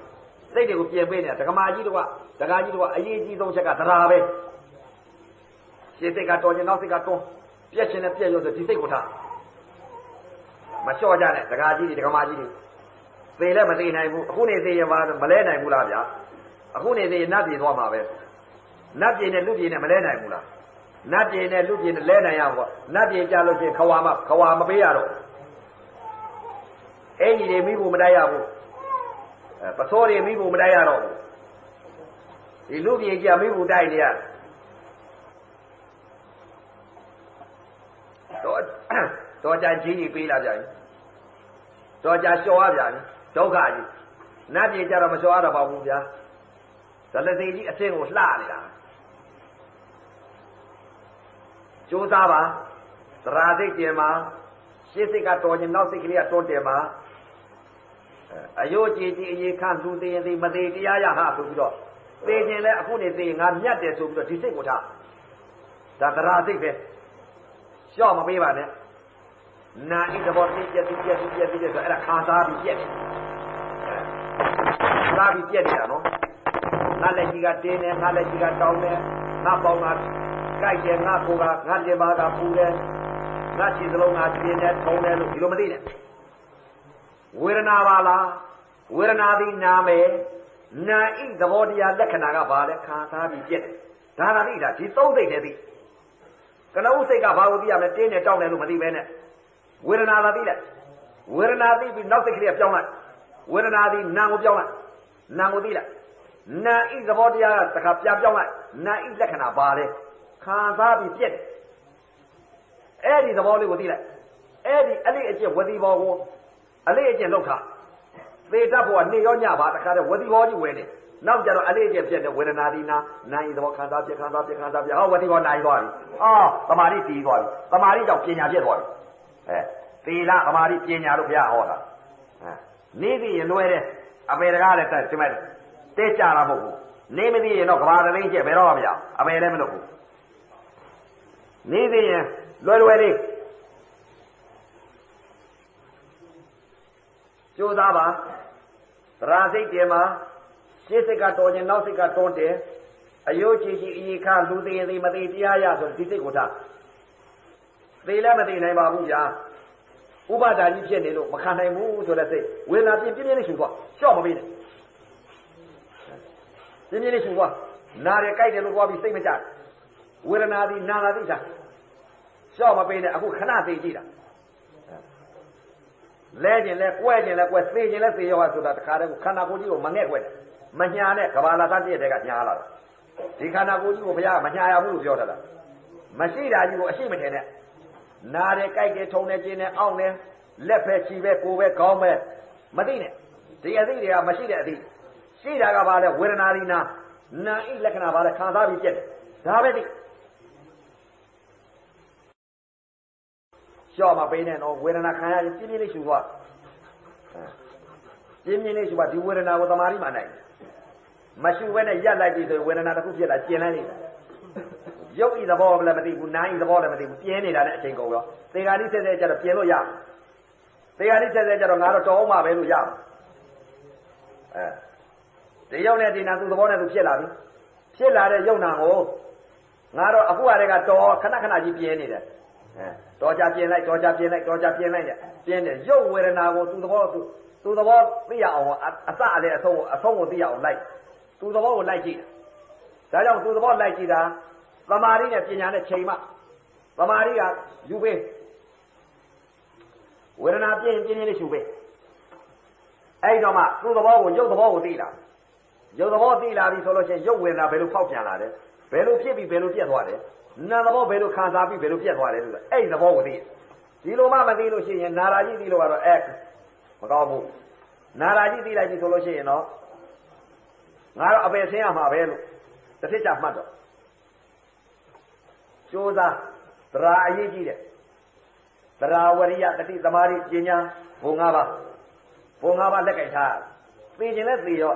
စိတ်တွေကိုပြင်ပေးနေတာဓမ္မကြီးတို့ကဓမ္မကြီးတို့ကအရေးကြီးဆုံးချက်ကသရာပဲ ရှင်းစိတ်ကတော်ခြင်းနောက်စိတ်ကတွန်းပြက်ခြင်းနဲ့ပြက်ရုံဆိုဒီစိတ်ကိုထားမလျှော့ကြနဲ့ဒကာကြီးတွေဒကာမကြီးတွေသေလည်းမသေနိုင်ဘူးအခုနေသေရင်မလဲနိုင်ဘူးလားဗျာအခုနေသေရင်နတ်ပြည်သွားမှာပဲနတ်ပြည်နဲ့လူပြည်နဲ့မလဲနိုင်ဘူးလားနတ်ပြည်နဲ့လူပြည်နဲ့လဲနိုင်ရမှာနတ်ပြည်ကြလို့ချင်းခဝါမခဝါမပေးရတော့အဲ့ဒီတွေမိဖို့မတိုက်ရဘူးအဲပစောတွေမိဖို့မတိုက်ရတော့ဘူးဒီလူပြေကြမိဖို့တိုက်နေရတော့ တော့ကြကြီးကြီးပေးလာပြန်တော့ကြလျှော်ရပြန်ဒုက္ခကြီးနတ်ပြေကြတော့မလျှော်ရတော့ပါဘူးဗျာဇလသိကြီးအဆင့်ကိုလှနေတာကြိုးစားပါသရာစိတ်ကျင်မှာရှေ့စိတ်ကတော်ခြင်းနောက်စိတ်ကလေးကတွန်းတယ်မှာအယုတ်ကြည်ကြည်အေးခန့်သူသေးရင်သေးမသေးတရားရဟာဆိုပြီးတော့သေခြင်းလဲအခုနေသေငါမြတ်တယ်ဆိုပြီးတော့ဒီစိတ်ကိုထားဒါသရာစိတ်ပဲ ရှော့မပေးပါနဲ့နာဣသဘောသိပြည့်ပြည့်ပြည့်ပြည့်ပြည့်ဆိုအဲ့ဒါခါစားပြီးပြည့်တယ်စားပြီးပြည့်နေတာနော်ငါလက်ကြီးကတင်းတယ်ငါလက်ကြီးကတောင်းတယ်ငါပေါင်းကကြိုက်တယ်ငါကိုကငါတင်ပါကပူတယ်ငါခြေစလုံးငါပြင်းတယ်ထုံတယ်လို့ဒီလိုမသိနဲ့ဝေဒနာပါလားဝေဒနာသည်နာမယ်နာဤသဘောတရားလက္ခဏာကဘာလဲခံစားပြီးပြက်တယ်ဒါသာသိတာဒီသုံးသိတဲ့သိ ကနဦးစိတ်ကဘာကိုသိရမလဲတင်းတယ်တောင်းတယ်လို့မသိပဲနဲ့ဝေဒနာသာသိလိုက်ဝေဒနာသိပြီးနောက်စိတ်ကလေးပြောင်းလိုက်ဝေဒနာသည်နာကိုပြောင်းလိုက်နာကိုသိလိုက်နာဤသဘောတရားကတခါပြပြောင်းလိုက်နာဤလက္ခဏာပါလဲခံစားပြီးပြက်တယ်အဲ့ဒီသဘောလေးကိုသိလိုက်အဲ့ဒီအလေးအကျင့်ဝတိဘောကိုအလေးအကျင့်လောက်ထားသေတတ်ဖို့ကနေရောညပါတခါတည်းဝတိဘောကြီးဝင်နေ နောက်ကြတော့အလေးအကျင့်ပြက်တဲ့ဝေဒနာဒီနာနိုင်သဘောခံစားပြက်ခံစားပြက်ခံစားပြက်ဟောဝတိဘောနိုင်သွားပြီအော်သမာဓိတည်သွားပြီသမာဓိကြောင့်ပညာပြက်သွားပြီအဲသီလသမာဓိပညာလို့ဘုရားဟောတာအဲနေပြီရင်လွယ်တယ်အပေတကားလည်းတက်ဒီမဲ့တဲကြတာမဟုတ်ဘူးနေမသိရင်တော့ကဘာတလိမ့်ကျက်ဘယ်တော့မှမရအပေလည်းမလုပ်ဘူးနေသိရင်လွယ်လွယ်လေးကြိုးစားပါသရာစိတ်တယ်မှာ ရှေ့စိတ်ကတော်ရင်နောက်စိတ်ကတွန်းတယ်အယုတ်ကြည်ကြည်အေခါလူသေးသေးမသေးတရားရဆိုဒီစိတ်ကိုထားသေးလည်းမသေးနိုင်ပါဘူးဗျာဥပါဒါကြီးဖြစ်နေလို့မခံနိုင်ဘူးဆိုတဲ့စိတ်ဝေဒနာပြင်းပြင်းလေးရှူသွားရှော့မပေးနဲ့ပြင်းပြင်းလေးရှူသွားနာတယ်ကြိုက်တယ်လို့ပြောပြီးစိတ်မကြဝေဒနာသည်နာလာသိတာရှော့မပေးနဲ့အခုခဏသိကြည့်တာလဲကျင်လဲကွဲကျင်လဲကွဲသေကျင်လဲသေရောဆိုတာတခါတည်းကိုခန္ဓာကိုယ်ကြီးကိုမငဲ့ခွဲတယ် မညာနဲ့ကဘာလာသတည့်တဲ့ကညာလာတာဒီခန္ဓာကိုယ်ကြီးကိုဘုရားမညာရဘူးလို့ပြောထားတာမရှိတာကြီးကိုအရှိမထင်နဲ့နာတယ်ကြိုက်တယ်ထုံတယ်ကျင်တယ်အောင့်တယ်လက်ပဲချီပဲကိုယ်ပဲခေါင်းပဲမသိနဲ့ဒီအသိတွေကမရှိတဲ့အသိရှိတာကဘာလဲဝေဒနာဒီနာနာဤလက္ခဏာဘာလဲခံစားပြီးပြက်တယ်ဒါပဲသိလျှော့မပေးနဲ့တော့ဝေဒနာခံရရင်ပြင်းပြင်းလေးရှူသွားပြင်းပြင်းလေးရှူပါဒီဝေဒနာကိုသမာဓိမှနိုင် မရှူဘဲနဲ့ရက်လိုက်ပြီဆိုဝေဒနာတစ်ခုဖြစ်လာကျင်လိုက်နေရုပ်ဤသဘောလည်းမသိဘူးနားဤသဘောလည်းမသိဘူးပြင်းနေတာနဲ့အချိန်ကုန်ရောသေဃာတိဆက်ဆက်ကြတော့ပြင်းလို့ရသေဃာတိဆက်ဆက်ကြတော့ငါတော့တော်အောင်ပါပဲလို့ရအဲဒီရုပ်နဲ့ဒီနာသူသဘောနဲ့သူဖြစ်လာပြီဖြစ်လာတဲ့ရုပ်နာကိုငါတော့အခုအရကတော်ခဏခဏကြီးပြင်းနေတယ်အဲတော်ကြပြင်းလိုက်တော်ကြပြင်းလိုက်တော်ကြပြင်းလိုက်ပြင်းတယ်ရုပ်ဝေဒနာကိုသူသဘောသူသူသဘောသိရအောင်အစအလေအဆုံးအဆုံးကိုသိရအောင်လိုက် သူသဘောကိုလိုက်ကြည့်ဒါကြောင့်သူသဘောလိုက်ကြည့်တာသမာဓိနဲ့ပညာနဲ့ချိန်မှသမာဓိကယူပေးဝေဒနာပြင်းပြင်းလေးရှုပေးအဲ့တော့မှသူ့သဘောကိုရုပ်သဘောကိုသိလာရုပ်သဘောသိလာပြီဆိုလို့ရှိရင်ရုပ်ဝေဒနာဘယ်လိုဖောက်ပြန်လာတယ်ဘယ်လိုဖြစ်ပြီးဘယ်လိုပြတ်သွားတယ်နာသဘောဘယ်လိုခံစားပြီးဘယ်လိုပြတ်သွားတယ်လို့အဲ့ဒီသဘောကိုသိဒီလိုမှမသိလို့ရှိရင်နာရာကြီးသိလို့ကတော့အဲမကောင်းဘူးနာရာကြီးသိလိုက်ပြီဆိုလို့ရှိရင်တော့ ငါတော့အပယ်ဆင်းရမှာပဲလို့တစ်ထစ်ချမှတ်တော့ကြိုးစားသရာအရေးကြီးတယ်သရာဝရိယတတိသမာဓိပညာဘုံ၅ပါးဘုံ၅ပါးလက်ကင်ထားသိခြင်းနဲ့သိရော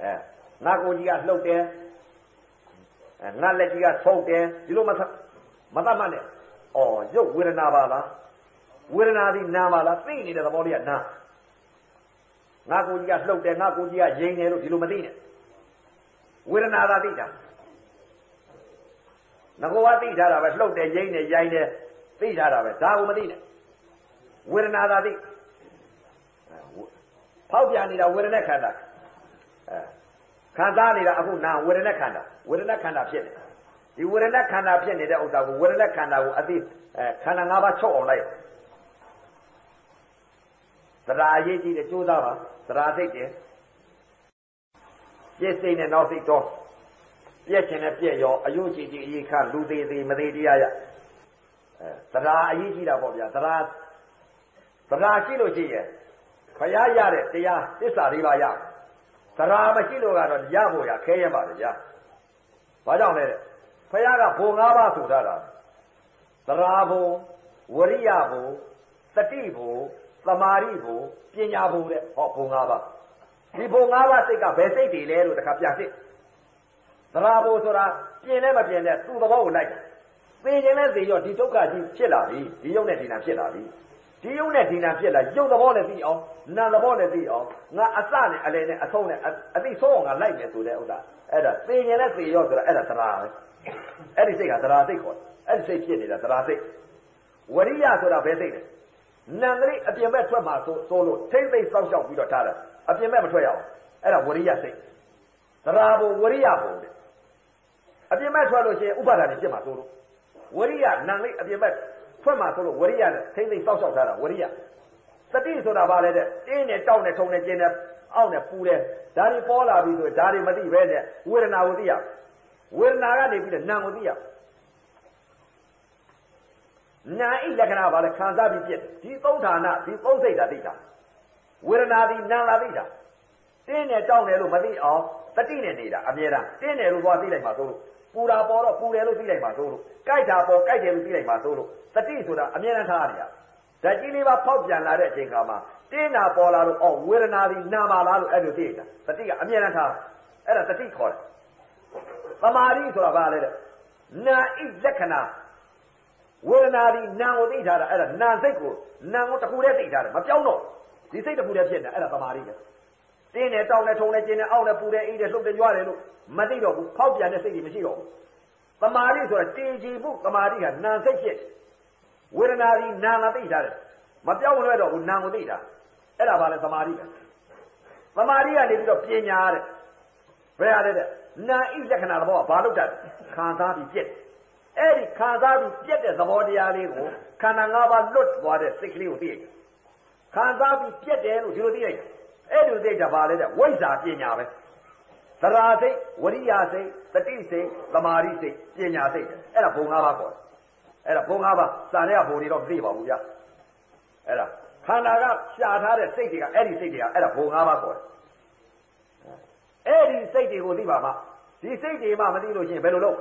အဲငါကိုကြီးကလှုပ်တယ်အဲငါလက်ကြီးကဆုံးတယ်ဒီလိုမမတတ်မှနဲ့ဩရုပ်ဝေဒနာပါလားဝေဒနာသည်နာပါလားသိနေတဲ့သဘောလေးကနာ ငါကိုကြီးကလှုပ်တယ်ငါကိုကြီးကရိန်တယ်လို့ဒီလိုမသိနဲ့ဝေဒနာသာသိတာငကောကသိထားတာပဲလှုပ်တယ်ရိမ့်တယ်ရိုင်းတယ်သိထားတာပဲဒါကိုမသိနဲ့ဝေဒနာသာသိဖောက်ပြန်နေတာဝေဒနာခန္ဓာအဲခံစားနေတာအခုနာဝေဒနာခန္ဓာဝေဒနာခန္ဓာဖြစ်နေဒီဝေဒနာခန္ဓာဖြစ်နေတဲ့ဥစ္စာကိုဝေဒနာခန္ဓာကိုအသိအဲခန္ဓာ၅ပါးချုပ်အောင်လိုက် သရာအရေးကြီးတယ်ကြိုးစားပါသရာစိတ်တယ်ပြည့်စိတ်နဲ့နောက်စိတ်တော့ပြည့်ချင်တဲ့ပြည့်ရောအယုတ်ကြည်ကြည်အရေးခလူသေးသေးမသေးတရားရအဲသရာအရေးကြီးတာပေါ့ဗျာသရာသရာရှိလို့ရှိရင်ခရရတဲ့တရားသစ္စာလေးပါးရသရာမရှိလို့ကတော့ရဖို့ရခဲရပါလေဗျာဘာကြောင့်လဲတဲ့ဖခင်ကဘုံ၅ပါးဆိုထားတာသရာဘုံဝရိယဘုံတတိဘုံ သမာဓိဘုံပညာဘုံတဲ့ဟောဘုံ၅ပါးဒီဘုံ၅ပါးစိတ်ကဘယ်စိတ်တွေလဲလို့တခါပြစစ်သရာဘုံဆိုတာပြင်လဲမပြင်လဲသူ့သဘောကိုလိုက်တယ်သိခြင်းနဲ့သိရောဒီဒုက္ခကြီးဖြစ်လာပြီဒီယုံနဲ့ဒီနာဖြစ်လာပြီဒီယုံနဲ့ဒီနာဖြစ်လာယုံသဘောနဲ့သိအောင်နာသဘောနဲ့သိအောင်ငါအစနဲ့အလယ်နဲ့အဆုံးနဲ့အသိဆုံးအောင်ငါလိုက်မယ်ဆိုတဲ့ဥစ္စာအဲ့ဒါသိခြင်းနဲ့သိရောဆိုတာအဲ့ဒါသရာပဲအဲ့ဒီစိတ်ကသရာစိတ်ခေါ်တယ်အဲ့ဒီစိတ်ဖြစ်နေတာသရာစိတ်ဝရိယဆိုတာဘယ်စိတ်လဲ နံကလေးအပြင်ဘက်ထွက်မှာဆိုဆိုလို့ထိမ့်သိမ့်စောင့်ရှောက်ပြီးတော့ထားတယ်အပြင်ဘက်မထွက်ရအောင်အဲ့ဒါဝရိယစိတ်သရာဘုံဝရိယဘုံတဲ့အပြင်ဘက်ထွက်လို့ရှိရင်ဥပါဒာနေဖြစ်မှာဆိုလို့ဝရိယနံလေးအပြင်ဘက်ထွက်မှာဆိုလို့ဝရိယနဲ့ထိမ့်သိမ့်စောင့်ရှောက်ထားတာဝရိယတတိဆိုတာဘာလဲတဲ့တင်းနဲ့တောက်နဲ့ထုံနဲ့ကျင်းနဲ့အောက်နဲ့ပူတယ်ဒါတွေပေါ်လာပြီဆိုဒါတွေမသိပဲနဲ့ဝေဒနာကိုသိရဝေဒနာကနေပြီးတော့နာကိုသိရ နာဣလက္ခဏာဘာလဲခံစားပြီးပြစ်ဒီသုံးဌာနဒီသုံးစိတ်တာသိတာဝေဒနာဒီနာလာသိတာတင်းနဲ့တောက်တယ်လို့မသိအောင်တတိနဲ့နေတာအမြဲတမ်းတင်းတယ်လို့သွားသိလိုက်မှာသို့လို့ပူတာပေါ်တော့ပူတယ်လို့သိလိုက်မှာသို့လို့ကြိုက်တာပေါ်ကြိုက်တယ်လို့သိလိုက်မှာသို့လို့တတိဆိုတာအမြဲတမ်းထားရတာဓာတ်ကြီးလေးပါဖောက်ပြန်လာတဲ့အချိန်ခါမှာတင်းနာပေါ်လာလို့အော်ဝေဒနာဒီနာပါလားလို့အဲ့လိုသိတာတတိကအမြဲတမ်းထားအဲ့ဒါတတိခေါ်တယ်သမာဓိဆိုတာဘာလဲတဲ့နာဣလက္ခဏာ ဝေဒနာဒီနာကိုသိထားတာအဲ့ဒါနာစိတ်ကိုနာကိုတခုတည်းသိထားတယ်မပြောင်းတော့ဒီစိတ်တခုတည်းဖြစ်နေအဲ့ဒါသမာဓိပဲတင်းနဲ့တောင်းနဲ့ထုံနဲ့ကျင်းနဲ့အောက်နဲ့ပူနဲ့အိတ်နဲ့လှုပ်တဲ့ကြွားတယ်လို့မသိတော့ဘူးဖောက်ပြန်တဲ့စိတ်ကြီးမရှိတော့ဘူးသမာဓိဆိုတာတည်ကြည်မှုသမာဓိကနာစိတ်ဖြစ်ဝေဒနာဒီနာကသိထားတယ်မပြောင်းလဲတော့ဘူးနာကိုသိတာအဲ့ဒါဘာလဲသမာဓိပဲသမာဓိကနေပြီးတော့ပညာတဲ့ဘယ်ရလဲတဲ့နာဣလက္ခဏာသဘောကဘာလို့တတ်ခံစားပြီးပြက် အဲ့ဒီခံစားပြီးပြက်တဲ့သဘောတရားလေးကိုခန္ဓာ၅ပါးလွတ်သွားတဲ့စိတ်ကလေးကိုသိရတယ်ခံစားပြီးပြက်တယ်လို့ဒီလိုသိရတယ်အဲ့ဒီသိကြပါလေတဲ့ဝိဇ္ဇာပညာပဲသရာစိတ်ဝရိယစိတ်တတိစိတ်သမာဓိစိတ်ပညာစိတ်အဲ့ဒါဘုံ၅ပါးခေါ်တယ်အဲ့ဒါဘုံ၅ပါးစာထဲကဘုံတွေတော့မသိပါဘူးဗျာအဲ့ဒါခန္ဓာကရှာထားတဲ့စိတ်တွေကအဲ့ဒီစိတ်တွေကအဲ့ဒါဘုံ၅ပါးခေါ်တယ်အဲ့ဒီစိတ်တွေကိုသိပါမှဒီစိတ်တွေမှမသိလို့ရှိရင်ဘယ်လိုလုပ်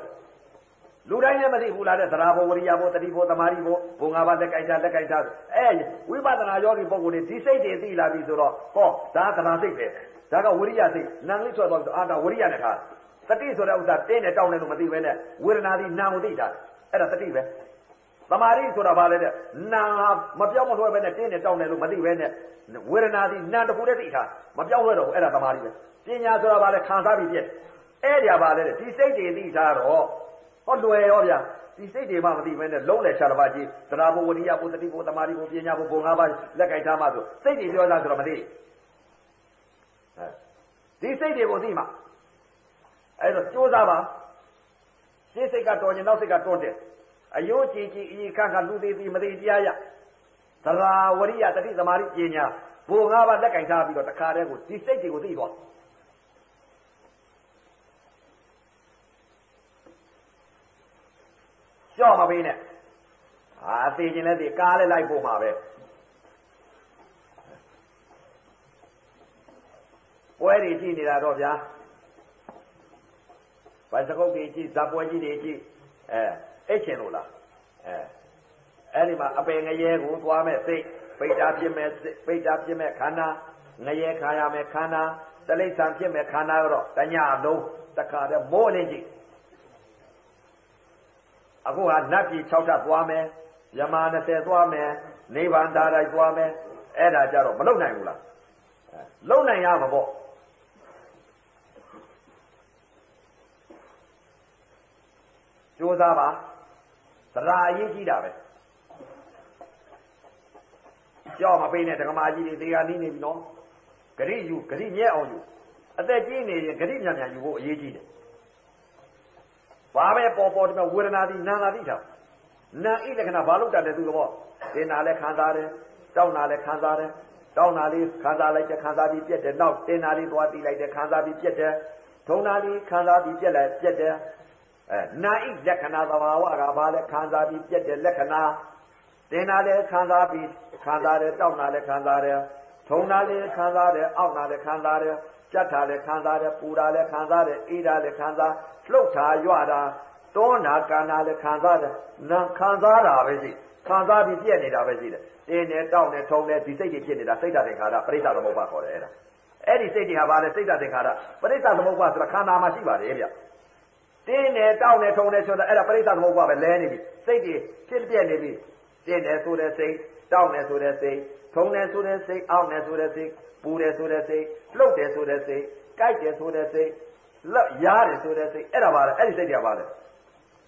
လူတိုင်းလည်းမသိဘူးလားတဲ့သရာဘောဝရိယဘောတတိဘောတမာရီဘောဘုံ၅ပါးလက်ကြိုက်တာလက်ကြိုက်တာအဲဝိပဿနာယောဂီပုဂ္ဂိုလ်တွေဒီစိတ်တွေသိလာပြီဆိုတော့ဟောဒါသနာစိတ်ပဲဒါကဝရိယစိတ်နာလေးထွက်သွားပြီးအာတာဝရိယနဲ့ထားတတိဆိုတဲ့ဥစ္စာတင်းနဲ့တောင်းတယ်လို့မသိဘဲနဲ့ဝေဒနာဒီနာကိုသိတာအဲ့ဒါတတိပဲသမာဓိဆိုတာဘာလဲတဲ့နာမပြောင်းမလွှဲပဲနဲ့တင်းနဲ့တောင်းတယ်လို့မသိပဲနဲ့ဝေဒနာဒီနာတခုတည်းသိထားမပြောင်းလွှဲတော့ဘူးအဲ့ဒါသမာဓိပဲပညာဆိုတာဘာလဲခံစားပြီးပြည့်အဲ့ဒါဘာလဲတဲ့ဒီစိတ်တွေသိထားတော့ ဟောလွယ်ရောဗျာဒီစိတ်တွေမှမသိဘဲနဲ့လုံးလဲချတာပါကြီးသရဘဝရိယဘုတတိဘုသမာဓိဘုပညာဘုဘုံ၅ပါးလက်ကင်ထားမှဆိုစိတ်တွေပြောသားဆိုတော့မသိဒီစိတ်တွေကိုသိမှအဲ့တော့ကြိုးစားပါရှင်းစိတ်ကတော်ရင်နောက်စိတ်ကတော်တယ်အယိုးကြည်ကြည်အေးခန့်ခန့်လူသေးသေးမသေးတရားရသရာဝရိယတတိသမာဓိပညာဘုံ၅ပါးလက်ကင်ထားပြီးတော့တခါတည်းကိုဒီစိတ်တွေကိုသိသွားကြော့မ ပေးနဲ့အာသိခြင်းလည်းသိကားလည်းလိုက်ဖို့မှာပဲပွဲတွေကြည့်နေတာတော့ဗျာဘာစကုတ်တွေကြည့်ဇာပွဲကြီးတွေကြည့်အဲအိတ်ချင်လို့လားအဲအဲ့ဒီမှာအပယ်ငရဲကိုသွားမဲ့စိတ်ပိဋ္ဌာဖြစ်မဲ့ပိဋ္ဌာဖြစ်မဲ့ခန္ဓာငရဲခါရမဲ့ခန္ဓာတလိ္ဆံဖြစ်မဲ့ခန္ဓာတော့တညလုံးတခါတည်းမိုးနေကြည့် အခုဟာနတ်ပြည်6ထပ်သွားမယ်ယမ20သွားမယ်နိဗ္ဗာန်တာတိုင်းသွားမယ်အဲ့ဒါကြတော့မလုံနိုင်ဘူးလားလုံနိုင်ရမှာပေါ့ကြိုးစားပါသရာအရေးကြီးတာပဲကြောက်မပိနဲ့ဓမ္မကြီးတွေတရားနီးနေပြီနော်ဂရိယူဂရိမြဲအောင်ယူအသက်ကြီးနေရင်ဂရိမြန်မြန်ယူဖို့အရေးကြီးတယ် ဘာပဲပေါ်ပေါ်ဒီမှာဝေဒနာတိနာနာတိထားနာဣလက္ခဏာဘာလို့တတ်တယ်သူတော့ဒီနာလည်းခံစားတယ်တောက်နာလည်းခံစားတယ်တောင်းတာလေးခံစားလိုက်တယ်ခံစားပြီးပြက်တယ်နောက်တင်းတာလေးသွားတီးလိုက်တယ်ခံစားပြီးပြက်တယ်ထုံတာလေးခံစားပြီးပြက်လိုက်ပြက်တယ်အဲနာဣလက္ခဏာသဘာဝကဘာလဲခံစားပြီးပြက်တယ်လက္ခဏာတင်တာလည်းခံစားပြီးခံစားတယ်တောင်းတာလည်းခံစားတယ်ထုံတာလည်းခံစားတယ်အောက်တာလည်းခံစားတယ် ကြက်တာလည်းခံစားတယ်ပူတာလည်းခံစားတယ်အေးတာလည်းခံစားလှုပ်တာရွတာတွန်းတာကန္တာလည်းခံစားတယ်နာခံစားတာပဲရှိခံစားပြီးပြက်နေတာပဲရှိတယ်တင်းနဲ့တောင်းနဲ့ထုံနဲ့ဒီစိတ်တွေဖြစ်နေတာစိတ်ဓာတ်သင်္ခါရပရိစ္ဆသမုပ္ပါခေါ်တယ်အဲ့ဒါအဲ့ဒီစိတ်တွေဟာဘာလဲစိတ်ဓာတ်သင်္ခါရပရိစ္ဆသမုပ္ပါဆိုတာခန္ဓာမှာရှိပါတယ်ဗျတင်းနဲ့တောင်းနဲ့ထုံနဲ့ဆိုတာအဲ့ဒါပရိစ္ဆသမုပ္ပါပဲလဲနေပြီစိတ်တွေဖြစ်ပြက်နေပြီတင်းတယ်ဆိုတဲ့စိတ်တောင်းတယ်ဆိုတဲ့စိတ် ထုံတယ်ဆိုတဲ့စိတ်အောင့်တယ်ဆိုတဲ့စိတ်ပူတယ်ဆိုတဲ့စိတ်လှုပ်တယ်ဆိုတဲ့စိတ်ကြိုက်တယ်ဆိုတဲ့စိတ်လက်ရားတယ်ဆိုတဲ့စိတ်အဲ့ဒါပါလေအဲ့ဒီစိတ်တွေကပါလေ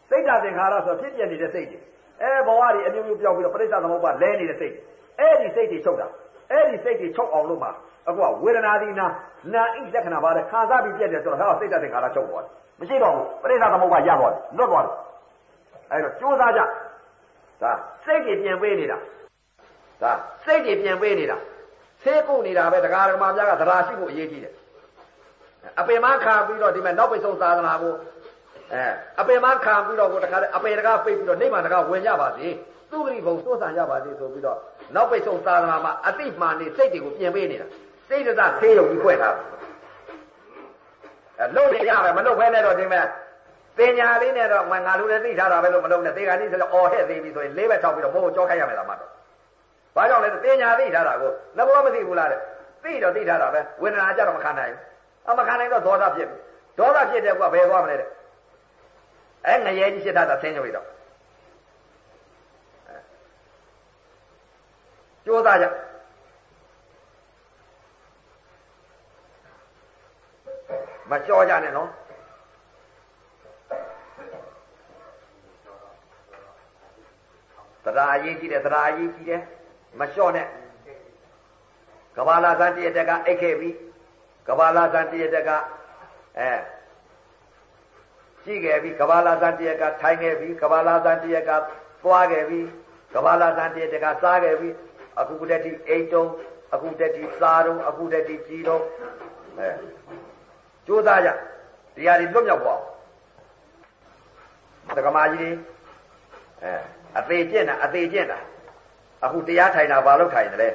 စိတ်ဓာတ်သင်္ခါရဆိုဖြစ်ပြနေတဲ့စိတ်တွေအဲဘဝတွေအမျိုးမျိုးပြောင်းပြီးတော့ပရိစ္ဆသမုပ္ပါလဲနေတဲ့စိတ်အဲ့ဒီစိတ်တွေချုပ်တာအဲ့ဒီစိတ်တွေချုပ်အောင်လို့မှအခုကဝေဒနာဒီနာနာဣလက္ခဏာပါတဲ့ခံစားပြီးပြည့်တယ်ဆိုတော့ဟောစိတ်ဓာတ်သင်္ခါရချုပ်သွားတယ်မရှိတော့ဘူးပရိစ္ဆသမုပ္ပါရသွားတယ်လွတ်သွားတယ်အဲ့တော့ကြိုးစားကြဒါစိတ်တွေပြင်ပေးနေတာ ဒါစိတ်တွေပြင်ပေးနေတာဆေးကုတ်နေတာပဲတရားဓမ္မများကသရာရှိဖို့အရေးကြီးတယ်အပင်မခံပြီးတော့ဒီမဲ့နောက်ပိတ်ဆုံးသာသနာကိုအဲအပင်မခံပြီးတော့ကိုတခါလေအပင်တကားပိတ်ပြီးတော့နိဗ္ဗာန်တကားဝင်ကြပါစေသူဂရိဘုံစိုးစံကြပါစေဆိုပြီးတော့နောက်ပိတ်ဆုံးသာသနာမှာအတိမှန်နေစိတ်တွေကိုပြင်ပေးနေတာစိတ်တသဆေးရုံကြီးဖွဲ့ထားအဲလုံးနေရမယ်မလုံးဘဲနဲ့တော့ဒီမဲ့ပညာလေးနဲ့တော့ငါလူလည်းသိထားတာပဲလို့မလုံးနဲ့သေကနေ့ဆိုတော့အော်ဟဲ့သေးပြီဆိုရင်လေးဘက်ထောက်ပြီးတော့မိုးကြောခိုက်ရမယ်လားမတော့ ဘာကြောင့်လဲပညာသိထားတာကိုငါဘောမသိဘူးလားတဲ့သိတော့သိထားတာပဲဝေဒနာကြတော့မခံနိုင်ဘူးအမခံနိုင်တော့ဒေါသဖြစ်ပြီဒေါသဖြစ်တဲ့ကွာဘယ်သွားမလဲတဲ့အဲငရဲကြီးဖြစ်တာဆင်းကြပြီတော့ကြိုးစားကြမကြောကြနဲ့နော်တရားအရေးကြီးတယ်တရားအရေးကြီးတယ် မလျှော့နဲ့ကဘာလာဇန်တရတက်ကအိတ်ခဲ့ပြီကဘာလာဇန်တရတက်ကအဲရှိခဲ့ပြီကဘာလာဇန်တရက်ကထိုင်ခဲ့ပြီကဘာလာဇန်တရက်ကသွားခဲ့ပြီကဘာလာဇန်တရတက်ကစားခဲ့ပြီအခုတည်းကအိတ်တုံးအခုတည်းကစားတုံးအခုတည်းကကြီးတုံးအဲကြိုးစားကြတရားတွေလွတ်မြောက်သွားအောင်တက္ကမကြီးတွေအဲအသေးကျင့်တာအသေးကျင့်တာ အခုတရားထိုင်တာဘာလို့ထိုင်တယ်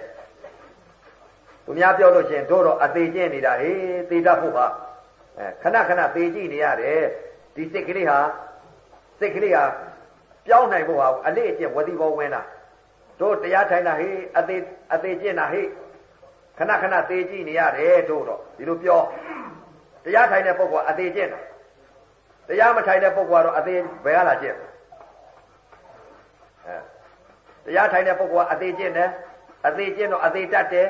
သူများပြောလို့ချင်းတို့တော့အသေးကျင့်နေတာဟေးသေတတ်ဖို့ပါအဲခဏခဏသေကြည့်နေရတယ်ဒီစိတ်ကလေးဟာစိတ်ကလေးဟာပြောင်းနိုင်ဖို့ဟာအလေးအကျင့်ဝတိဘောဝင်တာတို့တရားထိုင်တာဟေးအသေးအသေးကျင့်တာဟေးခဏခဏသေကြည့်နေရတယ်တို့တော့ဒီလိုပြောတရားထိုင်တဲ့ပုဂ္ဂိုလ်အသေးကျင့်တာတရားမထိုင်တဲ့ပုဂ္ဂိုလ်ကတော့အသေးဘယ်ကလာကျင့်အဲ တရားထိုင်တဲ့ပုဂ္ဂိုလ်ကအသေးကျင့်တယ်အသေးကျင့်တော့အသေးတတ်တယ်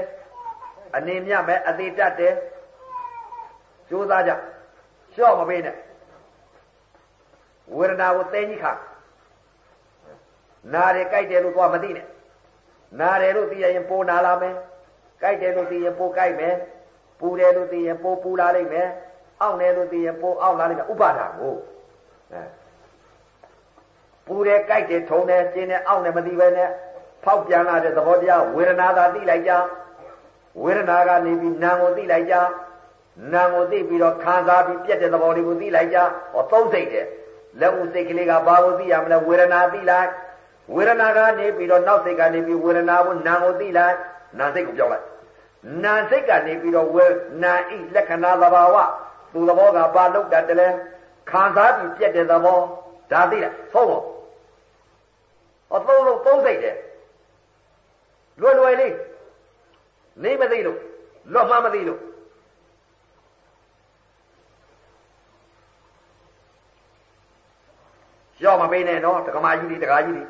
အနေမြတ်မဲ့အသေးတတ်တယ်ကြိုးစားကြလျှော့မပေးနဲ့ဝေဒနာကိုသိကြီးခါနားတယ်ကြိုက်တယ်လို့သွားမသိနဲ့နားတယ်လို့သိရရင်ပိုနာလာမယ်ကြိုက်တယ်လို့သိရင်ပိုကြိုက်မယ်ပူတယ်လို့သိရင်ပိုပူလာလိမ့်မယ်အောင့်တယ်လို့သိရင်ပိုအောင့်လာလိမ့်မယ်ဥပါဒါကိုအဲ ပူတယ်ကြိုက်တယ်ထုံတယ်ကျင်းတယ်အောင့်တယ်မသိပဲနဲ့ဖောက်ပြန်လာတဲ့သဘောတရားဝေဒနာသာသိလိုက်ကြဝေဒနာကနေပြီးနာကိုသိလိုက်ကြနာကိုသိပြီးတော့ခံစားပြီးပြက်တဲ့သဘောလေးကိုသိလိုက်ကြဟောသုံးစိတ်တယ်လက်ဦးစိတ်ကလေးကဘာကိုသိရမလဲဝေဒနာသိလိုက်ဝေဒနာကနေပြီးတော့နောက်စိတ်ကနေပြီးဝေဒနာကိုနာကိုသိလိုက်နာစိတ်ကိုပြောင်းလိုက်နာစိတ်ကနေပြီးတော့ဝေနာဤလက္ခဏာသဘာဝသူသဘောကဘာလောက်တတ်တယ်လဲခံစားပြီးပြက်တဲ့သဘောဒါသိလိုက်သုံးဖို့ ဟောသုံးလို့သုံးစိတ်တယ်လွယ်လွယ်လေးနေမသိလို့လွတ်မှမသိလို့ရောက်မပေးနဲ့နော်တက္ကမကြီးတွေတက္ကကြီးတွေ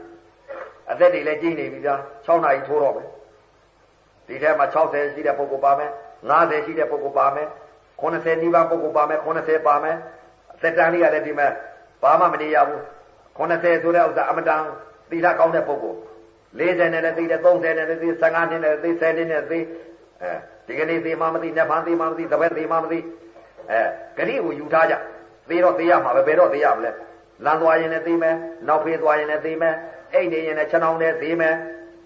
အသက်တွေလည်းကြီးနေပြီဗျာ6နာရီထိုးတော့မယ်ဒီထဲမှာ60ရှိတဲ့ပုဂ္ဂိုလ်ပါမယ်90ရှိတဲ့ပုဂ္ဂိုလ်ပါမယ်90နီးပါးပုဂ္ဂိုလ်ပါမယ်90ပါမယ်အသက်တန်းလေးကလည်းဒီမဲ့ဘာမှမနေရဘူး90ဆိုတဲ့ဥစ္စာအမတန် သီလကောင်းတဲ့ပုဂ္ဂိုလ်40နဲ့လည်းသိတယ်30နဲ့လည်းသိ15နဲ့လည်းသိ10နဲ့သိအဲဒီကနေ့သိမှမသိနှစ်ဖန်သိမှမသိတပည့်သိမှမသိအဲဂရိကိုယူထားကြသိတော့သိရမှာပဲဘယ်တော့သိရမလဲလမ်းသွားရင်လည်းသိမယ်နောက်ဖေးသွားရင်လည်းသိမယ်အိတ်နေရင်လည်းခြံအောင်လည်းသိမယ်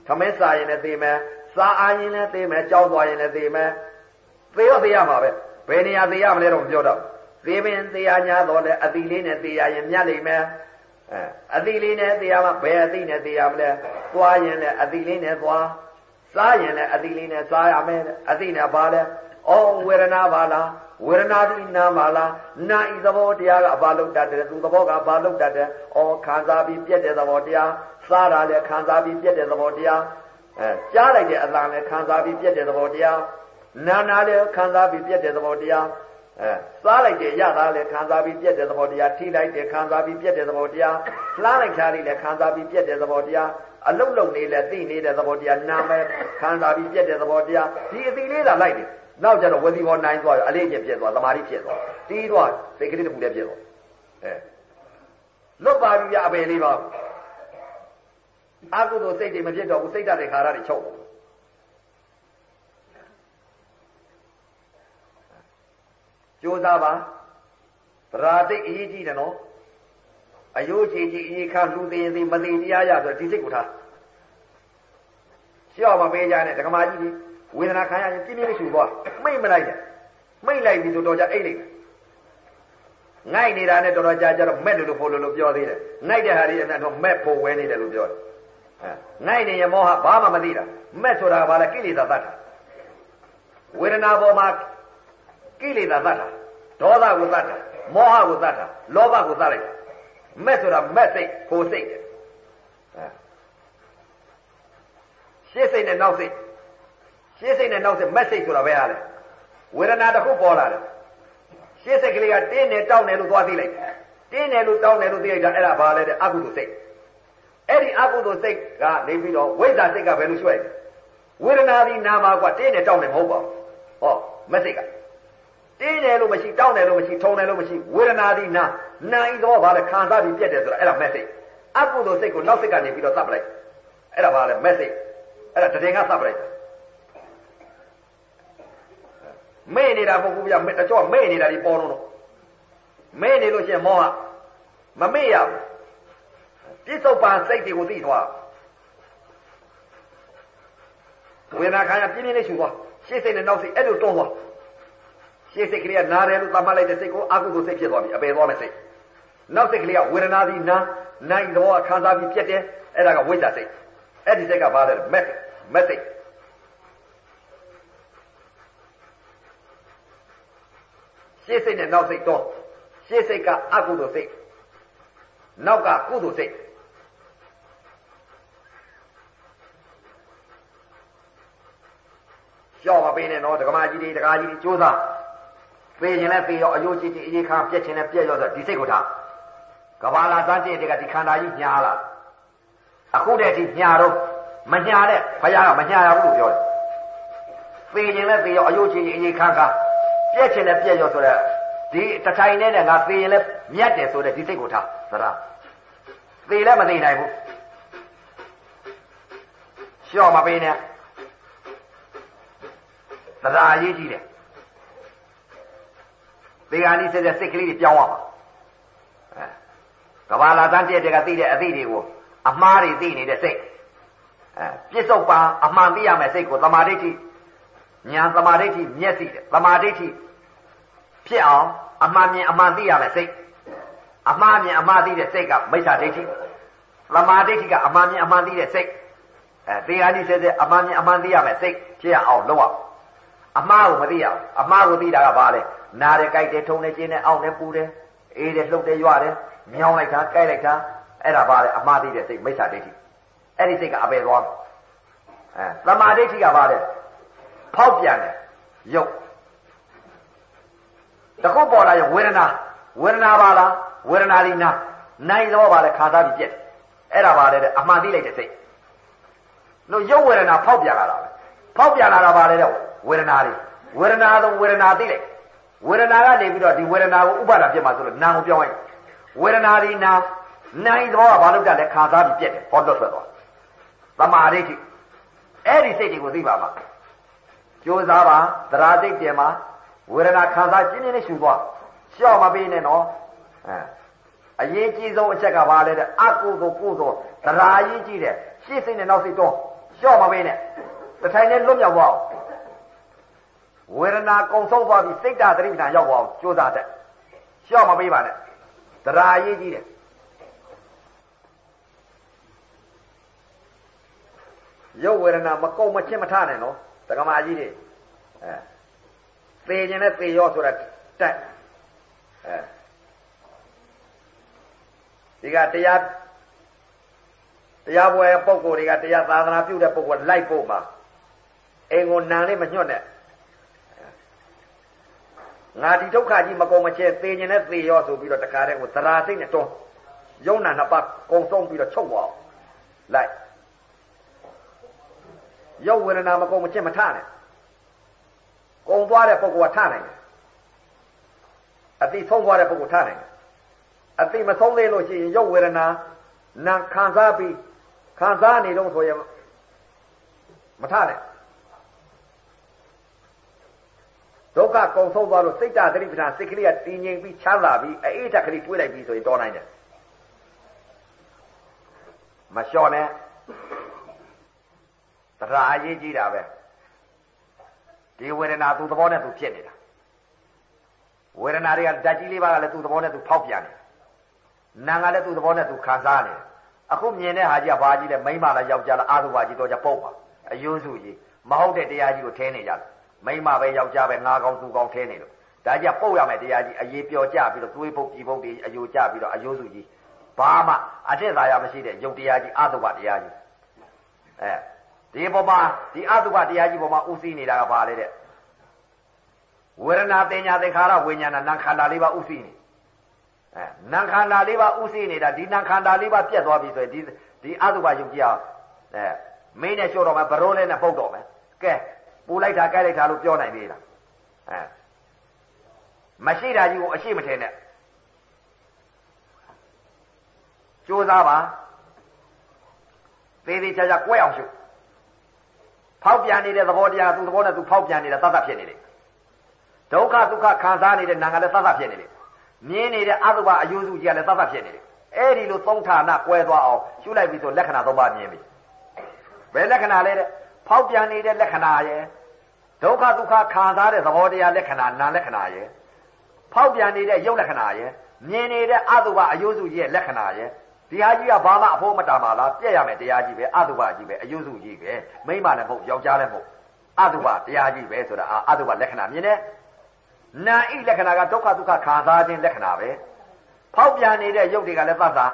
သမင်းစားရင်လည်းသိမယ်စားအားရင်လည်းသိမယ်ကြောက်သွားရင်လည်းသိမယ်သေရောသေရမှာပဲဘယ်နေရာသေရမလဲတော့မပြောတော့သေပင်သေရညာတော့လေအတိလေးနဲ့သေရရင်မြတ်လိမ့်မယ် အဲအတိလေးနဲ့သေရမှာဘယ်အတိနဲ့သေရမလဲသွားရင်လည်းအတိလေးနဲ့သွားစားရင်လည်းအတိလေးနဲ့စားရမယ်အတိနဲ့ပါလဲဩဝေဒနာပါလားဝေဒနာတိနာပါလားနာဤသဘောတရားကဘာလို့တတ်တယ်သူသဘောကဘာလို့တတ်တယ်ဩခံစားပြီးပြက်တဲ့သဘောတရားစားတာလည်းခံစားပြီးပြက်တဲ့သဘောတရားအဲကြားလိုက်တဲ့အသံလည်းခံစားပြီးပြက်တဲ့သဘောတရားနာနာလည်းခံစားပြီးပြက်တဲ့သဘောတရား အဲစားလိုက်တဲ့ရတာလည်းခံစားပြီးပြက်တဲ့သဘောတရားထိလိုက်တဲ့ခံစားပြီးပြက်တဲ့သဘောတရားလှမ်းလိုက်ချားလေးလည်းခံစားပြီးပြက်တဲ့သဘောတရားအလုတ်လုတ်နေလည်းသိနေတဲ့သဘောတရားနာမယ်ခံစားပြီးပြက်တဲ့သဘောတရားဒီအသိလေးသာလိုက်တယ်နောက်ကျတော့ဝစီဘောနိုင်သွားရောအလေးကျပြက်သွားသမာဓိဖြစ်သွားတီးတော့စိတ်ကလေးတစ်ခုလည်းပြက်သွားအဲလွတ်ပါပြီဗျအပေလေးပါအကုသိုလ်စိတ်တွေမဖြစ်တော့ဘူးစိတ်ဓာတ်တွေခါရတွေချုပ် ကြိုးစားပါဗရာတိတ်အရေးကြီးတယ်နော်အယိုးချီချီအေးခါလူသေးသေးမသိတရားရဆိုဒီစိတ်ကိုထားရှော့မပေးကြနဲ့ဒကမာကြီးကြီးဝေဒနာခံရရင်ပြင်းပြင်းလေးရှူသွားမိတ်မလိုက်နဲ့မိတ်လိုက်ပြီဆိုတော့ကြအိတ်လိုက်ငိုက်နေတာနဲ့တော်တော်ကြာကြတော့မက်လို့လို့ဖို့လို့လို့ပြောသေးတယ်ငိုက်တဲ့ဟာတွေအမှန်တော့မက်ဖို့ဝဲနေတယ်လို့ပြောတယ်အဲငိုက်နေရင်မောဟဘာမှမသိတာမက်ဆိုတာကဘာလဲကိလေသာတတ်တာဝေဒနာပေါ်မှာ ကိလေသာတတ်တာဒေါသကိုတတ်တာမောဟကိုတတ်တာလောဘကိုတတ်လိုက်တာမက်ဆိုတာမက်စိတ်ဖို့စိတ်တယ်အဲရှေ့စိတ်နဲ့နောက်စိတ်ရှေ့စိတ်နဲ့နောက်စိတ်မက်စိတ်ဆိုတာပဲဟာလဲဝေဒနာတစ်ခုပေါ်လာတယ်ရှေ့စိတ်ကလေးကတင်းနေတောင်းနေလို့သွားသိလိုက်တင်းနေလို့တောင်းနေလို့သိလိုက်တာအဲ့ဒါဘာလဲတဲ့အကုသိုလ်စိတ်အဲ့ဒီအကုသိုလ်စိတ်ကနေပြီးတော့ဝိဇ္ဇာစိတ်ကဘယ်လိုရွှဲ့ဝေဒနာဒီနာမှာကွာတင်းနေတောင်းနေမဟုတ်ပါဘူးဟောမက်စိတ်က တင်းတယ်လို့မရှိတောင်းတယ်လို့မရှိထုံတယ်လို့မရှိဝေဒနာဒီနာနာဤတော့ဘာလဲခံစားပြီးပြက်တယ်ဆိုတာအဲ့ဒါမက်စိတ်အကုသိုလ်စိတ်ကိုနောက်စိတ်ကနေပြီးတော့သတ်ပလိုက်အဲ့ဒါဘာလဲမက်စိတ်အဲ့ဒါတည်ငါသတ်ပလိုက်မေ့နေတာမဟုတ်ဘူးဗျတချို့မေ့နေတာဒီပေါ်တော့မေ့နေလို့ရှိရင်မောဟမမေ့ရဘူးပြစ္ဆုတ်ပန်စိတ်တွေကိုသိသွားဝေဒနာခံရပြင်းပြင်းလေးရှူသွားရှေ့စိတ်နဲ့နောက်စိတ်အဲ့လိုတွန်းသွား ရှေ့စိတ်ကလေးကနားတယ်လို့သတ်မှတ်လိုက်တဲ့စိတ်ကိုအကုသိုလ်စိတ်ဖြစ်သွားပြီအပယ်သွားမဲ့စိတ်နောက်စိတ်ကလေးကဝေဒနာသည်နာနိုင်တော့ခံစားပြီးပြက်တယ်အဲ့ဒါကဝိဇ္ဇာစိတ်အဲ့ဒီစိတ်ကဘာလဲမက်မက်စိတ်ရှေ့စိတ်နဲ့နောက်စိတ်တော့ရှေ့စိတ်ကအကုသိုလ်စိတ်နောက်ကကုသိုလ်စိတ်ကြောက်မပေးနဲ့နော်ဒကမာကြီးတွေဒကာကြီးတွေစူးစမ်း ပေရင်လည်းပေရောအယိုးကြီးကြီးအေးခါပြက်ခြင်းနဲ့ပြက်ရောဆိုဒီစိတ်ကိုထားကဘာလာစမ်းကြည့်တဲ့ကဒီခန္ဓာကြီးညားလာအခုတည်းဒီညာတော့မညာတဲ့ဘုရားကမညာရဘူးလို့ပြောတယ်ပေရင်လည်းပေရောအယိုးကြီးကြီးအေးခါခါပြက်ခြင်းနဲ့ပြက်ရောဆိုတော့ဒီတထိုင်နဲ့ငါပေရင်လည်းမြတ်တယ်ဆိုတဲ့ဒီစိတ်ကိုထားသရပေလည်းမသိနိုင်ဘူးလျှော့မပေးနဲ့သရာရေးကြည့်တယ် သေဂာနိဆက်တဲ့စိတ်ကလေးတွေပြောင်းသွားပါအဲကဘာလာတန်းတည့်တဲ့ကသိတဲ့အသိတွေကိုအမှားတွေသိနေတဲ့စိတ်အဲပြစ္ဆုတ်ပါအမှန်သိရမယ်စိတ်ကိုသမာဓိဋ္ဌိညာသမာဓိဋ္ဌိမျက်စိသမာဓိဋ္ဌိဖြစ်အောင်အမှန်မြင်အမှန်သိရမယ်စိတ်အမှားမြင်အမှားသိတဲ့စိတ်ကမိစ္ဆာဒိဋ္ဌိသမာဓိဋ္ဌိကအမှန်မြင်အမှန်သိတဲ့စိတ်အဲသေဂာနိဆက်တဲ့အမှန်မြင်အမှန်သိရမယ်စိတ်ဖြစ်အောင်လုပ်အောင်အမှားကိုမသိရအောင်အမှားကိုသိတာကဘာလဲ နားတယ်ကြိုက်တယ်ထုံတယ်ကျင်းတယ်အောင့်တယ်ပူတယ်အေးတယ်လှုပ်တယ်ရွတယ်မြောင်းလိုက်တာကြိုက်လိုက်တာအဲ့ဒါဘာလဲအမှားသိတဲ့စိတ်မိစ္ဆာဒိဋ္ဌိအဲ့ဒီစိတ်ကအပယ်သွားတယ်အဲသမာဓိဋ္ဌိကဘာလဲဖောက်ပြန်တယ်ရုပ်တခုပေါ်လာရင်ဝေဒနာဝေဒနာပါလားဝေဒနာဒီနာနိုင်တော့ပါလေခါသားပြီးပြက်အဲ့ဒါပါလေတဲ့အမှန်သိလိုက်တဲ့စိတ်လို့ရုပ်ဝေဒနာဖောက်ပြန်လာတာပဲဖောက်ပြန်လာတာပါလေတဲ့ဝေဒနာတွေဝေဒနာတော့ဝေဒနာသိလိုက် ဝေဒနာကနေပြီးတော့ဒီဝေဒနာကိုဥပါဒပြတ်မှာဆိုလို့နာကိုပြောင်းလိုက်ဝေဒနာဒီနာနိုင်တော့ဘာလို့တက်လဲခါသားပြီးပြက်တယ်ဟောတော့ထွက်သွားသမာဓိဋ္ဌိအဲ့ဒီစိတ်တွေကိုသိပါမှာကြိုးစားပါသရာစိတ်တယ်မှာဝေဒနာခံစားပြင်းပြင်းနဲ့ရှူသွားရှော့မပေးနဲ့နော်အဲအရေးကြီးဆုံးအချက်ကဘာလဲတဲ့အကုသိုလ်ကုသိုလ်သရာရေးကြီးတယ်ရှေ့စိတ်နဲ့နောက်စိတ်တော့ရှော့မပေးနဲ့တထိုင်နဲ့လွတ်မြောက်သွားအောင် ဝေဒနာကုံဆုံးသွားပြီးစိတ်ဓာတ်သတိပဋ္ဌာန်ရောက်သွားအောင်ကြိုးစားတဲ့ရှော့မပေးပါနဲ့တရားရေးကြီးတယ်ရုပ်ဝေဒနာမကုံမချင်းမထနဲ့နော်တက္ကမကြီးတွေအဲသေခြင်းနဲ့သေရောဆိုတာတက်အဲဒီကတရားတရားပွဲပုံကိုယ်တွေကတရားသာသနာပြုတဲ့ပုံကလိုက်ဖို့မှာအိမ်ကိုနံလေးမညွတ်နဲ့ ငါဒီဒုက္ခကြီးမကုန်မချဲသေခြင်းနဲ့သေရောဆိုပြီးတော့တခါတည်းကိုသရာစိတ်နဲ့တွန်းယုံနာနှစ်ပါးကုံဆုံးပြီးတော့ချုပ်သွားအောင်လိုက်ရုပ်ဝေဒနာမကုန်မချဲမထနဲ့ကုံသွားတဲ့ပုဂ္ဂိုလ်ကထနိုင်တယ်အတိဆုံးသွားတဲ့ပုဂ္ဂိုလ်ထနိုင်တယ်အတိမဆုံးသေးလို့ရှိရင်ရုပ်ဝေဒနာနာခံစားပြီးခံစားနေတော့ဆိုရင်မထနဲ့ ဒုက္ခကုံဆုံးသွားလို့စိတ်တသတိပဋ္ဌာန်စိတ်ကလေးကတည်ငြိမ်ပြီးချမ်းသာပြီးအေးတက်ကလေးတွေးလိုက်ပြီးဆိုရင်တော်နိုင်တယ်မလျှော့နဲ့တရားအရေးကြီးတာပဲဒီဝေဒနာသူ့သဘောနဲ့သူဖြစ်နေတာဝေဒနာတွေကဓာတ်ကြီးလေးပါးကလည်းသူ့သဘောနဲ့သူဖောက်ပြန်နေနာကလည်းသူ့သဘောနဲ့သူခံစားနေအခုမြင်တဲ့ဟာကြီးကဘာကြီးလဲမိမလားယောက်ျားလားအာသုဘာကြီးတော့ကြပုတ်ပါအယုံစုကြီးမဟုတ်တဲ့တရားကြီးကိုထဲနေကြတယ် မိမပဲယောက်ျားပဲငါကောင်းသူကောင်းထဲနေလို့ဒါကြပုတ်ရမယ်တရားကြီးအေးပျော်ကြပြီးတော့သွေးပုတ်ပြည်ပုတ်တွေအယိုကြပြီးတော့အယုံစုကြီးဘာမှအထက်သာရမရှိတဲ့ယုတ်တရားကြီးအာသုဘတရားကြီးအဲဒီပေါ်မှာဒီအာသုဘတရားကြီးပေါ်မှာဥသိနေတာကဘာလဲတဲ့ဝေဒနာတင်ညာသင်္ခါရဝိညာဏနာခန္ဓာလေးပါဥသိနေအဲနာခန္ဓာလေးပါဥသိနေတာဒီနာခန္ဓာလေးပါပြတ်သွားပြီဆိုရင်ဒီဒီအာသုဘယုတ်ကြီးအောင်အဲမင်းနဲ့လျှော့တော့မယ်ဘရိုးလေးနဲ့ပုတ်တော့မယ်ကဲ ပူလိုက်တာကြိုက်လိုက်တာလို့ပြောနိုင်သေးလားအဲမရှိတာကြီးကိုအရှိမထင်နဲ့ကြိုးစားပါသေးသေးချာချာကွဲအောင်ရှုဖောက်ပြန်နေတဲ့သဘောတရားသူသဘောနဲ့သူဖောက်ပြန်နေတာသတ်သတ်ဖြစ်နေတယ်ဒုက္ခဒုက္ခခံစားနေတဲ့နာငါလည်းသတ်သတ်ဖြစ်နေတယ်မြင်နေတဲ့အတုပအယုစုကြီးကလည်းသတ်သတ်ဖြစ်နေတယ်အဲ့ဒီလိုသုံးဌာနကွဲသွားအောင်ရှုလိုက်ပြီဆိုလက္ခဏာသုံးပါးမြင်ပြီဘယ်လက္ခဏာလဲတဲ့ ဖောက်ပြန်နေတဲ့လက္ခဏာရဲ့ဒုက္ခဒုက္ခခံစားတဲ့သဘောတရားလက္ခဏာနာလက္ခဏာရဲ့ဖောက်ပြန်နေတဲ့ရုပ်လက္ခဏာရဲ့မြင်နေတဲ့အတုပအယုစုကြီးရဲ့လက္ခဏာရဲ့ဒီဟာကြီးကဘာမှအဖို့မတာပါလားပြက်ရမယ်တရားကြီးပဲအတုပကြီးပဲအယုစုကြီးပဲမိမလည်းမဟုတ်ယောက်ျားလည်းမဟုတ်အတုပတရားကြီးပဲဆိုတာအတုပလက္ခဏာမြင်တယ်နာဣလက္ခဏာကဒုက္ခဒုက္ခခံစားခြင်းလက္ခဏာပဲဖောက်ပြန်နေတဲ့ရုပ်တွေကလည်းသတ်သာ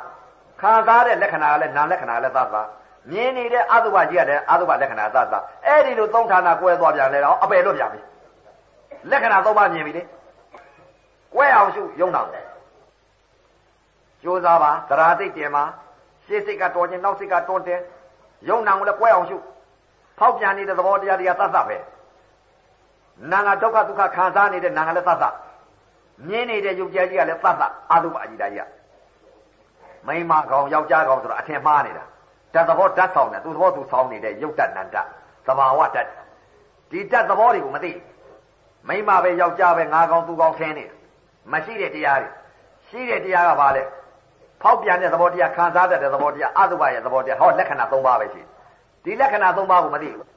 ခံစားတဲ့လက္ခဏာကလည်းနာလက္ခဏာလည်းသတ်သာ မြင်နေတဲ့အတုပကြီးကလည်းအတုပလက္ခဏာသတ်သာအဲ့ဒီလိုသုံးဌာနကွဲသွားပြန်လဲတော့အပယ်လွတ်ပြန်ပြီလက္ခဏာသုံးပါးမြင်ပြီလေကွဲအောင်ရှုယုံတော့ကြိုးစားပါသရာစိတ်တင်ပါရှေ့စိတ်ကတော်ခြင်းနောက်စိတ်ကတွန်းတယ်ယုံနာကိုလည်းကွဲအောင်ရှုဖောက်ပြန်နေတဲ့သဘောတရားတွေကသတ်သတ်ပဲနာငါဒုက္ခဒုက္ခခံစားနေတဲ့နာငါလည်းသတ်သတ်မြင်နေတဲ့ယုတ်ကြကြီးကလည်းသတ်သတ်အာသုဘအကြီးတရားမိမကောင်ယောက်ျားကောင်ဆိုတော့အထင်မှားနေတာ ဓာတ်သဘောဓာတ်ဆောင်တယ်သူသဘောသူဆောင်နေတဲ့ယုတ်တနန္တသဘာဝဓာတ်ဒီဓာတ်သဘောတွေကိုမသိမိမပဲယောက်ျားပဲငါကောင်သူကောင်ခင်းနေမရှိတဲ့တရားတွေရှိတဲ့တရားကဘာလဲဖောက်ပြန်တဲ့သဘောတရားခံစားတတ်တဲ့သဘောတရားအတုပရဲ့သဘောတရားဟောလက္ခဏာ၃ပါးပဲရှိဒီလက္ခဏာ၃ပါးကိုမသိဘူး